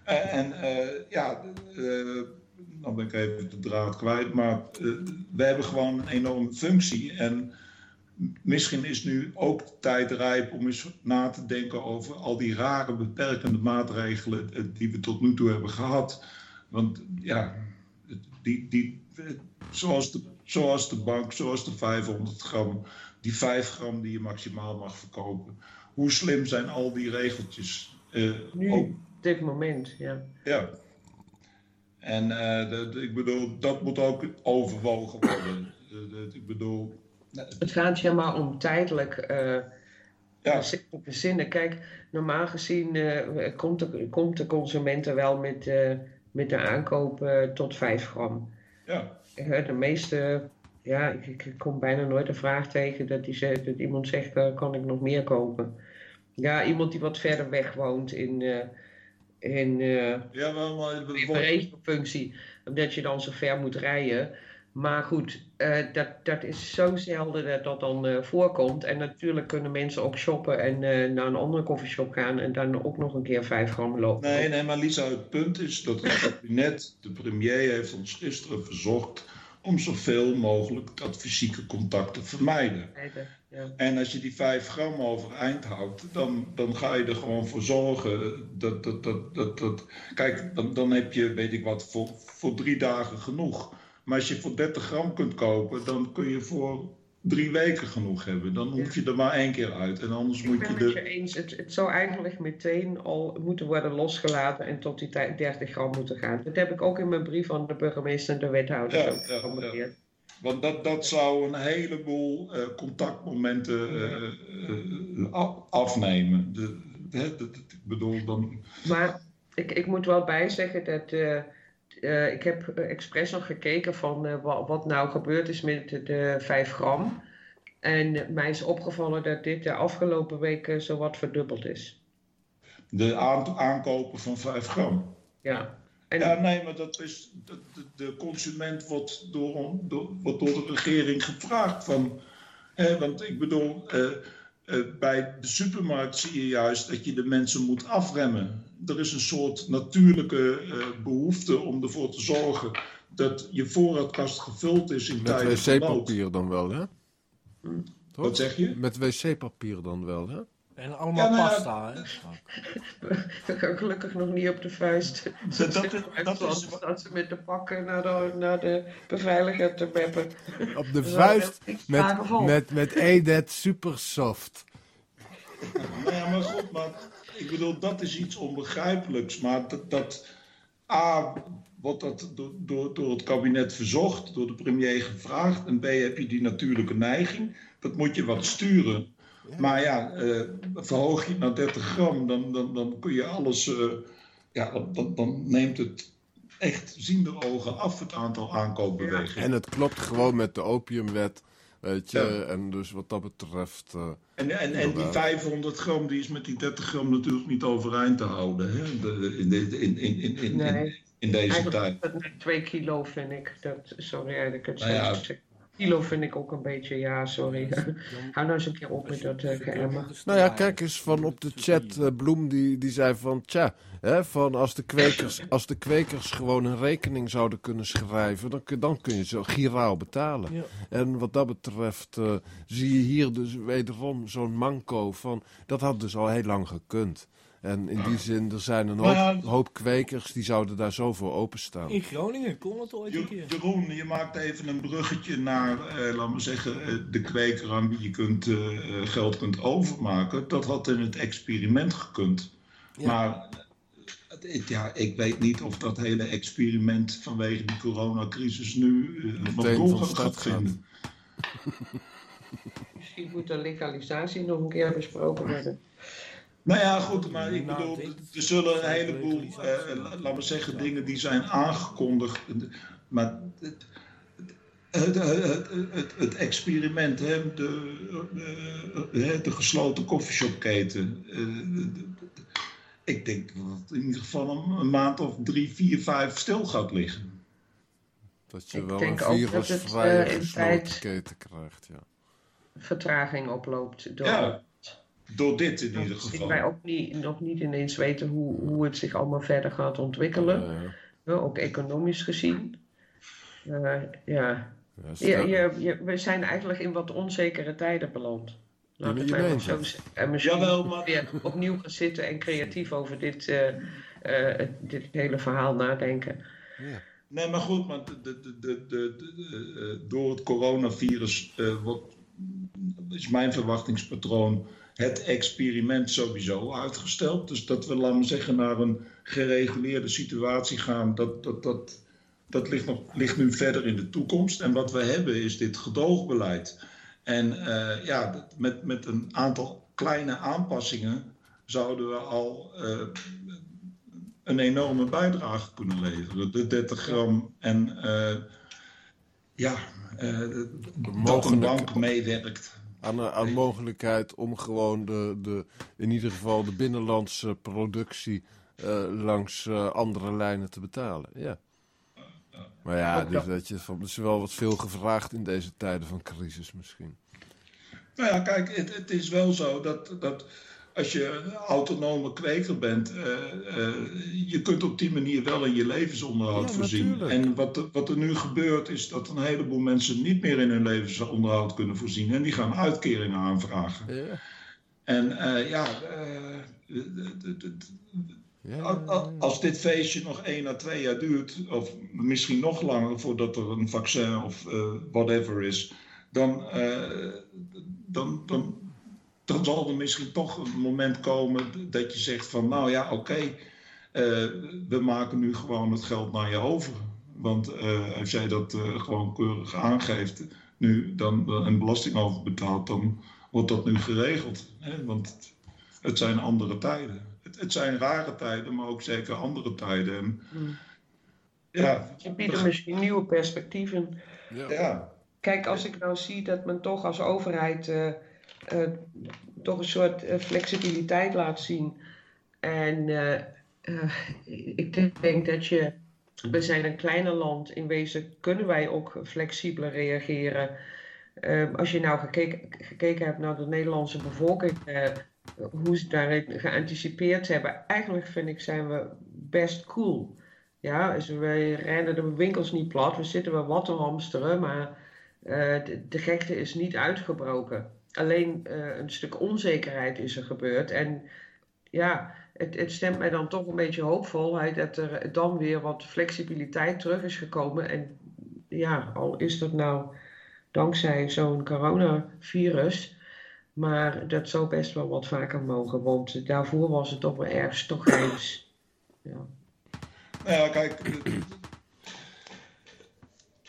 En ja, dan ben ik even de draad kwijt. Maar eh, we hebben gewoon een enorme functie. En misschien is nu ook de tijd rijp om eens na te denken over al die rare beperkende maatregelen eh, die we tot nu toe hebben gehad. Want ja, die, die, eh, zoals, de, zoals de bank, zoals de 500 gram, die 5 gram die je maximaal mag verkopen. Hoe slim zijn al die regeltjes? Nu, op dit moment, ja. ja. En eh, ik bedoel, dat moet ook overwogen worden. De- de- ik bedoel, Het gaat je maar om tijdelijk eh ja, zinnen. Kijk, normaal gezien eh, komt, de, komt de consument er wel met, met de aankoop tot 5 gram. ja, de meeste, ja, ik, ik kom bijna nooit een vraag tegen dat, die zegt, dat iemand zegt, kan ik nog meer kopen? Ja, iemand die wat verder weg woont in, in eh, ja wel, maar wordt- regelfunctie, omdat je dan zo ver moet rijden. Maar goed, eh, dat, dat is zo zelden dat dat dan eh, voorkomt. En natuurlijk kunnen mensen ook shoppen en naar een andere koffieshop gaan en dan ook nog een keer 5 gram lopen. Nee, nee, maar Lisa, het punt is dat het kabinet, de premier, heeft ons gisteren verzocht om zoveel mogelijk dat fysieke contact te vermijden. Ja. En als je die 5 gram overeind houdt, dan, dan ga je er gewoon voor zorgen dat. dat, dat, dat, dat kijk, dan, dan heb je, weet ik wat, voor, voor drie dagen genoeg. Maar als je voor 30 gram kunt kopen, dan kun je voor drie weken genoeg hebben. Dan hoef je er maar één keer uit. En anders Ik moet ben je het je de. eens. Het, het zou eigenlijk meteen al moeten worden losgelaten en tot die tij- 30 gram moeten gaan. Dat heb ik ook in mijn brief aan de burgemeester en de wethouders Ja. Want dat, dat zou een heleboel eh, contactmomenten eh, eh, af- afnemen. De, ik bedoel, dan, Maar ik, ik moet wel bijzeggen dat ik heb expres nog gekeken van wat, wat nou gebeurd is met de, de 5 gram. En mij is opgevallen dat dit de afgelopen weken zowat verdubbeld is. de aan- aankopen van 5 gram. Ja. En Ja, nee, maar dat is, de, de, de consument wordt door, door, wordt door de regering gevraagd van. Hè, want ik bedoel, eh, eh, bij de supermarkt zie je juist dat je de mensen moet afremmen. Er is een soort natuurlijke eh, behoefte om ervoor te zorgen dat je voorraadkast gevuld is in Met tijden van nood. wc-papier dan wel, hè? Wat zeg je? Met wc-papier dan wel, hè? En allemaal Ja, nou pasta, hè? we [laughs] gaan gelukkig nog niet op de vuist. Dat- [laughs] dat is- dat is- dat ze met de pakken naar de, naar de beveiliger te meppen. [laughs] Op de Dat wel vuist met, met, met Edet Supersoft. Nou ja, maar goed, maar ik bedoel, dat is iets onbegrijpelijks. Maar dat, dat A, wordt dat door, door, door het kabinet verzocht, door de premier gevraagd. En B, heb je die natuurlijke neiging. Dat moet je wat sturen. Maar ja, eh, verhoog je het naar 30 gram, dan, dan, dan kun je alles. eh, ja, dan, dan, neemt het echt ziende ogen af, het aantal aankoopbewegingen. En het klopt gewoon met de opiumwet, weet je. Ja. En dus wat dat betreft... eh, En, en, en die Inderdaad. 500 gram die is met die 30 gram natuurlijk niet overeind te houden hè? De- in, de- in, in, in, in, Nee. in deze Eigenlijk tijd. dat net 2 kilo vind ik. Dat, sorry eigenlijk het Nou ja. Kilo vind ik ook een beetje, ja sorry. [laughs] Hou nou eens een keer op met dat uh, geëmmer. Nou ja, kijk eens van op de chat. eh, Bloem die, die zei van, tja, hè, van als, de kwekers, als de kwekers gewoon een rekening zouden kunnen schrijven, dan, kun- dan kun je zo giraal betalen. Ja. En wat dat betreft eh, zie je hier dus wederom zo'n manco van, dat had dus al heel lang gekund. En in die zin, er zijn een hoop, Maar hoop kwekers die zouden daar zo voor openstaan. In Groningen kon het ooit een keer. Jeroen, je maakt even een bruggetje naar, eh, laten we zeggen, eh, de kweker aan wie je kunt, eh, eh, geld kunt overmaken. Dat had in het experiment gekund. Ja. Maar ja, ik weet niet of dat hele experiment vanwege die coronacrisis nu eh, nog start gaat vinden. Misschien moet de legalisatie nog een keer besproken worden. Nou ja, goed, maar ik Nou, bedoel, er zullen een heleboel, eh, la- laten we zeggen, dingen die zijn aangekondigd. Maar het, het, het, het, het experiment, hè, de, eh, eh, de gesloten koffieshopketen. eh, de- de- ik denk dat het in ieder geval een, een maand of drie, vier, vijf stil gaat liggen. Dat je Ik wel denk een ook dat het, virusvrije eh, in gesloten tijd- keten krijgt. Ja. Vertraging oploopt. Door, Ja, door dit in ieder Misschien geval. wij ook niet, nog niet ineens weten hoe, hoe het zich allemaal verder gaat ontwikkelen. Ja, ja. hè, ook economisch gezien. Eh, ja. Ja, Je, stel- je, je- we zijn eigenlijk in wat onzekere tijden beland. Laat Ja, het mij maar zo. En misschien Jawel, maar- weer opnieuw gaan zitten en creatief over dit, eh, eh, dit hele verhaal nadenken. ja. Nee, maar goed, maar de, de, de, de, de- de- eh, door het coronavirus eh, wordt, is mijn verwachtingspatroon het experiment sowieso uitgesteld. Dus dat we, laten we zeggen, naar een gereguleerde situatie gaan, dat, dat, dat, dat ligt, nog, ligt nu verder in de toekomst. En wat we hebben is dit gedoogbeleid. En eh, ja, met, met een aantal kleine aanpassingen zouden we al eh, een enorme bijdrage kunnen leveren. De 30 gram en eh, ja, dat een bank meewerkt. Aan, de- aan mogelijkheid om gewoon de, de, in ieder geval de binnenlandse productie eh, langs eh, andere lijnen te betalen. Ja. Maar ja, dus, dat. weet je, van, er is wel wat veel gevraagd in deze tijden van crisis misschien. Nou ja, kijk, het, het is wel zo dat, dat als je een autonome kweker bent, eh, je kunt op die manier wel in je levensonderhoud Ja, voorzien. natuurlijk. En wat, er- wat er nu gebeurt is dat een heleboel mensen niet meer in hun levensonderhoud kunnen voorzien. En die gaan uitkeringen aanvragen. Ja. En ja, Als dit feestje nog één à twee jaar duurt, of misschien nog langer voordat er een vaccin of eh, whatever is, dan, dan, dan, dan zal er misschien toch een moment komen dat je zegt van nou ja, oké, eh, we maken nu gewoon het geld naar je over. Want eh, als jij dat eh, gewoon keurig aangeeft nu dan, een belasting over betaalt, dan wordt dat nu geregeld. Hè? Want het, het zijn andere tijden. Het, het zijn rare tijden, maar ook zeker andere tijden. En, Mm. ja, Ze bieden misschien nieuwe perspectieven. Ja. ja, Kijk, als ik nou zie dat men toch als overheid eh, toch een soort eh, flexibiliteit laat zien. En eh, ik denk dat je, we zijn een kleiner land, in wezen kunnen wij ook flexibeler reageren. Eh, als je nou gekeken, gekeken hebt naar de Nederlandse bevolking, hoe ze daarin geanticipeerd hebben, eigenlijk vind ik zijn we best cool. Ja, dus wij rennen de winkels niet plat, we zitten wel wat te hamsteren, maar de, de gekte is niet uitgebroken. Alleen eh, een stuk onzekerheid is er gebeurd. En ja, het, het stemt mij dan toch een beetje hoopvol hè, dat er dan weer wat flexibiliteit terug is gekomen. En ja, al is dat nou dankzij zo'n coronavirus. Maar dat zou best wel wat vaker mogen, want daarvoor was het toch wel erg stokijns. Ja. nou ja, kijk,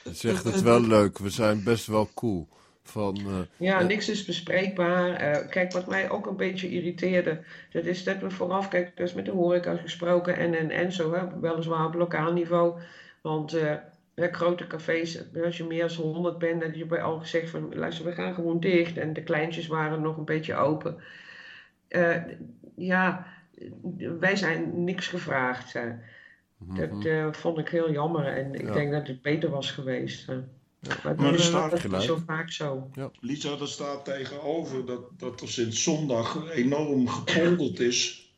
Het zegt het wel leuk, we zijn best wel cool. Van, eh, Ja, Ja. niks is bespreekbaar. Eh, kijk, wat mij ook een beetje irriteerde, dat is dat we vooraf, kijk, dus met de horeca gesproken en, en, en zo, hè, weliswaar op lokaal niveau. Want eh, hè, grote cafés, als je meer dan 100 bent, heb je bij al gezegd van, luister, we gaan gewoon dicht. En de kleintjes waren nog een beetje open. Eh, ja, wij zijn niks gevraagd. hè. Dat eh, vond ik heel jammer en ik Ja. denk dat het beter was geweest. Maar, Maar er dat is staat niet gelijk. zo vaak zo. Lisa, er staat tegenover dat, dat er sinds zondag enorm gepolderd is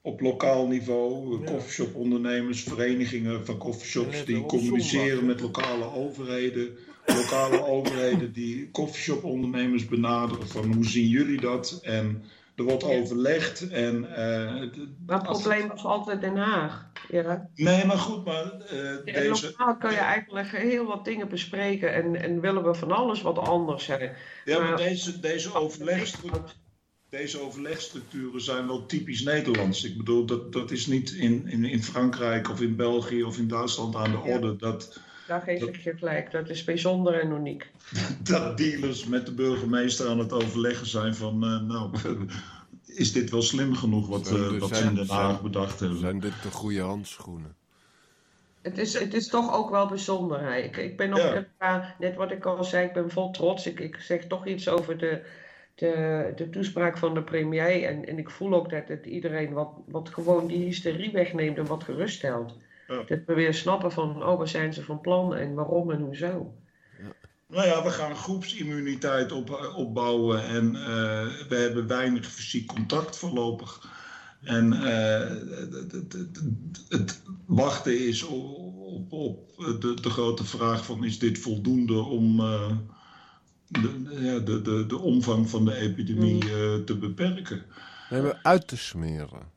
op lokaal niveau. Ja. Coffeeshopondernemers, verenigingen van coffeeshops die communiceren zondag. met lokale overheden. Lokale overheden die coffeeshopondernemers benaderen van hoe zien jullie dat? En er wordt Ja. overlegd en... d- Maar het als- probleem was altijd Den Haag. Ja. Nee, maar goed, maar eh, deze... Normaal kan je eigenlijk heel wat dingen bespreken en, en willen we van alles wat anders zijn. Ja, maar maar- deze, deze overlegstructuur... Deze overlegstructuren zijn wel typisch Nederlands. Ik bedoel, dat, dat is niet in, in, in Frankrijk of in België of in Duitsland aan de orde. Dat, Daar geef ik je gelijk. Dat is bijzonder en uniek. [laughs] dat dealers met de burgemeester aan het overleggen zijn van... eh, nou, [laughs] is dit wel slim genoeg wat, Zijn eh, wat ze zijn- in Den Haag zijn- bedacht hebben? zijn dit de goede handschoenen? Het is, het is toch ook wel bijzonder. hè. Ik, ik ben ook, Ja. ja, net wat ik al zei, ik ben vol trots. Ik, ik zeg toch iets over de, de, de toespraak van de premier. En, en ik voel ook dat het iedereen wat, wat gewoon die hysterie wegneemt en wat geruststelt. Ja. Dat we weer snappen van, oh, waar zijn ze van plan en waarom en hoezo. Nou ja, we gaan groepsimmuniteit op, opbouwen en eh, we hebben weinig fysiek contact voorlopig. En eh, het, het- het- het wachten is op, op de, de grote vraag van is dit voldoende om eh, de, de- ja, de, de, de omvang van de epidemie eh, te beperken. Nee, maar uit te smeren.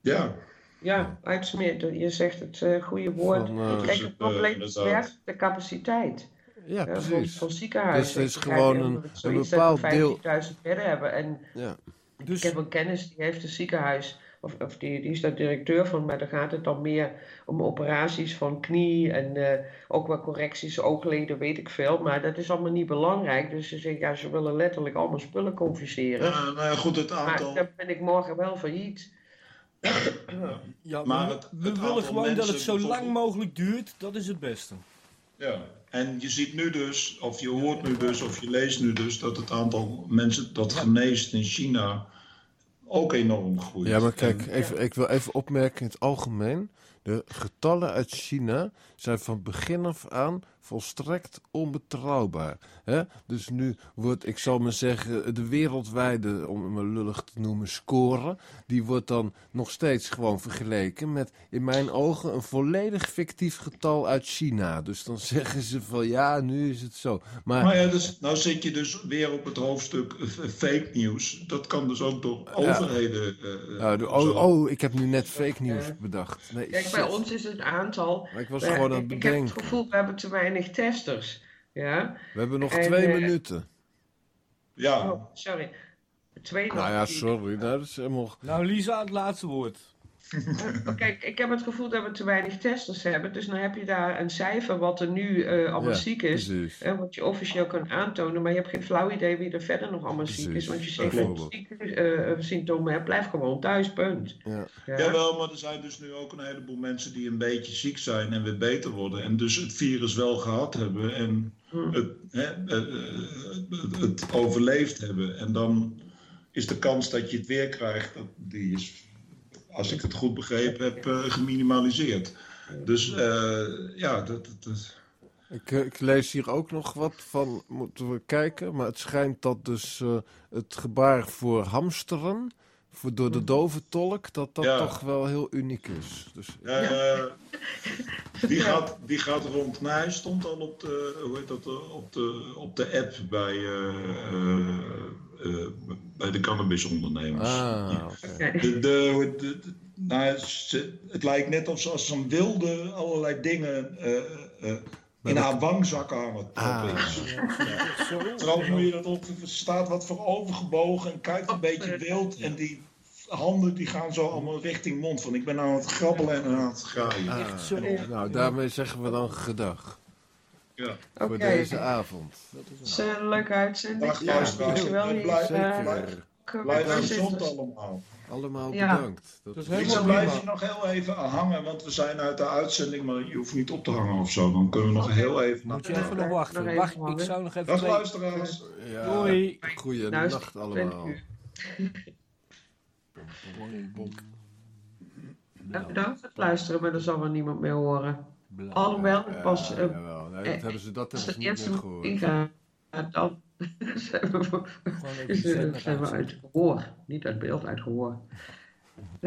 Ja, Ja, uitsmeren. Je zegt het eh, goede woord. Van, eh, Kijk, is het het, eh, probleem is inderdaad. werk, de capaciteit. Ja, eh, van, precies. van ziekenhuizen. Dus het is Ik gewoon een- dat bepaald dat we deel- 15.000 bedden hebben. En Ja. ik Dus heb een kennis die heeft een ziekenhuis, of, of die, die is daar directeur van, maar dan gaat het dan meer om operaties van knie en eh, ook wel correcties, oogleden, weet ik veel. Maar dat is allemaal niet belangrijk. Dus ze zeggen, ja, ze willen letterlijk allemaal spullen confisceren. Ja, nou ja, goed, het maar aantal. dan ben ik morgen wel failliet. Ja, Maar we, het- we het willen gewoon dat het zo lang mogelijk duurt. Dat is het beste. Ja, en je ziet nu dus, of je hoort nu dus, of je leest nu dus, dat het aantal mensen dat geneest in China ook enorm groeit. Ja, maar kijk, En- even, ik wil even opmerken in het algemeen. De getallen uit China zijn van begin af aan volstrekt onbetrouwbaar. Hè? Dus nu wordt, ik zal maar zeggen, de wereldwijde, om het maar lullig te noemen, score... die wordt dan nog steeds gewoon vergeleken met, in mijn ogen, een volledig fictief getal uit China. Dus dan zeggen ze van, ja, nu is het zo. Maar, Maar ja, dus, nou zit je dus weer op het hoofdstuk eh, fake news. Dat kan dus ook door overheden. eh, nou, zo. oh, oh, ik heb nu net fake news bedacht. Nee, Kijk, bij ons is het aantal. Maar ik was gewoon aan het ik heb het bedenken. gevoel, we hebben te weinig testers. Ja? We hebben nog En, twee eh, minuten. Ja, Oh, sorry. Twee Nou ja, nog. sorry. Nou, dat is helemaal... Nou, Lisa, het laatste woord. Eh, [laughs] Kijk, ik heb het gevoel dat we te weinig testers hebben. Dus dan heb je daar een cijfer wat er nu eh, allemaal Ja, ziek is. Wat je officieel kan aantonen. Maar je hebt geen flauw idee wie er verder nog allemaal ziek is. Want je bijvoorbeeld. ziek eh, symptomen hebt, blijf gewoon thuis, punt. Ja. Ja. Jawel, maar er zijn dus nu ook een heleboel mensen die een beetje ziek zijn en weer beter worden. En dus het virus wel gehad hebben en Hm. het, hè, eh, eh, het overleefd hebben. En dan is de kans dat je het weer krijgt, dat, die is, als ik het goed begrepen heb, eh, geminimaliseerd. Dus eh, ja, dat, dat, Ik, eh, ik lees hier ook nog wat van, moeten we kijken. Maar het schijnt dat dus het gebaar voor hamsteren, voor, door de dove tolk, dat dat Ja. toch wel heel uniek is. Dus, Eh, die, [laughs] gaat, die gaat hij stond al op de, hoe heet dat, eh, op de, op de app bij, eh, bij de cannabisondernemers. ah. De, de, hoe- de- de- nou, ze- het lijkt net of ze als zo'n wilde allerlei dingen eh, eh, in haar wangzak hangen. Ah. Trouwens moet je dat op, er staat wat voor overgebogen en kijkt een beetje wild. En die handen die gaan zo allemaal richting mond. Van ik ben aan het grabbelen en aan het graaien. Ah, zo. nou, daarmee zeggen we dan gedag Ja. voor deze avond. Het is een leuke uitzending. Dag, Ja, luisteraars. blijf- eh, Blijf wij gezond allemaal. Allemaal Ja. bedankt. Dat Dat is Ik zou blijven nog heel even hangen, want we zijn uit de uitzending, maar je hoeft niet op te hangen of zo. Dan kunnen we nog heel even... Moet je Ja, even nog wachten. even Wacht, ik zou nog even Dag luisteraars. Ja, Doei. Allemaal. 20 uur. Ja, Bedankt voor het luisteren, maar er zal wel niemand meer horen. Alhoewel, het pas eh, dat eh, hebben ze, dat als hebben het ze niet eerste meer gehoord. ingaat, dan [laughs] zijn we, [laughs] zijn we uit gehoor. Niet uit beeld, uit gehoor.